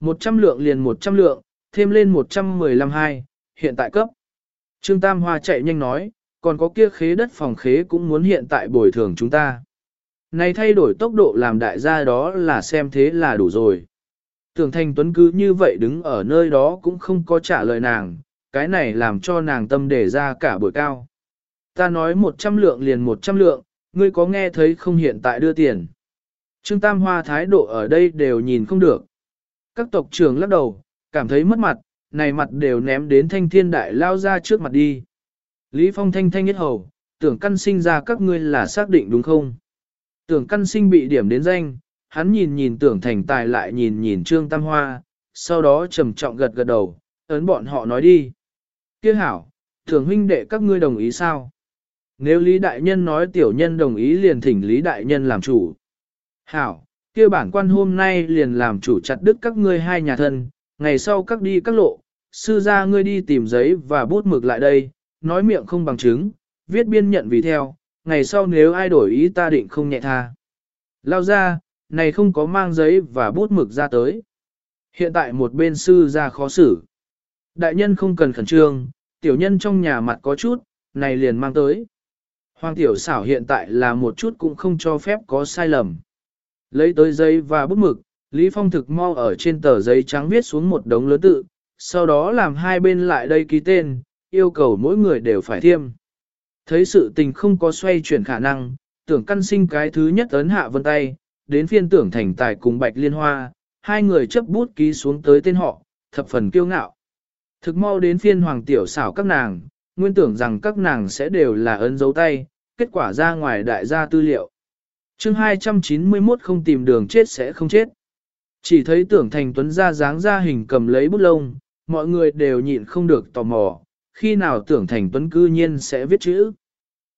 Speaker 1: Một trăm lượng liền một trăm lượng, thêm lên một trăm mười lăm hai, hiện tại cấp. Trương Tam Hoa chạy nhanh nói, còn có kia khế đất phòng khế cũng muốn hiện tại bồi thường chúng ta. Này thay đổi tốc độ làm đại gia đó là xem thế là đủ rồi. Tưởng Thanh Tuấn cứ như vậy đứng ở nơi đó cũng không có trả lời nàng, cái này làm cho nàng tâm để ra cả buổi cao. Ta nói một trăm lượng liền một trăm lượng, ngươi có nghe thấy không hiện tại đưa tiền. Trương Tam Hoa thái độ ở đây đều nhìn không được. Các tộc trưởng lắc đầu, cảm thấy mất mặt, này mặt đều ném đến thanh thiên đại lao ra trước mặt đi. Lý Phong thanh thanh nhất hầu, tưởng căn sinh ra các ngươi là xác định đúng không? Tưởng căn sinh bị điểm đến danh, hắn nhìn nhìn tưởng thành tài lại nhìn nhìn trương tam hoa, sau đó trầm trọng gật gật đầu, ấn bọn họ nói đi. Kia hảo, tưởng huynh đệ các ngươi đồng ý sao? Nếu Lý Đại Nhân nói tiểu nhân đồng ý liền thỉnh Lý Đại Nhân làm chủ. Hảo, kia bản quan hôm nay liền làm chủ chặt đứt các ngươi hai nhà thân, ngày sau các đi các lộ, sư gia ngươi đi tìm giấy và bút mực lại đây, nói miệng không bằng chứng, viết biên nhận vì theo, ngày sau nếu ai đổi ý ta định không nhẹ tha. Lao ra, này không có mang giấy và bút mực ra tới. Hiện tại một bên sư ra khó xử. Đại nhân không cần khẩn trương, tiểu nhân trong nhà mặt có chút, này liền mang tới. Hoàng tiểu xảo hiện tại là một chút cũng không cho phép có sai lầm. Lấy tới giấy và bút mực, Lý Phong thực mau ở trên tờ giấy trắng viết xuống một đống lớn tự, sau đó làm hai bên lại đây ký tên, yêu cầu mỗi người đều phải thiêm. Thấy sự tình không có xoay chuyển khả năng, tưởng căn sinh cái thứ nhất ấn hạ vân tay, đến phiên tưởng thành tài cùng bạch liên hoa, hai người chấp bút ký xuống tới tên họ, thập phần kiêu ngạo. Thực mau đến phiên hoàng tiểu xảo các nàng, nguyên tưởng rằng các nàng sẽ đều là ấn dấu tay, kết quả ra ngoài đại gia tư liệu. chương 291 không tìm đường chết sẽ không chết. Chỉ thấy tưởng thành tuấn ra dáng ra hình cầm lấy bút lông, mọi người đều nhịn không được tò mò, khi nào tưởng thành tuấn cư nhiên sẽ viết chữ.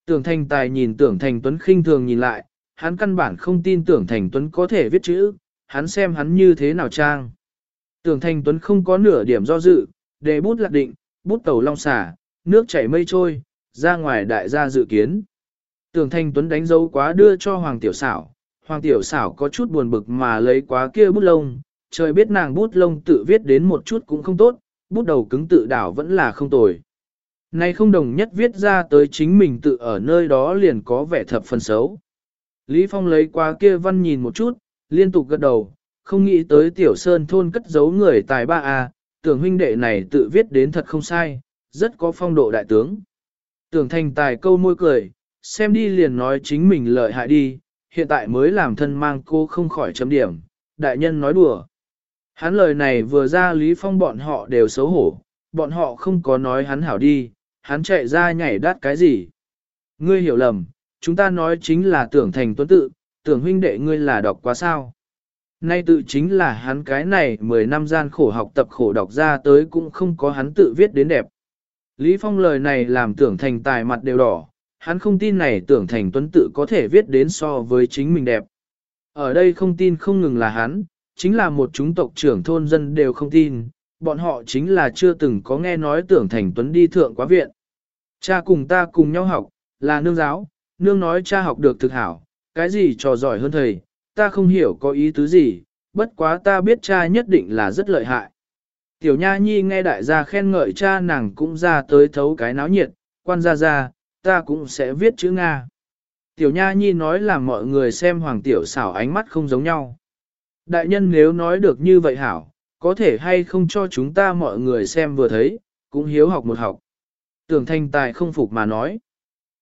Speaker 1: Tưởng thành tài nhìn tưởng thành tuấn khinh thường nhìn lại, hắn căn bản không tin tưởng thành tuấn có thể viết chữ, hắn xem hắn như thế nào trang. Tưởng thành tuấn không có nửa điểm do dự, đề bút lạc định, bút tàu long xả, nước chảy mây trôi, ra ngoài đại gia dự kiến. Tưởng thành tuấn đánh dấu quá đưa cho Hoàng Tiểu Xảo, Hoàng Tiểu Xảo có chút buồn bực mà lấy quá kia bút lông, trời biết nàng bút lông tự viết đến một chút cũng không tốt, bút đầu cứng tự đảo vẫn là không tồi. Này không đồng nhất viết ra tới chính mình tự ở nơi đó liền có vẻ thập phần xấu. Lý Phong lấy qua kia văn nhìn một chút, liên tục gật đầu, không nghĩ tới tiểu sơn thôn cất giấu người tài ba a, tưởng huynh đệ này tự viết đến thật không sai, rất có phong độ đại tướng. Tưởng thành tài câu môi cười, xem đi liền nói chính mình lợi hại đi, hiện tại mới làm thân mang cô không khỏi chấm điểm, đại nhân nói đùa. Hắn lời này vừa ra Lý Phong bọn họ đều xấu hổ, bọn họ không có nói hắn hảo đi, hắn chạy ra nhảy đắt cái gì. Ngươi hiểu lầm, chúng ta nói chính là tưởng thành tuấn tự, tưởng huynh đệ ngươi là đọc quá sao. Nay tự chính là hắn cái này 10 năm gian khổ học tập khổ đọc ra tới cũng không có hắn tự viết đến đẹp. Lý Phong lời này làm tưởng thành tài mặt đều đỏ, hắn không tin này tưởng thành tuấn tự có thể viết đến so với chính mình đẹp. Ở đây không tin không ngừng là hắn, chính là một chúng tộc trưởng thôn dân đều không tin, bọn họ chính là chưa từng có nghe nói tưởng thành tuấn đi thượng quá viện. Cha cùng ta cùng nhau học, là nương giáo, nương nói cha học được thực hảo, cái gì trò giỏi hơn thầy, ta không hiểu có ý tứ gì, bất quá ta biết cha nhất định là rất lợi hại. Tiểu Nha Nhi nghe đại gia khen ngợi cha nàng cũng ra tới thấu cái náo nhiệt, quan gia gia, ta cũng sẽ viết chữ Nga. Tiểu Nha Nhi nói là mọi người xem Hoàng Tiểu xảo ánh mắt không giống nhau. Đại nhân nếu nói được như vậy hảo, có thể hay không cho chúng ta mọi người xem vừa thấy, cũng hiếu học một học. Tưởng thanh tài không phục mà nói.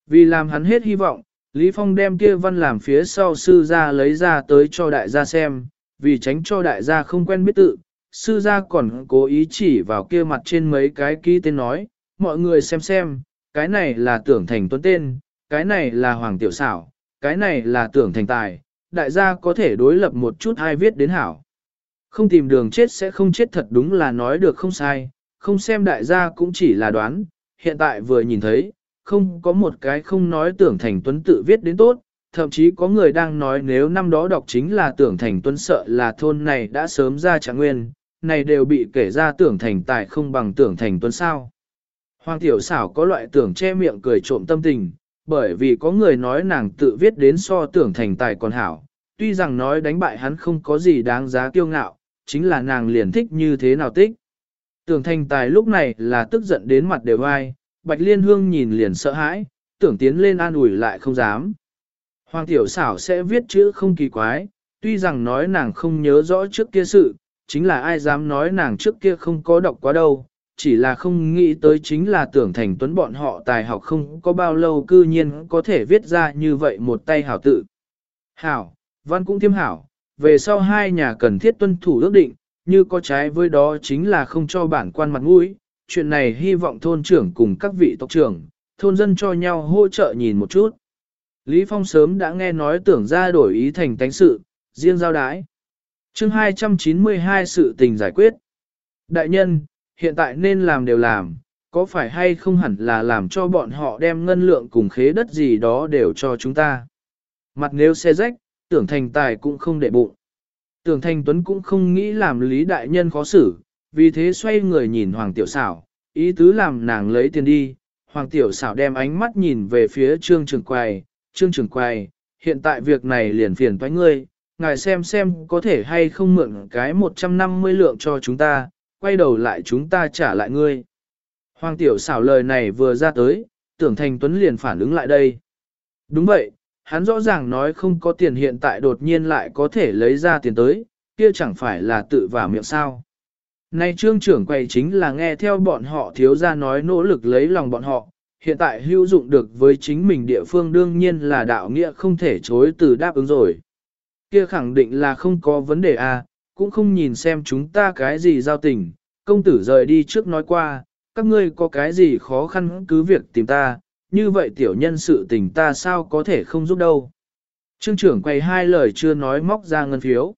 Speaker 1: Vì làm hắn hết hy vọng, Lý Phong đem kia văn làm phía sau sư gia lấy ra tới cho đại gia xem, vì tránh cho đại gia không quen biết tự, sư gia còn cố ý chỉ vào kia mặt trên mấy cái ký tên nói, mọi người xem xem, cái này là tưởng thành tuấn tên, cái này là hoàng tiểu xảo, cái này là tưởng thành tài, đại gia có thể đối lập một chút ai viết đến hảo. Không tìm đường chết sẽ không chết thật đúng là nói được không sai, không xem đại gia cũng chỉ là đoán, hiện tại vừa nhìn thấy, không có một cái không nói tưởng thành tuấn tự viết đến tốt, thậm chí có người đang nói nếu năm đó đọc chính là tưởng thành tuấn sợ là thôn này đã sớm ra trạng nguyên, này đều bị kể ra tưởng thành tài không bằng tưởng thành tuấn sao. Hoàng tiểu xảo có loại tưởng che miệng cười trộm tâm tình, bởi vì có người nói nàng tự viết đến so tưởng thành tài còn hảo, tuy rằng nói đánh bại hắn không có gì đáng giá kiêu ngạo, chính là nàng liền thích như thế nào thích. Tưởng thành tài lúc này là tức giận đến mặt đều ai, Bạch Liên Hương nhìn liền sợ hãi, tưởng tiến lên an ủi lại không dám. Hoàng tiểu xảo sẽ viết chữ không kỳ quái, tuy rằng nói nàng không nhớ rõ trước kia sự, chính là ai dám nói nàng trước kia không có đọc quá đâu, chỉ là không nghĩ tới chính là tưởng thành tuấn bọn họ tài học không có bao lâu cư nhiên có thể viết ra như vậy một tay hảo tự. Hảo, văn cũng thiêm hảo, về sau hai nhà cần thiết tuân thủ ước định, như có trái với đó chính là không cho bản quan mặt mũi, chuyện này hy vọng thôn trưởng cùng các vị tộc trưởng, thôn dân cho nhau hỗ trợ nhìn một chút. Lý Phong sớm đã nghe nói tưởng ra đổi ý thành tánh sự, riêng giao đái. chương 292 sự tình giải quyết. Đại nhân, hiện tại nên làm đều làm, có phải hay không hẳn là làm cho bọn họ đem ngân lượng cùng khế đất gì đó đều cho chúng ta. Mặt nếu xe rách, tưởng thành tài cũng không để bụng. Tưởng thành tuấn cũng không nghĩ làm lý đại nhân khó xử, vì thế xoay người nhìn Hoàng Tiểu Xảo, ý tứ làm nàng lấy tiền đi. Hoàng Tiểu Xảo đem ánh mắt nhìn về phía Trương Trường Quầy, Trương Trường Quầy, hiện tại việc này liền phiền toái ngươi, ngài xem xem có thể hay không mượn cái 150 lượng cho chúng ta, quay đầu lại chúng ta trả lại ngươi. Hoàng Tiểu Xảo lời này vừa ra tới, tưởng thành Tuấn liền phản ứng lại đây. Đúng vậy, hắn rõ ràng nói không có tiền hiện tại đột nhiên lại có thể lấy ra tiền tới, kia chẳng phải là tự vào miệng sao. Nay trương trưởng quầy chính là nghe theo bọn họ thiếu ra nói nỗ lực lấy lòng bọn họ, hiện tại hữu dụng được với chính mình địa phương đương nhiên là đạo nghĩa không thể chối từ đáp ứng rồi. Kia khẳng định là không có vấn đề à, cũng không nhìn xem chúng ta cái gì giao tình, công tử rời đi trước nói qua, các ngươi có cái gì khó khăn cứ việc tìm ta, như vậy tiểu nhân sự tình ta sao có thể không giúp đâu. Trương trưởng quay hai lời chưa nói móc ra ngân phiếu.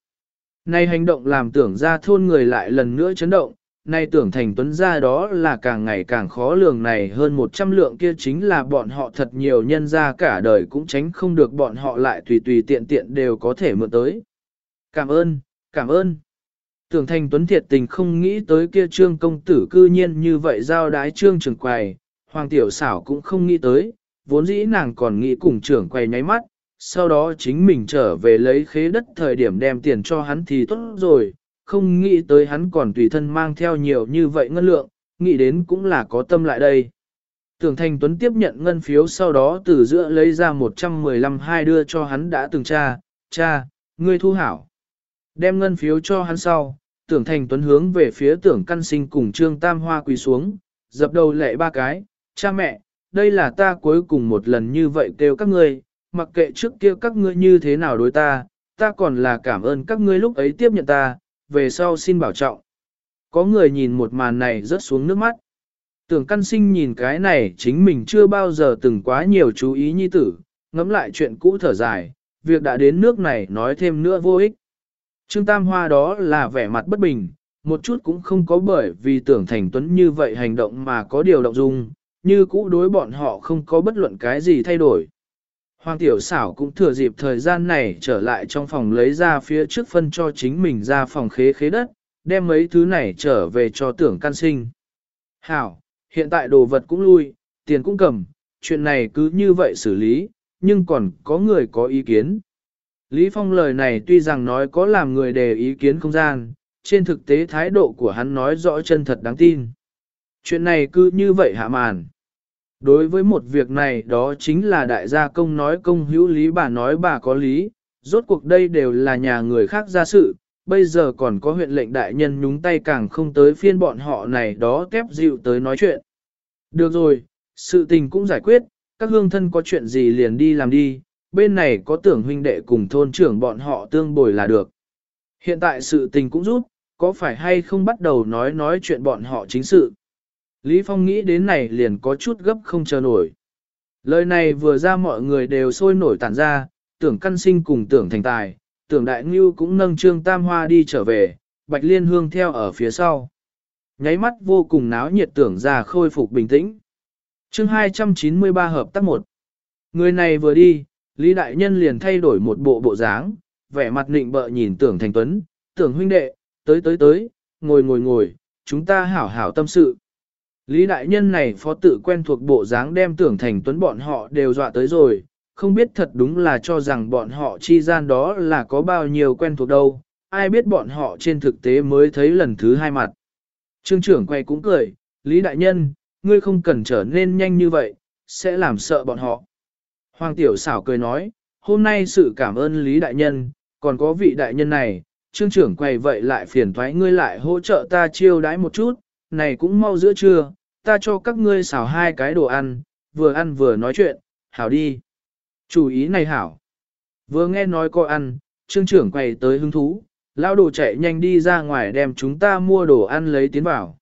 Speaker 1: Này hành động làm tưởng ra thôn người lại lần nữa chấn động, nay tưởng thành tuấn ra đó là càng ngày càng khó lường này hơn 100 lượng kia chính là bọn họ thật nhiều nhân ra cả đời cũng tránh không được bọn họ lại tùy tùy tiện tiện đều có thể mượn tới. Cảm ơn, cảm ơn. Tưởng thành tuấn thiệt tình không nghĩ tới kia trương công tử cư nhiên như vậy giao đái trương trưởng quầy, hoàng tiểu xảo cũng không nghĩ tới, vốn dĩ nàng còn nghĩ cùng trưởng quay nháy mắt, sau đó chính mình trở về lấy khế đất thời điểm đem tiền cho hắn thì tốt rồi, không nghĩ tới hắn còn tùy thân mang theo nhiều như vậy ngân lượng, nghĩ đến cũng là có tâm lại đây. Tưởng Thành Tuấn tiếp nhận ngân phiếu sau đó từ giữa lấy ra 115 hai đưa cho hắn đã từng cha, cha, ngươi thu hảo. Đem ngân phiếu cho hắn sau, tưởng Thành Tuấn hướng về phía tưởng căn sinh cùng Trương Tam Hoa quỳ xuống, dập đầu lệ ba cái, cha mẹ, đây là ta cuối cùng một lần như vậy kêu các ngươi, mặc kệ trước kia các ngươi như thế nào đối ta, ta còn là cảm ơn các ngươi lúc ấy tiếp nhận ta, về sau xin bảo trọng. Có người nhìn một màn này rớt xuống nước mắt. Tưởng căn sinh nhìn cái này chính mình chưa bao giờ từng quá nhiều chú ý nhi tử, ngẫm lại chuyện cũ thở dài, việc đã đến nước này nói thêm nữa vô ích. Trương Tam Hoa đó là vẻ mặt bất bình, một chút cũng không có bởi vì tưởng thành tuấn như vậy hành động mà có điều động dung, như cũ đối bọn họ không có bất luận cái gì thay đổi. Hoàng tiểu xảo cũng thừa dịp thời gian này trở lại trong phòng lấy ra phía trước phân cho chính mình ra phòng khế khế đất, đem mấy thứ này trở về cho tưởng can sinh. Hảo, hiện tại đồ vật cũng lui, tiền cũng cầm, chuyện này cứ như vậy xử lý, nhưng còn có người có ý kiến. Lý Phong lời này tuy rằng nói có làm người đề ý kiến không gian, trên thực tế thái độ của hắn nói rõ chân thật đáng tin. Chuyện này cứ như vậy hạ màn. Đối với một việc này đó chính là đại gia công nói công hữu lý bà nói bà có lý, rốt cuộc đây đều là nhà người khác ra sự, bây giờ còn có huyện lệnh đại nhân nhúng tay càng không tới phiên bọn họ này đó kép dịu tới nói chuyện. Được rồi, sự tình cũng giải quyết, các hương thân có chuyện gì liền đi làm đi, bên này có tưởng huynh đệ cùng thôn trưởng bọn họ tương bồi là được. Hiện tại sự tình cũng rút, có phải hay không bắt đầu nói nói chuyện bọn họ chính sự. Lý Phong nghĩ đến này liền có chút gấp không chờ nổi. Lời này vừa ra mọi người đều sôi nổi tản ra, tưởng căn sinh cùng tưởng thành tài, tưởng đại ngưu cũng nâng trương tam hoa đi trở về, bạch liên hương theo ở phía sau. Nháy mắt vô cùng náo nhiệt tưởng ra khôi phục bình tĩnh. chương 293 hợp tác một Người này vừa đi, Lý Đại Nhân liền thay đổi một bộ bộ dáng, vẻ mặt nịnh bợ nhìn tưởng thành tuấn, tưởng huynh đệ, tới tới tới, ngồi ngồi ngồi, chúng ta hảo hảo tâm sự. Lý đại nhân này phó tự quen thuộc bộ dáng đem tưởng thành tuấn bọn họ đều dọa tới rồi, không biết thật đúng là cho rằng bọn họ chi gian đó là có bao nhiêu quen thuộc đâu, ai biết bọn họ trên thực tế mới thấy lần thứ hai mặt. Trương trưởng quay cũng cười, Lý đại nhân, ngươi không cần trở nên nhanh như vậy, sẽ làm sợ bọn họ. Hoàng tiểu xảo cười nói, hôm nay sự cảm ơn Lý đại nhân, còn có vị đại nhân này, trương trưởng quay vậy lại phiền thoái ngươi lại hỗ trợ ta chiêu đãi một chút, này cũng mau giữa trưa, ta cho các ngươi xào hai cái đồ ăn, vừa ăn vừa nói chuyện, hảo đi. Chủ ý này hảo. Vừa nghe nói có ăn, trương trưởng quay tới hứng thú, lao đồ chạy nhanh đi ra ngoài đem chúng ta mua đồ ăn lấy tiến vào.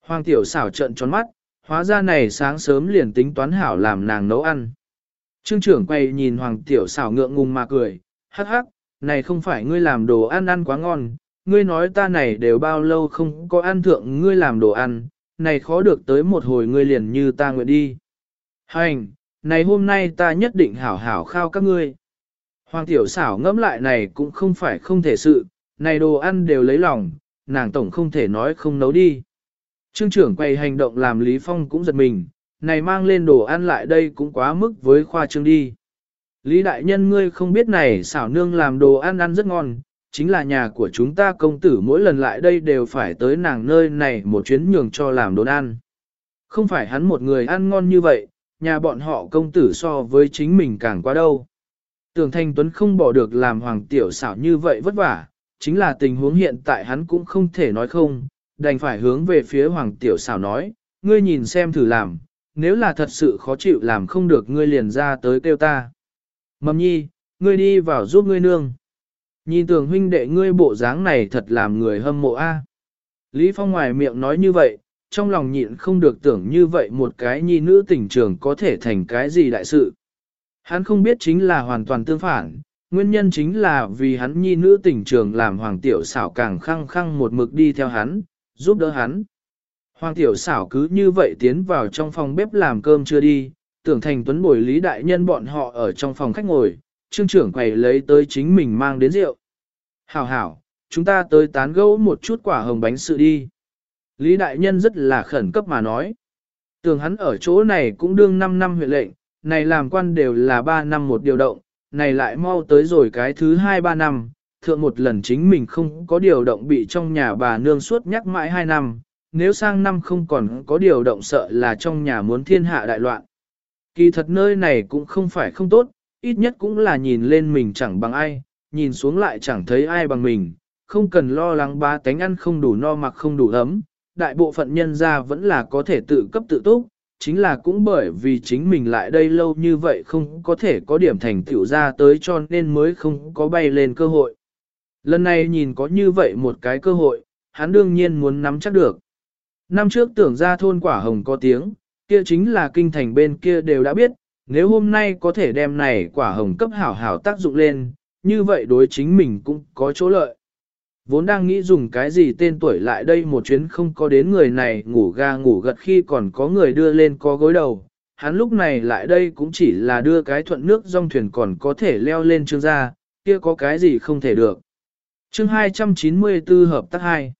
Speaker 1: Hoàng tiểu xảo trận tròn mắt, hóa ra này sáng sớm liền tính toán hảo làm nàng nấu ăn. Trương trưởng quay nhìn hoàng tiểu xảo ngượng ngùng mà cười, hắc hắc, này không phải ngươi làm đồ ăn ăn quá ngon, ngươi nói ta này đều bao lâu không có ăn thượng ngươi làm đồ ăn, này khó được tới một hồi ngươi liền như ta nguyện đi. Hành, này hôm nay ta nhất định hảo hảo khao các ngươi. Hoàng tiểu xảo ngẫm lại này cũng không phải không thể sự, này đồ ăn đều lấy lòng, nàng tổng không thể nói không nấu đi. Trương trưởng quay hành động làm Lý Phong cũng giật mình, này mang lên đồ ăn lại đây cũng quá mức với khoa trương đi. Lý đại nhân ngươi không biết này xảo nương làm đồ ăn ăn rất ngon, chính là nhà của chúng ta công tử mỗi lần lại đây đều phải tới nàng nơi này một chuyến nhường cho làm đồn ăn. Không phải hắn một người ăn ngon như vậy, nhà bọn họ công tử so với chính mình càng quá đâu. Tưởng Thanh Tuấn không bỏ được làm hoàng tiểu xảo như vậy vất vả, chính là tình huống hiện tại hắn cũng không thể nói không, đành phải hướng về phía hoàng tiểu xảo nói, ngươi nhìn xem thử làm, nếu là thật sự khó chịu làm không được ngươi liền ra tới kêu ta. Mầm nhi, ngươi đi vào giúp ngươi nương. Nhìn tưởng huynh đệ ngươi bộ dáng này thật làm người hâm mộ a. Lý Phong ngoài miệng nói như vậy, trong lòng nhịn không được tưởng như vậy một cái nhi nữ tình trường có thể thành cái gì đại sự. Hắn không biết chính là hoàn toàn tương phản, nguyên nhân chính là vì hắn nhi nữ tình trường làm hoàng tiểu xảo càng khăng khăng một mực đi theo hắn, giúp đỡ hắn. Hoàng tiểu xảo cứ như vậy tiến vào trong phòng bếp làm cơm chưa đi, tưởng thành tuấn bồi lý đại nhân bọn họ ở trong phòng khách ngồi, trương trưởng quầy lấy tới chính mình mang đến rượu. Hảo hảo, chúng ta tới tán gẫu một chút quả hồng bánh sự đi. Lý đại nhân rất là khẩn cấp mà nói. tường hắn ở chỗ này cũng đương 5 năm huyện lệnh, này làm quan đều là 3 năm một điều động, này lại mau tới rồi cái thứ 2-3 năm, thượng một lần chính mình không có điều động bị trong nhà bà nương suốt nhắc mãi 2 năm, nếu sang năm không còn có điều động sợ là trong nhà muốn thiên hạ đại loạn. Kỳ thật nơi này cũng không phải không tốt, ít nhất cũng là nhìn lên mình chẳng bằng ai, nhìn xuống lại chẳng thấy ai bằng mình, không cần lo lắng ba tánh ăn không đủ no mặc không đủ ấm, đại bộ phận nhân ra vẫn là có thể tự cấp tự túc, chính là cũng bởi vì chính mình lại đây lâu như vậy không có thể có điểm thành tựu ra tới cho nên mới không có bay lên cơ hội. Lần này nhìn có như vậy một cái cơ hội, hắn đương nhiên muốn nắm chắc được. Năm trước tưởng ra thôn quả hồng có tiếng, kia chính là kinh thành bên kia đều đã biết, nếu hôm nay có thể đem này quả hồng cấp hảo hảo tác dụng lên, như vậy đối chính mình cũng có chỗ lợi. Vốn đang nghĩ dùng cái gì tên tuổi lại đây một chuyến không có đến người này ngủ ga ngủ gật khi còn có người đưa lên có gối đầu. Hắn lúc này lại đây cũng chỉ là đưa cái thuận nước dòng thuyền còn có thể leo lên chương ra, kia có cái gì không thể được. chương 294 hợp tác 2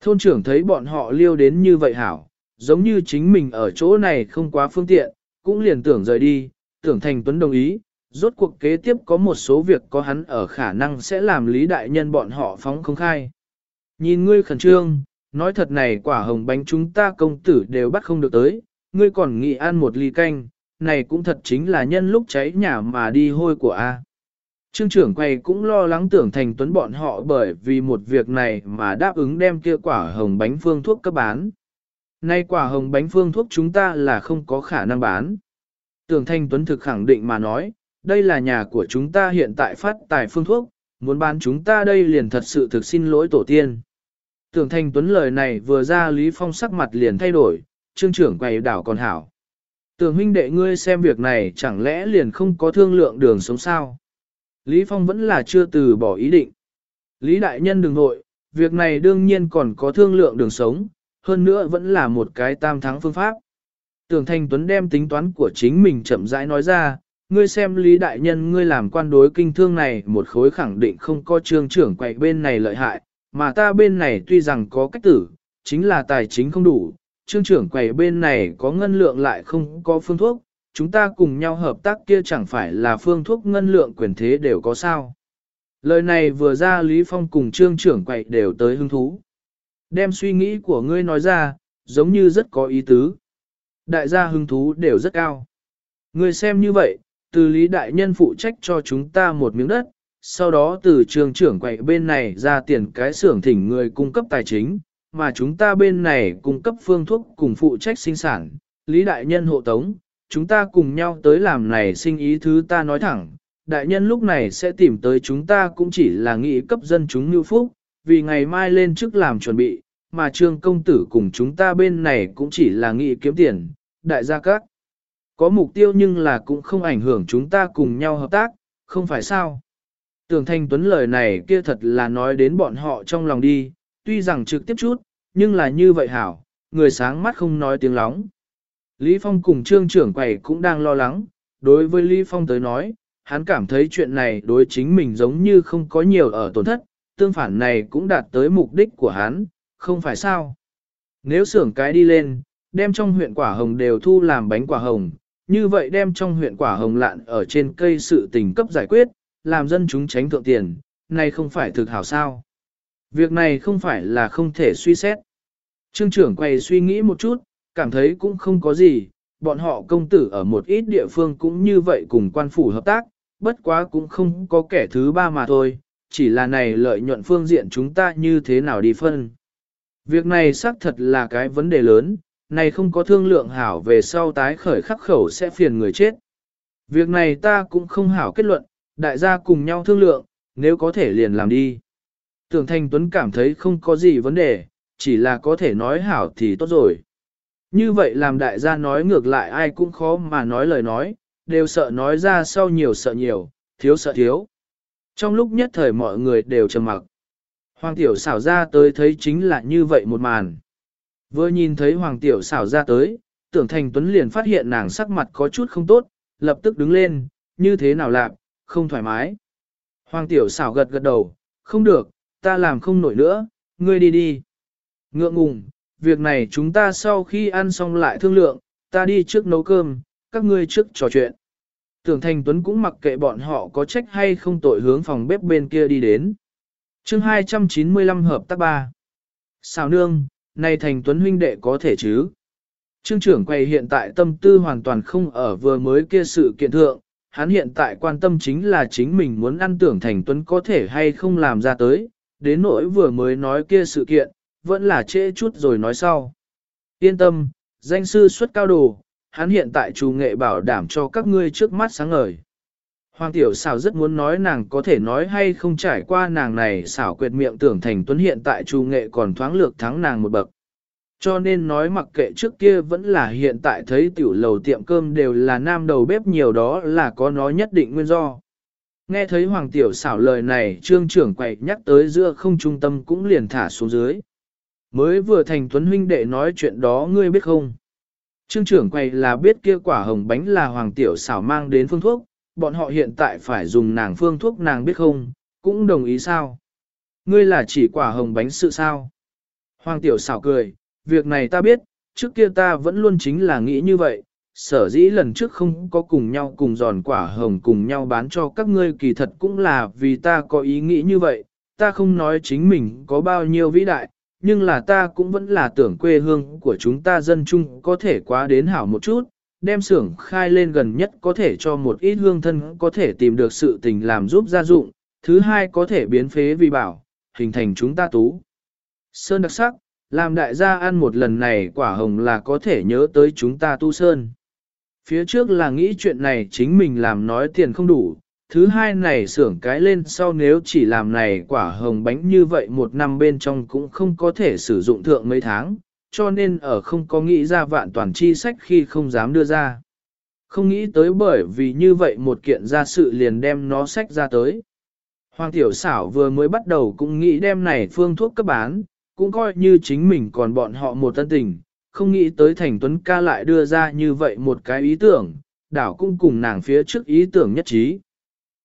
Speaker 1: Thôn trưởng thấy bọn họ liêu đến như vậy hảo, giống như chính mình ở chỗ này không quá phương tiện, cũng liền tưởng rời đi, tưởng thành tuấn đồng ý, rốt cuộc kế tiếp có một số việc có hắn ở khả năng sẽ làm lý đại nhân bọn họ phóng không khai. Nhìn ngươi khẩn trương, nói thật này quả hồng bánh chúng ta công tử đều bắt không được tới, ngươi còn nghĩ ăn một ly canh, này cũng thật chính là nhân lúc cháy nhà mà đi hôi của A. Trương trưởng quay cũng lo lắng tưởng thành tuấn bọn họ bởi vì một việc này mà đáp ứng đem kia quả hồng bánh phương thuốc cấp bán. Nay quả hồng bánh phương thuốc chúng ta là không có khả năng bán. Tưởng Thanh tuấn thực khẳng định mà nói, đây là nhà của chúng ta hiện tại phát tài phương thuốc, muốn bán chúng ta đây liền thật sự thực xin lỗi tổ tiên. Tưởng Thanh tuấn lời này vừa ra Lý Phong sắc mặt liền thay đổi, trương trưởng quầy đảo còn hảo. Tưởng huynh đệ ngươi xem việc này chẳng lẽ liền không có thương lượng đường sống sao? Lý Phong vẫn là chưa từ bỏ ý định. Lý Đại Nhân đừng nội, việc này đương nhiên còn có thương lượng đường sống, hơn nữa vẫn là một cái tam thắng phương pháp. Tưởng Thanh Tuấn đem tính toán của chính mình chậm rãi nói ra, ngươi xem Lý Đại Nhân ngươi làm quan đối kinh thương này một khối khẳng định không có trương trưởng quậy bên này lợi hại, mà ta bên này tuy rằng có cách tử, chính là tài chính không đủ, trương trưởng quầy bên này có ngân lượng lại không có phương thuốc, chúng ta cùng nhau hợp tác kia chẳng phải là phương thuốc ngân lượng quyền thế đều có sao. Lời này vừa ra Lý Phong cùng trương trưởng quậy đều tới hứng thú. Đem suy nghĩ của ngươi nói ra, giống như rất có ý tứ. Đại gia hứng thú đều rất cao. Ngươi xem như vậy, từ Lý Đại Nhân phụ trách cho chúng ta một miếng đất, sau đó từ trường trưởng quậy bên này ra tiền cái xưởng thỉnh người cung cấp tài chính, mà chúng ta bên này cung cấp phương thuốc cùng phụ trách sinh sản. Lý Đại Nhân hộ tống, chúng ta cùng nhau tới làm này sinh ý thứ ta nói thẳng, đại nhân lúc này sẽ tìm tới chúng ta cũng chỉ là nghĩ cấp dân chúng như phúc, vì ngày mai lên chức làm chuẩn bị, mà trương công tử cùng chúng ta bên này cũng chỉ là nghĩ kiếm tiền, đại gia các. Có mục tiêu nhưng là cũng không ảnh hưởng chúng ta cùng nhau hợp tác, không phải sao. Tưởng Thanh Tuấn lời này kia thật là nói đến bọn họ trong lòng đi, tuy rằng trực tiếp chút, nhưng là như vậy hảo, người sáng mắt không nói tiếng lóng. Lý Phong cùng trương trưởng quầy cũng đang lo lắng, đối với Lý Phong tới nói, hắn cảm thấy chuyện này đối chính mình giống như không có nhiều ở tổn thất, tương phản này cũng đạt tới mục đích của hắn, không phải sao. Nếu xưởng cái đi lên, đem trong huyện quả hồng đều thu làm bánh quả hồng, như vậy đem trong huyện quả hồng lạn ở trên cây sự tình cấp giải quyết, làm dân chúng tránh thượng tiền, này không phải thực hảo sao. Việc này không phải là không thể suy xét. Trương trưởng quay suy nghĩ một chút, cảm thấy cũng không có gì, bọn họ công tử ở một ít địa phương cũng như vậy cùng quan phủ hợp tác, bất quá cũng không có kẻ thứ ba mà thôi, chỉ là này lợi nhuận phương diện chúng ta như thế nào đi phân. Việc này xác thật là cái vấn đề lớn, này không có thương lượng hảo về sau tái khởi khắc khẩu sẽ phiền người chết. Việc này ta cũng không hảo kết luận, đại gia cùng nhau thương lượng, nếu có thể liền làm đi. Tưởng Thanh Tuấn cảm thấy không có gì vấn đề, chỉ là có thể nói hảo thì tốt rồi. Như vậy làm đại gia nói ngược lại ai cũng khó mà nói lời nói, đều sợ nói ra sau nhiều sợ nhiều, thiếu sợ thiếu. Trong lúc nhất thời mọi người đều trầm mặc. Hoàng tiểu xảo ra tới thấy chính là như vậy một màn. Vừa nhìn thấy Hoàng tiểu xảo ra tới, tưởng thành tuấn liền phát hiện nàng sắc mặt có chút không tốt, lập tức đứng lên, như thế nào lạc, không thoải mái. Hoàng tiểu xảo gật gật đầu, không được, ta làm không nổi nữa, ngươi đi đi. Ngượng ngùng, việc này chúng ta sau khi ăn xong lại thương lượng, ta đi trước nấu cơm, các ngươi trước trò chuyện. Tưởng Thành Tuấn cũng mặc kệ bọn họ có trách hay không tội hướng phòng bếp bên kia đi đến chương 295 hợp tác ba. Xào nương, này Thành Tuấn huynh đệ có thể chứ? Trương trưởng quay hiện tại tâm tư hoàn toàn không ở vừa mới kia sự kiện thượng, hắn hiện tại quan tâm chính là chính mình muốn ăn tưởng Thành Tuấn có thể hay không làm ra tới, đến nỗi vừa mới nói kia sự kiện, vẫn là trễ chút rồi nói sau. Yên tâm, danh sư xuất cao đồ, hắn hiện tại chủ nghệ bảo đảm cho các ngươi trước mắt sáng ngời. Hoàng tiểu xảo rất muốn nói nàng có thể nói hay không trải qua nàng này xảo quyệt miệng tưởng thành tuấn hiện tại trù nghệ còn thoáng lược thắng nàng một bậc. Cho nên nói mặc kệ trước kia vẫn là hiện tại thấy tiểu lầu tiệm cơm đều là nam đầu bếp nhiều đó là có nó nhất định nguyên do. Nghe thấy Hoàng tiểu xảo lời này trương trưởng quậy nhắc tới giữa không trung tâm cũng liền thả xuống dưới. Mới vừa thành tuấn huynh đệ nói chuyện đó ngươi biết không? Trương trưởng quay là biết kia quả hồng bánh là hoàng tiểu xảo mang đến phương thuốc, bọn họ hiện tại phải dùng nàng phương thuốc nàng biết không, cũng đồng ý sao? Ngươi là chỉ quả hồng bánh sự sao? Hoàng tiểu xảo cười, việc này ta biết, trước kia ta vẫn luôn chính là nghĩ như vậy, sở dĩ lần trước không có cùng nhau cùng giòn quả hồng cùng nhau bán cho các ngươi kỳ thật cũng là vì ta có ý nghĩ như vậy, ta không nói chính mình có bao nhiêu vĩ đại, nhưng là ta cũng vẫn là tưởng quê hương của chúng ta dân chung có thể quá đến hảo một chút, đem xưởng khai lên gần nhất có thể cho một ít hương thân có thể tìm được sự tình làm giúp gia dụng, thứ hai có thể biến phế vì bảo, hình thành chúng ta tú. Sơn đặc sắc, làm đại gia ăn một lần này quả hồng là có thể nhớ tới chúng ta tu sơn. Phía trước là nghĩ chuyện này chính mình làm nói tiền không đủ, Thứ hai này xưởng cái lên sau nếu chỉ làm này quả hồng bánh như vậy một năm bên trong cũng không có thể sử dụng thượng mấy tháng, cho nên ở không có nghĩ ra vạn toàn chi sách khi không dám đưa ra. Không nghĩ tới bởi vì như vậy một kiện ra sự liền đem nó sách ra tới. Hoàng tiểu xảo vừa mới bắt đầu cũng nghĩ đem này phương thuốc cấp bán, cũng coi như chính mình còn bọn họ một tân tình, không nghĩ tới thành tuấn ca lại đưa ra như vậy một cái ý tưởng, đảo cũng cùng nàng phía trước ý tưởng nhất trí.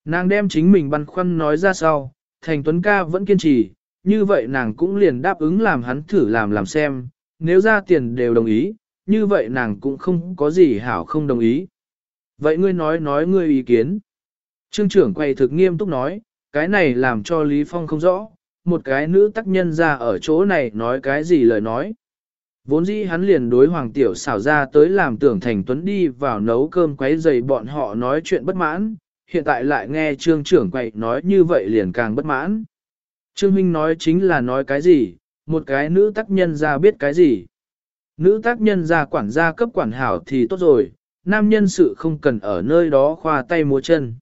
Speaker 1: Nàng đem chính mình băn khoăn nói ra sau, thành tuấn ca vẫn kiên trì, như vậy nàng cũng liền đáp ứng làm hắn thử làm làm xem, nếu ra tiền đều đồng ý, như vậy nàng cũng không có gì hảo không đồng ý. Vậy ngươi nói nói ngươi ý kiến. Trương trưởng quay thực nghiêm túc nói, cái này làm cho Lý Phong không rõ, một cái nữ tác nhân ra ở chỗ này nói cái gì lời nói. Vốn dĩ hắn liền đối hoàng tiểu xảo ra tới làm tưởng thành tuấn đi vào nấu cơm quấy giày bọn họ nói chuyện bất mãn, hiện tại lại nghe trương trưởng quậy nói như vậy liền càng bất mãn. Trương Huynh nói chính là nói cái gì, một cái nữ tác nhân ra biết cái gì. Nữ tác nhân ra quản gia cấp quản hảo thì tốt rồi, nam nhân sự không cần ở nơi đó khoa tay múa chân.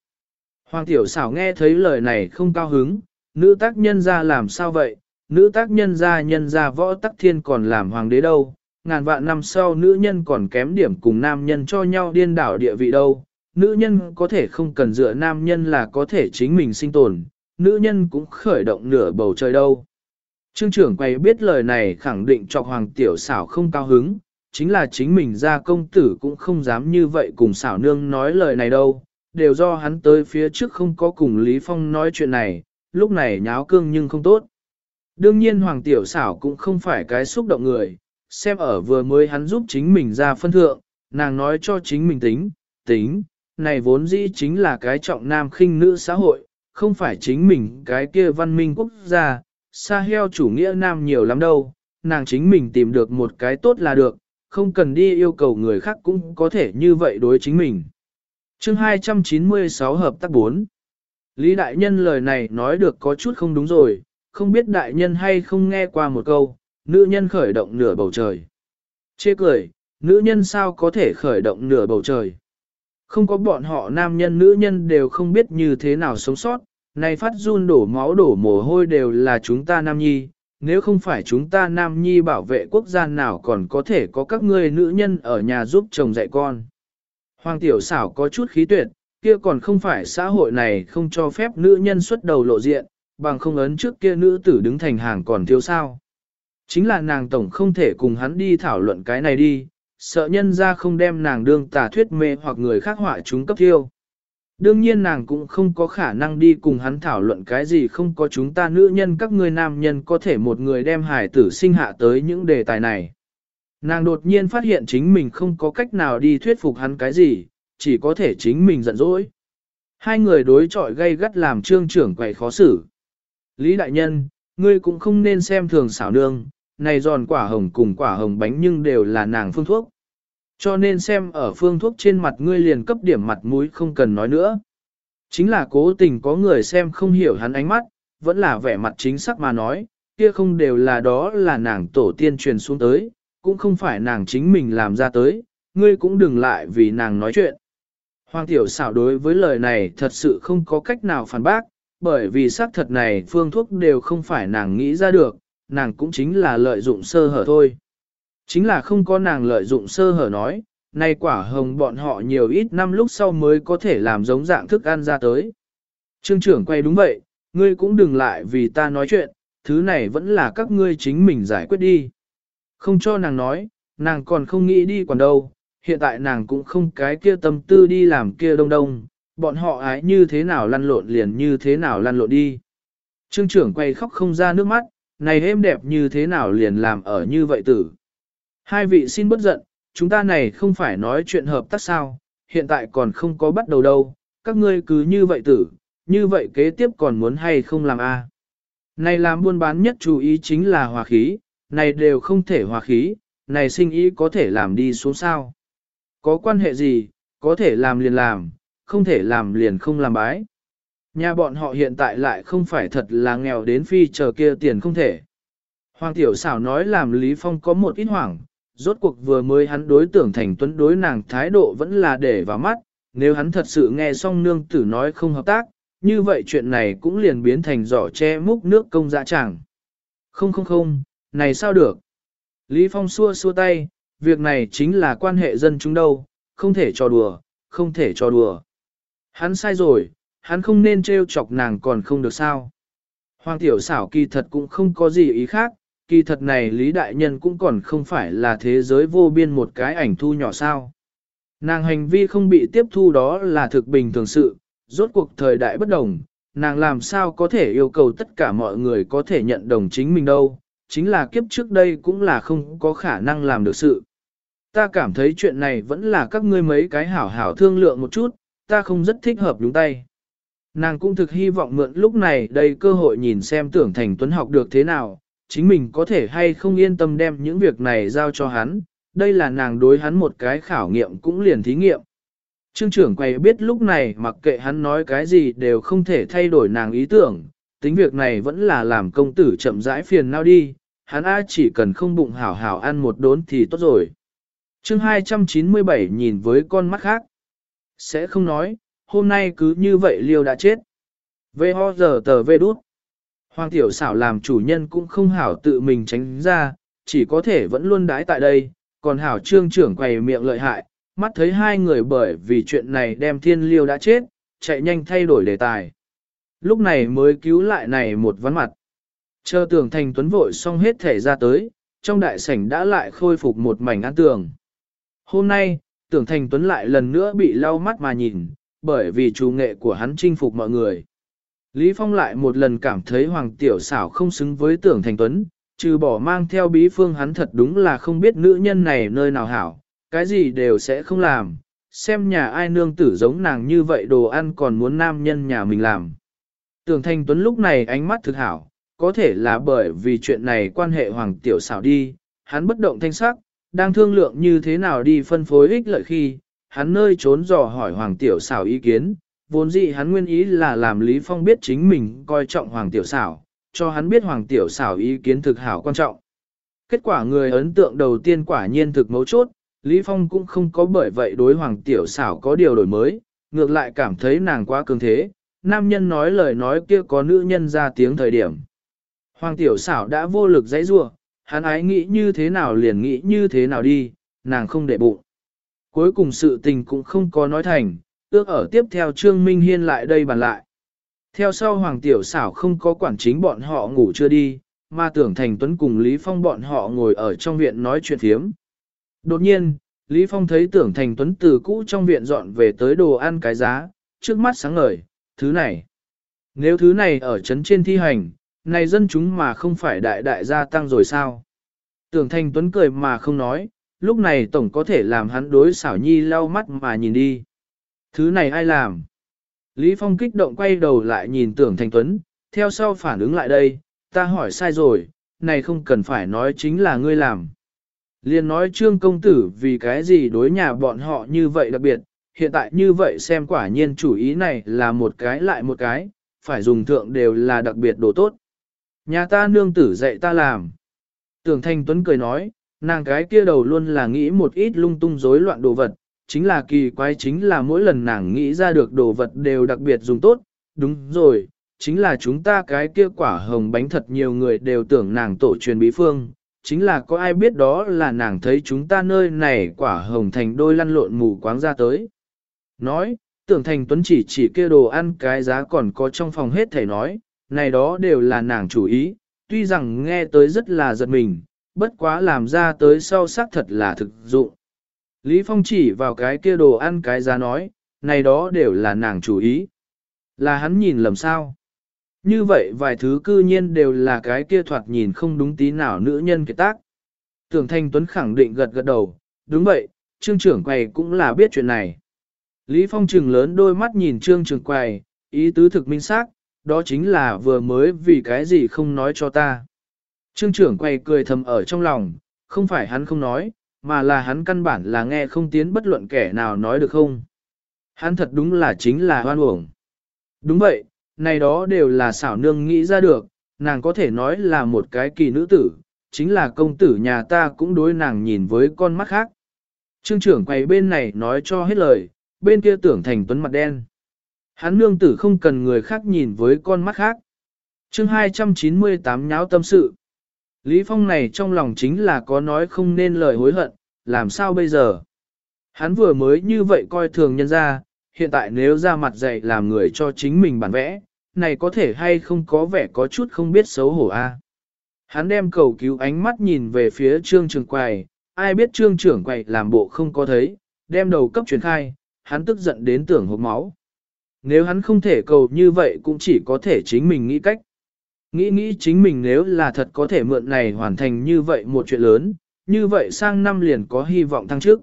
Speaker 1: Hoàng tiểu xảo nghe thấy lời này không cao hứng, nữ tác nhân ra làm sao vậy, nữ tác nhân ra nhân ra võ tắc thiên còn làm hoàng đế đâu, ngàn vạn năm sau nữ nhân còn kém điểm cùng nam nhân cho nhau điên đảo địa vị đâu, nữ nhân có thể không cần dựa nam nhân là có thể chính mình sinh tồn, nữ nhân cũng khởi động nửa bầu trời đâu. Trương trưởng quay biết lời này khẳng định cho hoàng tiểu xảo không cao hứng, chính là chính mình ra công tử cũng không dám như vậy cùng xảo nương nói lời này đâu, đều do hắn tới phía trước không có cùng Lý Phong nói chuyện này, lúc này nháo cương nhưng không tốt. Đương nhiên hoàng tiểu xảo cũng không phải cái xúc động người, xem ở vừa mới hắn giúp chính mình ra phân thượng, nàng nói cho chính mình tính, tính, này vốn dĩ chính là cái trọng nam khinh nữ xã hội, không phải chính mình cái kia văn minh quốc gia, xa heo chủ nghĩa nam nhiều lắm đâu, nàng chính mình tìm được một cái tốt là được, không cần đi yêu cầu người khác cũng có thể như vậy đối chính mình. chương 296 hợp tác 4 Lý Đại Nhân lời này nói được có chút không đúng rồi, không biết Đại Nhân hay không nghe qua một câu, nữ nhân khởi động nửa bầu trời. Chê cười, nữ nhân sao có thể khởi động nửa bầu trời. Không có bọn họ nam nhân nữ nhân đều không biết như thế nào sống sót, này phát run đổ máu đổ mồ hôi đều là chúng ta nam nhi, nếu không phải chúng ta nam nhi bảo vệ quốc gia nào còn có thể có các ngươi nữ nhân ở nhà giúp chồng dạy con. Hoàng tiểu xảo có chút khí tuyệt, kia còn không phải xã hội này không cho phép nữ nhân xuất đầu lộ diện, bằng không ấn trước kia nữ tử đứng thành hàng còn thiếu sao. Chính là nàng tổng không thể cùng hắn đi thảo luận cái này đi, sợ nhân ra không đem nàng đương tà thuyết mê hoặc người khác họa chúng cấp thiêu. Đương nhiên nàng cũng không có khả năng đi cùng hắn thảo luận cái gì không có chúng ta nữ nhân các người nam nhân có thể một người đem hải tử sinh hạ tới những đề tài này. Nàng đột nhiên phát hiện chính mình không có cách nào đi thuyết phục hắn cái gì, chỉ có thể chính mình giận dỗi. Hai người đối chọi gây gắt làm trương trưởng quầy khó xử. Lý đại nhân, ngươi cũng không nên xem thường xảo nương, này giòn quả hồng cùng quả hồng bánh nhưng đều là nàng phương thuốc. Cho nên xem ở phương thuốc trên mặt ngươi liền cấp điểm mặt mũi không cần nói nữa. Chính là cố tình có người xem không hiểu hắn ánh mắt, vẫn là vẻ mặt chính xác mà nói, kia không đều là đó là nàng tổ tiên truyền xuống tới, cũng không phải nàng chính mình làm ra tới, ngươi cũng đừng lại vì nàng nói chuyện. Hoàng tiểu xảo đối với lời này thật sự không có cách nào phản bác, bởi vì xác thật này phương thuốc đều không phải nàng nghĩ ra được, nàng cũng chính là lợi dụng sơ hở thôi. Chính là không có nàng lợi dụng sơ hở nói, nay quả hồng bọn họ nhiều ít năm lúc sau mới có thể làm giống dạng thức ăn ra tới. Trương trưởng quay đúng vậy, ngươi cũng đừng lại vì ta nói chuyện, thứ này vẫn là các ngươi chính mình giải quyết đi. Không cho nàng nói, nàng còn không nghĩ đi còn đâu, hiện tại nàng cũng không cái kia tâm tư đi làm kia đông đông, bọn họ ái như thế nào lăn lộn liền như thế nào lăn lộn đi. Trương trưởng quay khóc không ra nước mắt, này êm đẹp như thế nào liền làm ở như vậy tử. Hai vị xin bất giận, chúng ta này không phải nói chuyện hợp tác sao, hiện tại còn không có bắt đầu đâu, các ngươi cứ như vậy tử, như vậy kế tiếp còn muốn hay không làm a? Này làm buôn bán nhất chú ý chính là hòa khí, này đều không thể hòa khí, này sinh ý có thể làm đi xuống sao. Có quan hệ gì, có thể làm liền làm, không thể làm liền không làm bái. Nhà bọn họ hiện tại lại không phải thật là nghèo đến phi chờ kia tiền không thể. Hoàng tiểu xảo nói làm Lý Phong có một ít hoảng, rốt cuộc vừa mới hắn đối tưởng thành tuấn đối nàng thái độ vẫn là để vào mắt, nếu hắn thật sự nghe xong nương tử nói không hợp tác, như vậy chuyện này cũng liền biến thành giỏ che múc nước công dạ chẳng. Không không không, này sao được? Lý Phong xua xua tay, việc này chính là quan hệ dân chúng đâu, không thể cho đùa, không thể cho đùa. Hắn sai rồi, hắn không nên trêu chọc nàng còn không được sao. Hoàng tiểu xảo kỳ thật cũng không có gì ý khác, kỳ thật này Lý Đại Nhân cũng còn không phải là thế giới vô biên một cái ảnh thu nhỏ sao. Nàng hành vi không bị tiếp thu đó là thực bình thường sự, rốt cuộc thời đại bất đồng, nàng làm sao có thể yêu cầu tất cả mọi người có thể nhận đồng chính mình đâu, chính là kiếp trước đây cũng là không có khả năng làm được sự. Ta cảm thấy chuyện này vẫn là các ngươi mấy cái hảo hảo thương lượng một chút, ta không rất thích hợp đúng tay. Nàng cũng thực hy vọng mượn lúc này đây cơ hội nhìn xem tưởng thành tuấn học được thế nào, chính mình có thể hay không yên tâm đem những việc này giao cho hắn, đây là nàng đối hắn một cái khảo nghiệm cũng liền thí nghiệm. Trương trưởng quay biết lúc này mặc kệ hắn nói cái gì đều không thể thay đổi nàng ý tưởng, tính việc này vẫn là làm công tử chậm rãi phiền nào đi, hắn A chỉ cần không bụng hảo hảo ăn một đốn thì tốt rồi. chương 297 nhìn với con mắt khác. Sẽ không nói, hôm nay cứ như vậy liêu đã chết. Về ho giờ tờ về đút. Hoàng tiểu xảo làm chủ nhân cũng không hảo tự mình tránh ra, chỉ có thể vẫn luôn đái tại đây, còn hảo trương trưởng quầy miệng lợi hại, mắt thấy hai người bởi vì chuyện này đem thiên liêu đã chết, chạy nhanh thay đổi đề tài. Lúc này mới cứu lại này một ván mặt. Chờ tưởng thành tuấn vội xong hết thể ra tới, trong đại sảnh đã lại khôi phục một mảnh an tường. Hôm nay, tưởng thành tuấn lại lần nữa bị lau mắt mà nhìn, bởi vì chủ nghệ của hắn chinh phục mọi người. Lý Phong lại một lần cảm thấy Hoàng Tiểu xảo không xứng với tưởng thành tuấn, trừ bỏ mang theo bí phương hắn thật đúng là không biết nữ nhân này nơi nào hảo, cái gì đều sẽ không làm, xem nhà ai nương tử giống nàng như vậy đồ ăn còn muốn nam nhân nhà mình làm. Tưởng thành tuấn lúc này ánh mắt thực hảo, có thể là bởi vì chuyện này quan hệ Hoàng Tiểu xảo đi, hắn bất động thanh sắc, đang thương lượng như thế nào đi phân phối ích lợi khi, hắn nơi trốn dò hỏi Hoàng Tiểu xảo ý kiến, vốn dĩ hắn nguyên ý là làm Lý Phong biết chính mình coi trọng Hoàng Tiểu xảo, cho hắn biết Hoàng Tiểu xảo ý kiến thực hảo quan trọng. Kết quả người ấn tượng đầu tiên quả nhiên thực mấu chốt, Lý Phong cũng không có bởi vậy đối Hoàng Tiểu xảo có điều đổi mới, ngược lại cảm thấy nàng quá cường thế, nam nhân nói lời nói kia có nữ nhân ra tiếng thời điểm. Hoàng Tiểu xảo đã vô lực dãy rua, hắn ái nghĩ như thế nào liền nghĩ như thế nào đi, nàng không để bụng. Cuối cùng sự tình cũng không có nói thành, ước ở tiếp theo Trương Minh Hiên lại đây bàn lại. Theo sau Hoàng Tiểu xảo không có quản chính bọn họ ngủ chưa đi, mà tưởng Thành Tuấn cùng Lý Phong bọn họ ngồi ở trong viện nói chuyện thiếm. Đột nhiên, Lý Phong thấy tưởng Thành Tuấn từ cũ trong viện dọn về tới đồ ăn cái giá, trước mắt sáng ngời, thứ này. Nếu thứ này ở trấn trên thi hành, này dân chúng mà không phải đại đại gia tăng rồi sao? Tưởng Thành Tuấn cười mà không nói, lúc này tổng có thể làm hắn đối xảo nhi lau mắt mà nhìn đi. Thứ này ai làm? Lý Phong kích động quay đầu lại nhìn tưởng Thành Tuấn, theo sau phản ứng lại đây, ta hỏi sai rồi, này không cần phải nói chính là ngươi làm. Liên nói trương công tử vì cái gì đối nhà bọn họ như vậy đặc biệt, hiện tại như vậy xem quả nhiên chủ ý này là một cái lại một cái, phải dùng thượng đều là đặc biệt đồ tốt. Nhà ta nương tử dạy ta làm. Tưởng Thanh Tuấn cười nói, nàng cái kia đầu luôn là nghĩ một ít lung tung rối loạn đồ vật, chính là kỳ quái chính là mỗi lần nàng nghĩ ra được đồ vật đều đặc biệt dùng tốt, đúng rồi, chính là chúng ta cái kia quả hồng bánh thật nhiều người đều tưởng nàng tổ truyền bí phương, chính là có ai biết đó là nàng thấy chúng ta nơi này quả hồng thành đôi lăn lộn mù quáng ra tới. Nói, tưởng thành tuấn chỉ chỉ kia đồ ăn cái giá còn có trong phòng hết thầy nói, này đó đều là nàng chủ ý, tuy rằng nghe tới rất là giật mình, bất quá làm ra tới sau xác thật là thực dụng. Lý Phong chỉ vào cái kia đồ ăn cái giá nói, này đó đều là nàng chủ ý. Là hắn nhìn lầm sao? Như vậy vài thứ cư nhiên đều là cái kia thoạt nhìn không đúng tí nào nữ nhân kiệt tác. Tưởng Thanh Tuấn khẳng định gật gật đầu, đúng vậy, trương trưởng quầy cũng là biết chuyện này. Lý Phong trừng lớn đôi mắt nhìn trương trưởng quầy, ý tứ thực minh xác, đó chính là vừa mới vì cái gì không nói cho ta. Trương trưởng quầy cười thầm ở trong lòng, không phải hắn không nói, mà là hắn căn bản là nghe không tiến bất luận kẻ nào nói được không. Hắn thật đúng là chính là hoan uổng. Đúng vậy, này đó đều là xảo nương nghĩ ra được, nàng có thể nói là một cái kỳ nữ tử, chính là công tử nhà ta cũng đối nàng nhìn với con mắt khác. Trương trưởng quầy bên này nói cho hết lời, bên kia tưởng thành tuấn mặt đen. Hắn nương tử không cần người khác nhìn với con mắt khác. chương 298 nháo tâm sự. Lý Phong này trong lòng chính là có nói không nên lời hối hận, làm sao bây giờ? Hắn vừa mới như vậy coi thường nhân ra, hiện tại nếu ra mặt dạy làm người cho chính mình bản vẽ, này có thể hay không có vẻ có chút không biết xấu hổ a. Hắn đem cầu cứu ánh mắt nhìn về phía trương trường quầy, ai biết trương trưởng quầy làm bộ không có thấy, đem đầu cấp truyền khai, hắn tức giận đến tưởng hộp máu. Nếu hắn không thể cầu như vậy cũng chỉ có thể chính mình nghĩ cách. Nghĩ nghĩ chính mình nếu là thật có thể mượn này hoàn thành như vậy một chuyện lớn, như vậy sang năm liền có hy vọng thăng trước.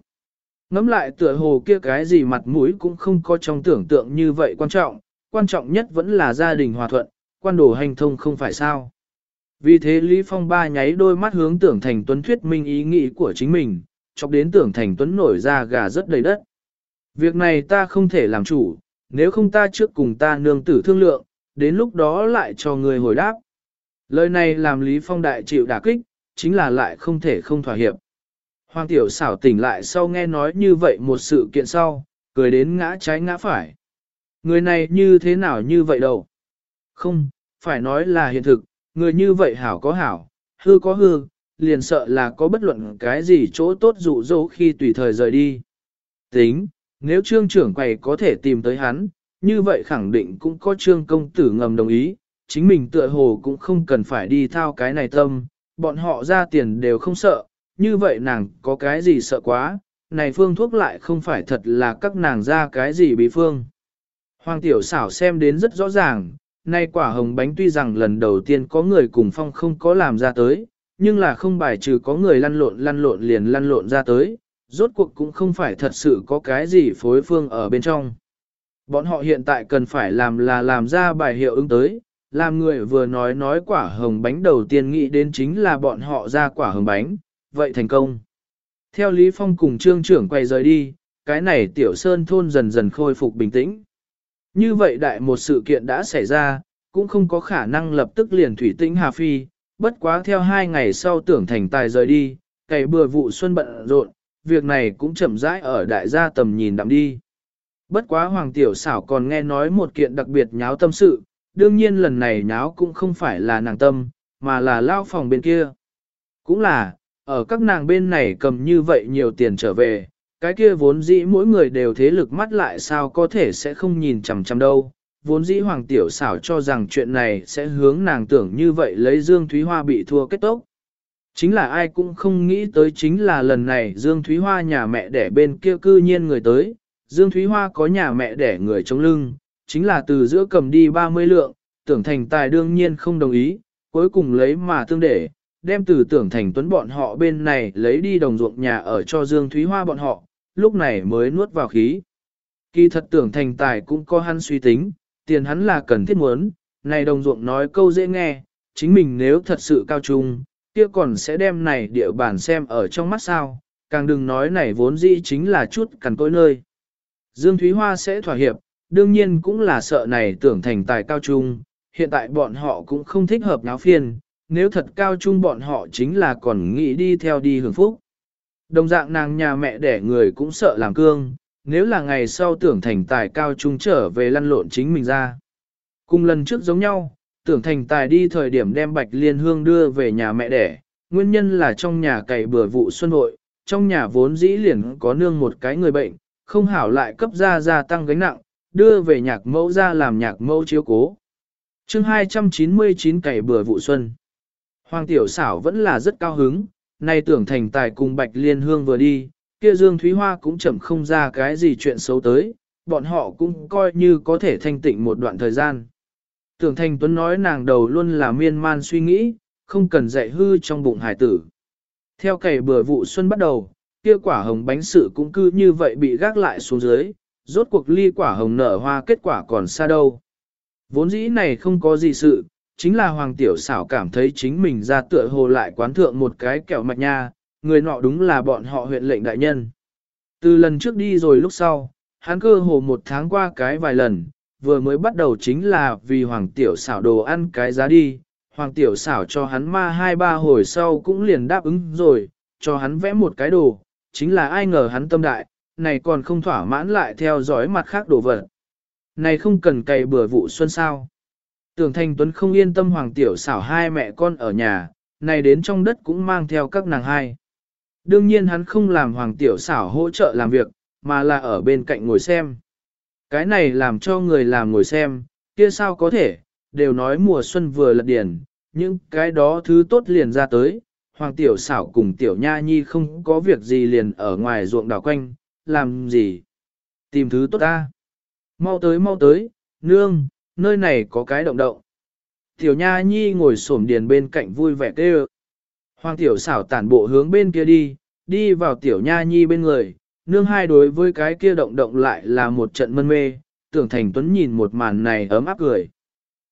Speaker 1: Ngắm lại tựa hồ kia cái gì mặt mũi cũng không có trong tưởng tượng như vậy quan trọng, quan trọng nhất vẫn là gia đình hòa thuận, quan đồ hành thông không phải sao. Vì thế Lý Phong ba nháy đôi mắt hướng tưởng thành tuấn thuyết minh ý nghĩ của chính mình, chọc đến tưởng thành tuấn nổi ra gà rất đầy đất. Việc này ta không thể làm chủ, nếu không ta trước cùng ta nương tử thương lượng, đến lúc đó lại cho người hồi đáp. Lời này làm Lý Phong đại chịu đả kích, chính là lại không thể không thỏa hiệp. Hoàng tiểu xảo tỉnh lại sau nghe nói như vậy một sự kiện sau, cười đến ngã trái ngã phải. Người này như thế nào như vậy đâu? Không, phải nói là hiện thực, người như vậy hảo có hảo, hư có hư, liền sợ là có bất luận cái gì chỗ tốt dụ dỗ khi tùy thời rời đi. Tính, nếu trương trưởng quầy có thể tìm tới hắn, như vậy khẳng định cũng có trương công tử ngầm đồng ý, chính mình tựa hồ cũng không cần phải đi thao cái này tâm, bọn họ ra tiền đều không sợ, như vậy nàng có cái gì sợ quá, này phương thuốc lại không phải thật là các nàng ra cái gì bí phương. Hoàng tiểu xảo xem đến rất rõ ràng, nay quả hồng bánh tuy rằng lần đầu tiên có người cùng phong không có làm ra tới, nhưng là không bài trừ có người lăn lộn lăn lộn liền lăn lộn ra tới, rốt cuộc cũng không phải thật sự có cái gì phối phương ở bên trong. Bọn họ hiện tại cần phải làm là làm ra bài hiệu ứng tới, làm người vừa nói nói quả hồng bánh đầu tiên nghĩ đến chính là bọn họ ra quả hồng bánh, vậy thành công. Theo Lý Phong cùng trương trưởng quay rời đi, cái này tiểu sơn thôn dần dần khôi phục bình tĩnh. Như vậy đại một sự kiện đã xảy ra, cũng không có khả năng lập tức liền thủy tĩnh Hà Phi, bất quá theo hai ngày sau tưởng thành tài rời đi, cày bừa vụ xuân bận rộn, việc này cũng chậm rãi ở đại gia tầm nhìn đậm đi. Bất quá Hoàng Tiểu xảo còn nghe nói một kiện đặc biệt nháo tâm sự, đương nhiên lần này nháo cũng không phải là nàng tâm, mà là lao phòng bên kia. Cũng là, ở các nàng bên này cầm như vậy nhiều tiền trở về, cái kia vốn dĩ mỗi người đều thế lực mắt lại sao có thể sẽ không nhìn chằm chằm đâu. Vốn dĩ Hoàng Tiểu xảo cho rằng chuyện này sẽ hướng nàng tưởng như vậy lấy Dương Thúy Hoa bị thua kết tốc. Chính là ai cũng không nghĩ tới chính là lần này Dương Thúy Hoa nhà mẹ đẻ bên kia cư nhiên người tới. Dương Thúy Hoa có nhà mẹ đẻ người chống lưng, chính là từ giữa cầm đi 30 lượng, tưởng thành tài đương nhiên không đồng ý, cuối cùng lấy mà tương để, đem từ tưởng thành tuấn bọn họ bên này lấy đi đồng ruộng nhà ở cho Dương Thúy Hoa bọn họ, lúc này mới nuốt vào khí. Kỳ thật tưởng thành tài cũng có hắn suy tính, tiền hắn là cần thiết muốn, này đồng ruộng nói câu dễ nghe, chính mình nếu thật sự cao trung, kia còn sẽ đem này địa bàn xem ở trong mắt sao, càng đừng nói này vốn dĩ chính là chút cằn cỗi nơi. Dương Thúy Hoa sẽ thỏa hiệp, đương nhiên cũng là sợ này tưởng thành tài cao trung, hiện tại bọn họ cũng không thích hợp nháo phiên, nếu thật cao trung bọn họ chính là còn nghĩ đi theo đi hưởng phúc. Đồng dạng nàng nhà mẹ đẻ người cũng sợ làm cương, nếu là ngày sau tưởng thành tài cao trung trở về lăn lộn chính mình ra. Cùng lần trước giống nhau, tưởng thành tài đi thời điểm đem bạch liên hương đưa về nhà mẹ đẻ, nguyên nhân là trong nhà cày bừa vụ xuân hội, trong nhà vốn dĩ liền có nương một cái người bệnh, không hảo lại cấp ra gia tăng gánh nặng, đưa về nhạc mẫu ra làm nhạc mẫu chiếu cố. chương 299 cày bừa vụ xuân. Hoàng tiểu xảo vẫn là rất cao hứng, nay tưởng thành tài cùng bạch liên hương vừa đi, kia Dương Thúy Hoa cũng chậm không ra cái gì chuyện xấu tới, bọn họ cũng coi như có thể thanh tịnh một đoạn thời gian. Tưởng Thành Tuấn nói nàng đầu luôn là miên man suy nghĩ, không cần dạy hư trong bụng hải tử. Theo cày bừa vụ xuân bắt đầu, kia quả hồng bánh sự cũng cứ như vậy bị gác lại xuống dưới, rốt cuộc ly quả hồng nở hoa kết quả còn xa đâu. Vốn dĩ này không có gì sự, chính là Hoàng Tiểu xảo cảm thấy chính mình ra tựa hồ lại quán thượng một cái kẹo mạch nha, người nọ đúng là bọn họ huyện lệnh đại nhân. Từ lần trước đi rồi lúc sau, hắn cơ hồ một tháng qua cái vài lần, vừa mới bắt đầu chính là vì Hoàng Tiểu xảo đồ ăn cái giá đi, Hoàng Tiểu xảo cho hắn ma hai ba hồi sau cũng liền đáp ứng rồi, cho hắn vẽ một cái đồ, chính là ai ngờ hắn tâm đại, này còn không thỏa mãn lại theo dõi mặt khác đồ vật. Này không cần cày bừa vụ xuân sao. Tưởng Thanh Tuấn không yên tâm Hoàng Tiểu xảo hai mẹ con ở nhà, này đến trong đất cũng mang theo các nàng hai. Đương nhiên hắn không làm Hoàng Tiểu xảo hỗ trợ làm việc, mà là ở bên cạnh ngồi xem. Cái này làm cho người làm ngồi xem, kia sao có thể, đều nói mùa xuân vừa lật điển, nhưng cái đó thứ tốt liền ra tới, hoàng tiểu xảo cùng tiểu nha nhi không có việc gì liền ở ngoài ruộng đảo quanh, làm gì? Tìm thứ tốt ta. Mau tới mau tới, nương, nơi này có cái động động. Tiểu nha nhi ngồi xổm điền bên cạnh vui vẻ kêu. Hoàng tiểu xảo tản bộ hướng bên kia đi, đi vào tiểu nha nhi bên người, nương hai đối với cái kia động động lại là một trận mân mê, tưởng thành tuấn nhìn một màn này ấm áp cười.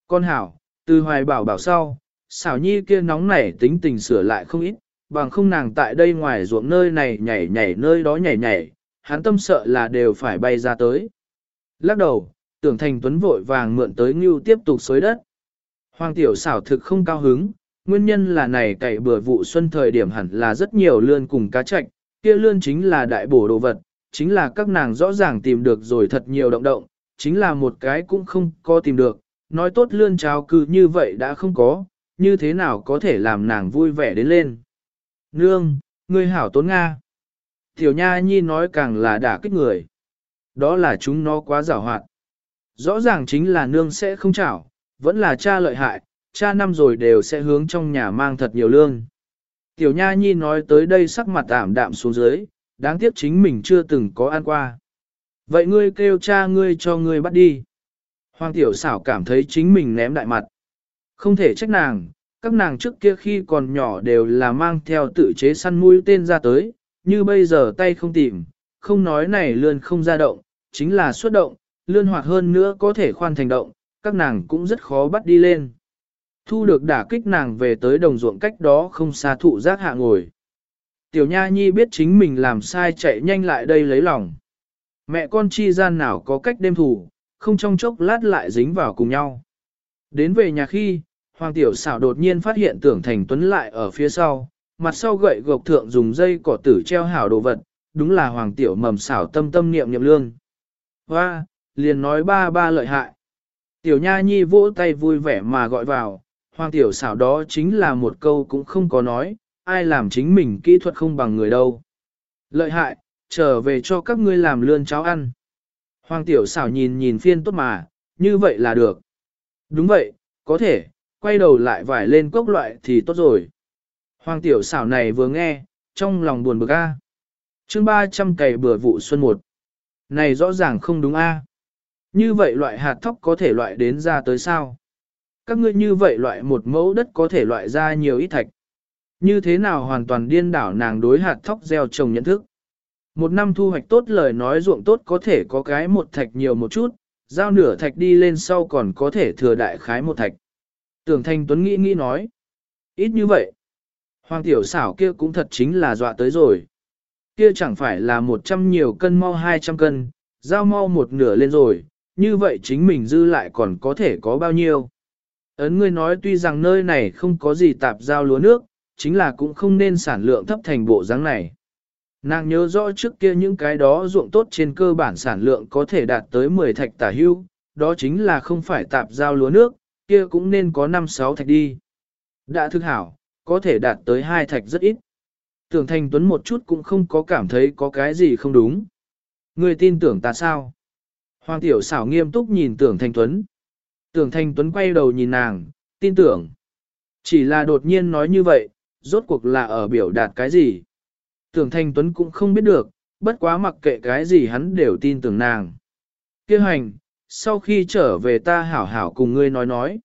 Speaker 1: Con hảo, từ hoài bảo bảo sau, xảo nhi kia nóng nảy tính tình sửa lại không ít, bằng không nàng tại đây ngoài ruộng nơi này nhảy nhảy nơi đó nhảy nhảy, hắn tâm sợ là đều phải bay ra tới. Lắc đầu, tưởng thành tuấn vội vàng mượn tới ngưu tiếp tục xới đất. Hoàng tiểu xảo thực không cao hứng, nguyên nhân là này cày bừa vụ xuân thời điểm hẳn là rất nhiều lươn cùng cá chạch, kia lươn chính là đại bổ đồ vật, chính là các nàng rõ ràng tìm được rồi thật nhiều động động, chính là một cái cũng không có tìm được, nói tốt lươn cháo cứ như vậy đã không có, như thế nào có thể làm nàng vui vẻ đến lên. Nương, ngươi hảo tốn Nga. Tiểu Nha Nhi nói càng là đả kích người. Đó là chúng nó quá giảo hoạt. Rõ ràng chính là nương sẽ không chảo, vẫn là cha lợi hại, cha năm rồi đều sẽ hướng trong nhà mang thật nhiều lương. Tiểu Nha Nhi nói tới đây sắc mặt ảm đạm xuống dưới, đáng tiếc chính mình chưa từng có ăn qua. Vậy ngươi kêu cha ngươi cho ngươi bắt đi. Hoàng Tiểu xảo cảm thấy chính mình ném đại mặt. Không thể trách nàng, các nàng trước kia khi còn nhỏ đều là mang theo tự chế săn mũi tên ra tới, như bây giờ tay không tìm, không nói này lươn không ra động, chính là xuất động, lươn hoạt hơn nữa có thể khoan thành động, các nàng cũng rất khó bắt đi lên. Thu được đả kích nàng về tới đồng ruộng cách đó không xa thụ giác hạ ngồi. Tiểu Nha Nhi biết chính mình làm sai chạy nhanh lại đây lấy lòng. Mẹ con chi gian nào có cách đêm thủ, không trong chốc lát lại dính vào cùng nhau. Đến về nhà khi, Hoàng Tiểu xảo đột nhiên phát hiện tưởng thành tuấn lại ở phía sau, mặt sau gậy gộc thượng dùng dây cỏ tử treo hảo đồ vật, đúng là Hoàng Tiểu mầm xảo tâm tâm niệm niệm lương. Hoa, liền nói ba ba lợi hại. Tiểu Nha Nhi vỗ tay vui vẻ mà gọi vào, Hoàng Tiểu xảo đó chính là một câu cũng không có nói, ai làm chính mình kỹ thuật không bằng người đâu. Lợi hại, trở về cho các ngươi làm lươn cháo ăn. Hoàng tiểu xảo nhìn nhìn phiên tốt mà, như vậy là được. Đúng vậy, có thể, quay đầu lại vải lên cốc loại thì tốt rồi. Hoàng tiểu xảo này vừa nghe, trong lòng buồn bực a. À. Chương 300 cày bừa vụ xuân một. Này rõ ràng không đúng a. Như vậy loại hạt thóc có thể loại đến ra tới sao? Các ngươi như vậy loại một mẫu đất có thể loại ra nhiều ít thạch. Như thế nào hoàn toàn điên đảo nàng đối hạt thóc gieo trồng nhận thức. Một năm thu hoạch tốt lời nói ruộng tốt có thể có cái một thạch nhiều một chút, giao nửa thạch đi lên sau còn có thể thừa đại khái một thạch. Tưởng Thanh Tuấn nghĩ nghĩ nói. Ít như vậy. Hoàng tiểu xảo kia cũng thật chính là dọa tới rồi. Kia chẳng phải là một trăm nhiều cân mau hai trăm cân, giao mau một nửa lên rồi, như vậy chính mình dư lại còn có thể có bao nhiêu. Ấn ngươi nói tuy rằng nơi này không có gì tạp giao lúa nước, chính là cũng không nên sản lượng thấp thành bộ dáng này. Nàng nhớ rõ trước kia những cái đó ruộng tốt trên cơ bản sản lượng có thể đạt tới 10 thạch tả hưu, đó chính là không phải tạp giao lúa nước, kia cũng nên có 5-6 thạch đi. Đã thức hảo, có thể đạt tới 2 thạch rất ít. Tưởng Thành Tuấn một chút cũng không có cảm thấy có cái gì không đúng. Người tin tưởng ta sao? Hoàng Tiểu xảo nghiêm túc nhìn Tưởng Thành Tuấn. Tưởng Thành Tuấn quay đầu nhìn nàng, tin tưởng. Chỉ là đột nhiên nói như vậy, rốt cuộc là ở biểu đạt cái gì? Tưởng thành Tuấn cũng không biết được, bất quá mặc kệ cái gì hắn đều tin tưởng nàng. Kêu hành, sau khi trở về ta hảo hảo cùng ngươi nói nói.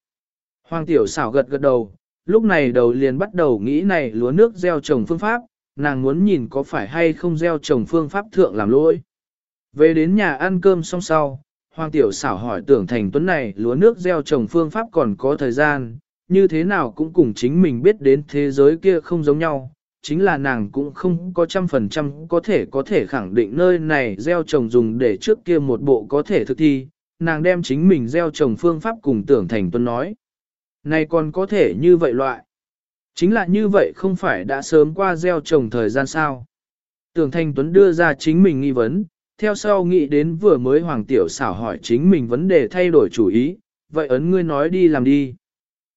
Speaker 1: Hoàng tiểu xảo gật gật đầu, lúc này đầu liền bắt đầu nghĩ này lúa nước gieo trồng phương pháp, nàng muốn nhìn có phải hay không gieo trồng phương pháp thượng làm lỗi. Về đến nhà ăn cơm xong sau, Hoàng tiểu xảo hỏi tưởng thành tuấn này lúa nước gieo trồng phương pháp còn có thời gian, như thế nào cũng cùng chính mình biết đến thế giới kia không giống nhau, chính là nàng cũng không có trăm phần trăm có thể có thể khẳng định nơi này gieo trồng dùng để trước kia một bộ có thể thực thi, nàng đem chính mình gieo trồng phương pháp cùng tưởng thành tuân nói. Này còn có thể như vậy loại. Chính là như vậy không phải đã sớm qua gieo trồng thời gian sao. Tưởng thành tuấn đưa ra chính mình nghi vấn, theo sau nghĩ đến vừa mới hoàng tiểu xảo hỏi chính mình vấn đề thay đổi chủ ý, vậy ấn ngươi nói đi làm đi.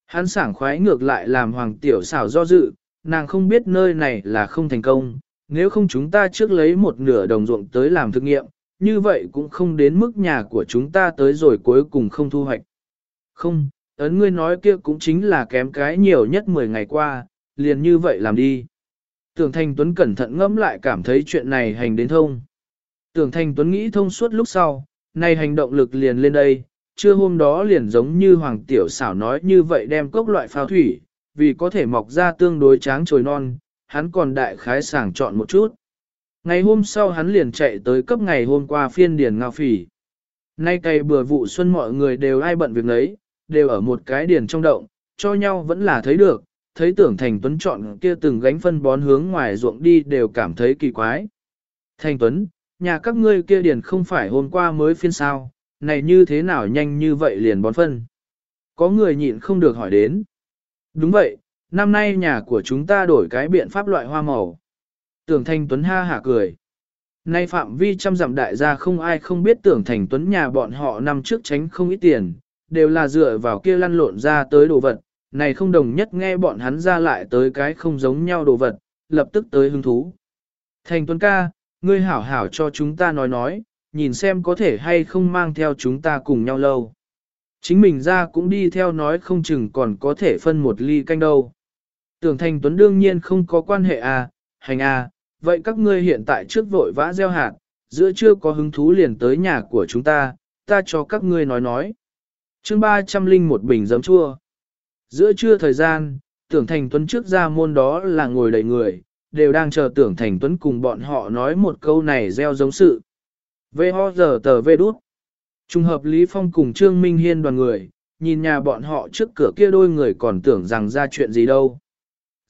Speaker 1: Hắn sảng khoái ngược lại làm hoàng tiểu xảo do dự, nàng không biết nơi này là không thành công, nếu không chúng ta trước lấy một nửa đồng ruộng tới làm thực nghiệm, như vậy cũng không đến mức nhà của chúng ta tới rồi cuối cùng không thu hoạch. Không, ấn ngươi nói kia cũng chính là kém cái nhiều nhất 10 ngày qua, liền như vậy làm đi. Tưởng Thanh Tuấn cẩn thận ngẫm lại cảm thấy chuyện này hành đến thông. Tưởng Thanh Tuấn nghĩ thông suốt lúc sau, nay hành động lực liền lên đây, chưa hôm đó liền giống như Hoàng Tiểu xảo nói như vậy đem cốc loại phao thủy, vì có thể mọc ra tương đối tráng trồi non, hắn còn đại khái sàng chọn một chút. Ngày hôm sau hắn liền chạy tới cấp ngày hôm qua phiên điền ngao phỉ. Nay cày bừa vụ xuân mọi người đều ai bận việc nấy, đều ở một cái điền trong động, cho nhau vẫn là thấy được, thấy tưởng Thành Tuấn chọn kia từng gánh phân bón hướng ngoài ruộng đi đều cảm thấy kỳ quái. Thành Tuấn, nhà các ngươi kia điền không phải hôm qua mới phiên sao, này như thế nào nhanh như vậy liền bón phân. Có người nhịn không được hỏi đến. Đúng vậy, năm nay nhà của chúng ta đổi cái biện pháp loại hoa màu. Tưởng Thành Tuấn ha hả cười. Nay phạm vi trăm dặm đại gia không ai không biết tưởng Thành Tuấn nhà bọn họ năm trước tránh không ít tiền, đều là dựa vào kia lăn lộn ra tới đồ vật, này không đồng nhất nghe bọn hắn ra lại tới cái không giống nhau đồ vật, lập tức tới hứng thú. Thành Tuấn ca, ngươi hảo hảo cho chúng ta nói nói, nhìn xem có thể hay không mang theo chúng ta cùng nhau lâu. Chính mình ra cũng đi theo nói không chừng còn có thể phân một ly canh đâu. Tưởng Thành Tuấn đương nhiên không có quan hệ à, hành à, vậy các ngươi hiện tại trước vội vã gieo hạt, giữa chưa có hứng thú liền tới nhà của chúng ta, ta cho các ngươi nói nói. chương 300 linh một bình giấm chua. Giữa trưa thời gian, tưởng Thành Tuấn trước ra môn đó là ngồi đầy người, đều đang chờ tưởng Thành Tuấn cùng bọn họ nói một câu này gieo giống sự. Vê ho giờ tờ vê đút. Trùng hợp Lý Phong cùng Trương Minh Hiên đoàn người, nhìn nhà bọn họ trước cửa kia đôi người còn tưởng rằng ra chuyện gì đâu.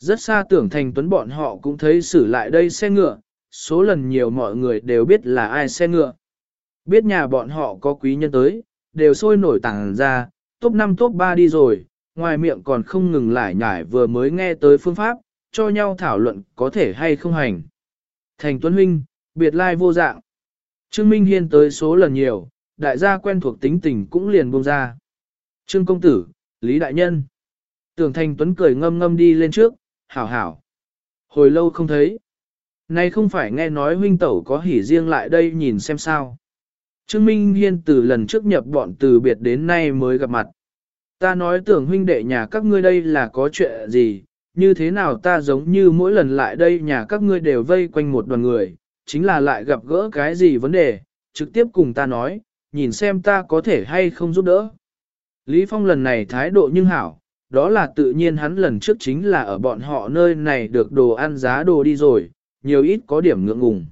Speaker 1: Rất xa tưởng thành tuấn bọn họ cũng thấy xử lại đây xe ngựa, số lần nhiều mọi người đều biết là ai xe ngựa. Biết nhà bọn họ có quý nhân tới, đều sôi nổi tảng ra, top 5 top 3 đi rồi, ngoài miệng còn không ngừng lại nhải vừa mới nghe tới phương pháp, cho nhau thảo luận có thể hay không hành. Thành Tuấn Huynh, biệt lai vô dạng. Trương Minh Hiên tới số lần nhiều, đại gia quen thuộc tính tình cũng liền buông ra. Trương Công Tử, Lý Đại Nhân. Tưởng Thành Tuấn cười ngâm ngâm đi lên trước, hảo hảo. Hồi lâu không thấy. Nay không phải nghe nói huynh tẩu có hỉ riêng lại đây nhìn xem sao. Trương Minh Hiên từ lần trước nhập bọn từ biệt đến nay mới gặp mặt. Ta nói tưởng huynh đệ nhà các ngươi đây là có chuyện gì, như thế nào ta giống như mỗi lần lại đây nhà các ngươi đều vây quanh một đoàn người, chính là lại gặp gỡ cái gì vấn đề, trực tiếp cùng ta nói, nhìn xem ta có thể hay không giúp đỡ. Lý Phong lần này thái độ nhưng hảo, đó là tự nhiên hắn lần trước chính là ở bọn họ nơi này được đồ ăn giá đồ đi rồi, nhiều ít có điểm ngượng ngùng.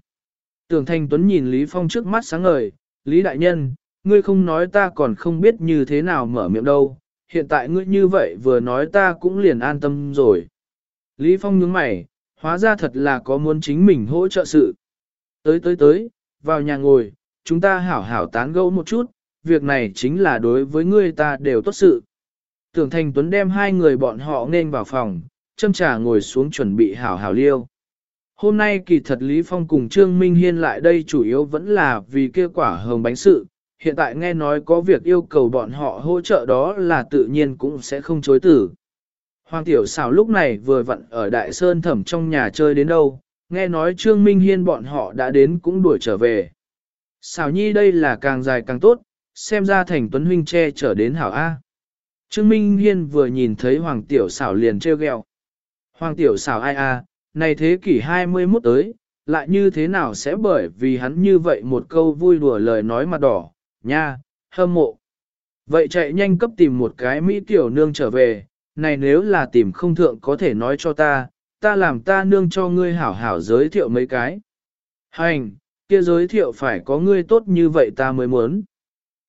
Speaker 1: Tưởng Thanh Tuấn nhìn Lý Phong trước mắt sáng ngời, Lý Đại Nhân, ngươi không nói ta còn không biết như thế nào mở miệng đâu, hiện tại ngươi như vậy vừa nói ta cũng liền an tâm rồi. Lý Phong nhướng mày, hóa ra thật là có muốn chính mình hỗ trợ sự. Tới tới tới, vào nhà ngồi, chúng ta hảo hảo tán gẫu một chút, việc này chính là đối với ngươi ta đều tốt sự. Tưởng Thành Tuấn đem hai người bọn họ nên vào phòng, châm trà ngồi xuống chuẩn bị hảo hảo liêu. Hôm nay kỳ thật Lý Phong cùng Trương Minh Hiên lại đây chủ yếu vẫn là vì kia quả hồng bánh sự, hiện tại nghe nói có việc yêu cầu bọn họ hỗ trợ đó là tự nhiên cũng sẽ không chối tử. Hoàng Tiểu xảo lúc này vừa vặn ở Đại Sơn thẩm trong nhà chơi đến đâu, nghe nói Trương Minh Hiên bọn họ đã đến cũng đuổi trở về. Xảo nhi đây là càng dài càng tốt, xem ra thành tuấn huynh che trở đến hảo A. Trương Minh Hiên vừa nhìn thấy Hoàng Tiểu xảo liền treo ghẹo. Hoàng Tiểu xảo ai A, này thế kỷ 21 tới, lại như thế nào sẽ bởi vì hắn như vậy một câu vui đùa lời nói mặt đỏ, nha, hâm mộ. Vậy chạy nhanh cấp tìm một cái Mỹ tiểu nương trở về, này nếu là tìm không thượng có thể nói cho ta, ta làm ta nương cho ngươi hảo hảo giới thiệu mấy cái. Hành, kia giới thiệu phải có ngươi tốt như vậy ta mới muốn.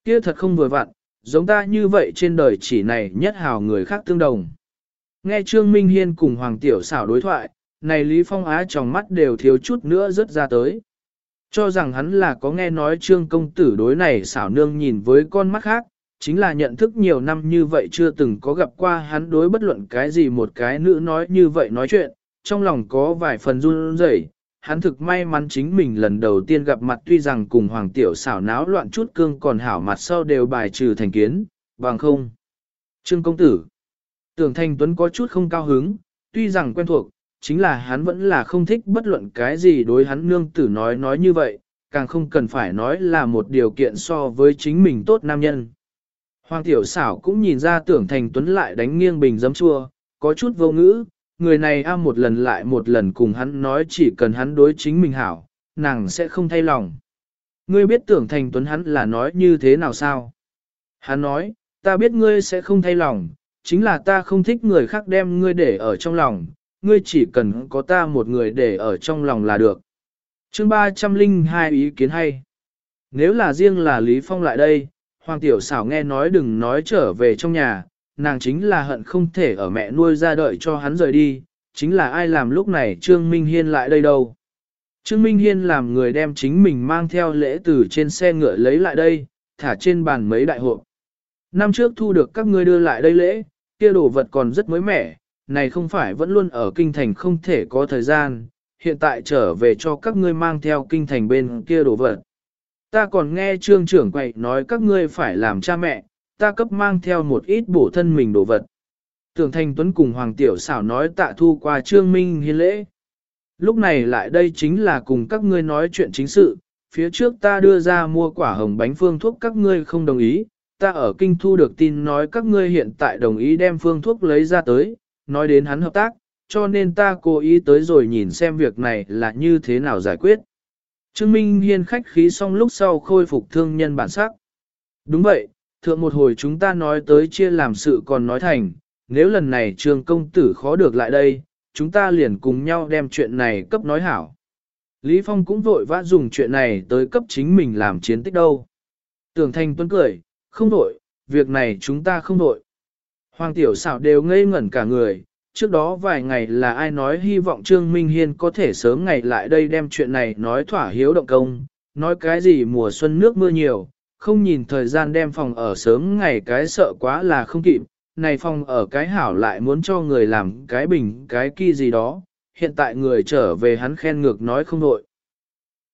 Speaker 1: Kia thật không vừa vặn, giống ta như vậy trên đời chỉ này nhất hào người khác tương đồng. Nghe Trương Minh Hiên cùng Hoàng Tiểu xảo đối thoại, này Lý Phong Á trong mắt đều thiếu chút nữa rớt ra tới. Cho rằng hắn là có nghe nói trương công tử đối này xảo nương nhìn với con mắt khác, chính là nhận thức nhiều năm như vậy chưa từng có gặp qua hắn đối bất luận cái gì một cái nữ nói như vậy nói chuyện, trong lòng có vài phần run rẩy. Hắn thực may mắn chính mình lần đầu tiên gặp mặt tuy rằng cùng hoàng tiểu xảo náo loạn chút cương còn hảo mặt sau đều bài trừ thành kiến, bằng không. Trương công tử. Tưởng thanh tuấn có chút không cao hứng, tuy rằng quen thuộc, chính là hắn vẫn là không thích bất luận cái gì đối hắn nương tử nói nói như vậy, càng không cần phải nói là một điều kiện so với chính mình tốt nam nhân. Hoàng tiểu xảo cũng nhìn ra tưởng thành tuấn lại đánh nghiêng bình giấm chua, có chút vô ngữ, người này a một lần lại một lần cùng hắn nói chỉ cần hắn đối chính mình hảo, nàng sẽ không thay lòng. Ngươi biết tưởng thành tuấn hắn là nói như thế nào sao? Hắn nói, ta biết ngươi sẽ không thay lòng, chính là ta không thích người khác đem ngươi để ở trong lòng, ngươi chỉ cần có ta một người để ở trong lòng là được. chương 302 ý kiến hay. Nếu là riêng là Lý Phong lại đây, Hoàng Tiểu xảo nghe nói đừng nói trở về trong nhà, nàng chính là hận không thể ở mẹ nuôi ra đợi cho hắn rời đi, chính là ai làm lúc này Trương Minh Hiên lại đây đâu. Trương Minh Hiên làm người đem chính mình mang theo lễ từ trên xe ngựa lấy lại đây, thả trên bàn mấy đại hộp. Năm trước thu được các ngươi đưa lại đây lễ, kia đồ vật còn rất mới mẻ, này không phải vẫn luôn ở kinh thành không thể có thời gian, hiện tại trở về cho các ngươi mang theo kinh thành bên kia đồ vật. Ta còn nghe trương trưởng quậy nói các ngươi phải làm cha mẹ, ta cấp mang theo một ít bổ thân mình đồ vật. Tưởng Thanh Tuấn cùng Hoàng Tiểu xảo nói tạ thu qua trương minh hiên lễ. Lúc này lại đây chính là cùng các ngươi nói chuyện chính sự, phía trước ta đưa ra mua quả hồng bánh phương thuốc các ngươi không đồng ý, ta ở kinh thu được tin nói các ngươi hiện tại đồng ý đem phương thuốc lấy ra tới, nói đến hắn hợp tác, cho nên ta cố ý tới rồi nhìn xem việc này là như thế nào giải quyết. Trương Minh Hiên khách khí xong lúc sau khôi phục thương nhân bản sắc. Đúng vậy, thượng một hồi chúng ta nói tới chia làm sự còn nói thành, nếu lần này trường công tử khó được lại đây, chúng ta liền cùng nhau đem chuyện này cấp nói hảo. Lý Phong cũng vội vã dùng chuyện này tới cấp chính mình làm chiến tích đâu. Tưởng Thanh Tuấn cười, không vội, việc này chúng ta không vội. Hoàng tiểu xảo đều ngây ngẩn cả người, trước đó vài ngày là ai nói hy vọng Trương Minh Hiên có thể sớm ngày lại đây đem chuyện này nói thỏa hiếu động công, nói cái gì mùa xuân nước mưa nhiều, không nhìn thời gian đem phòng ở sớm ngày cái sợ quá là không kịp, này phòng ở cái hảo lại muốn cho người làm cái bình cái kỳ gì đó, hiện tại người trở về hắn khen ngược nói không đội.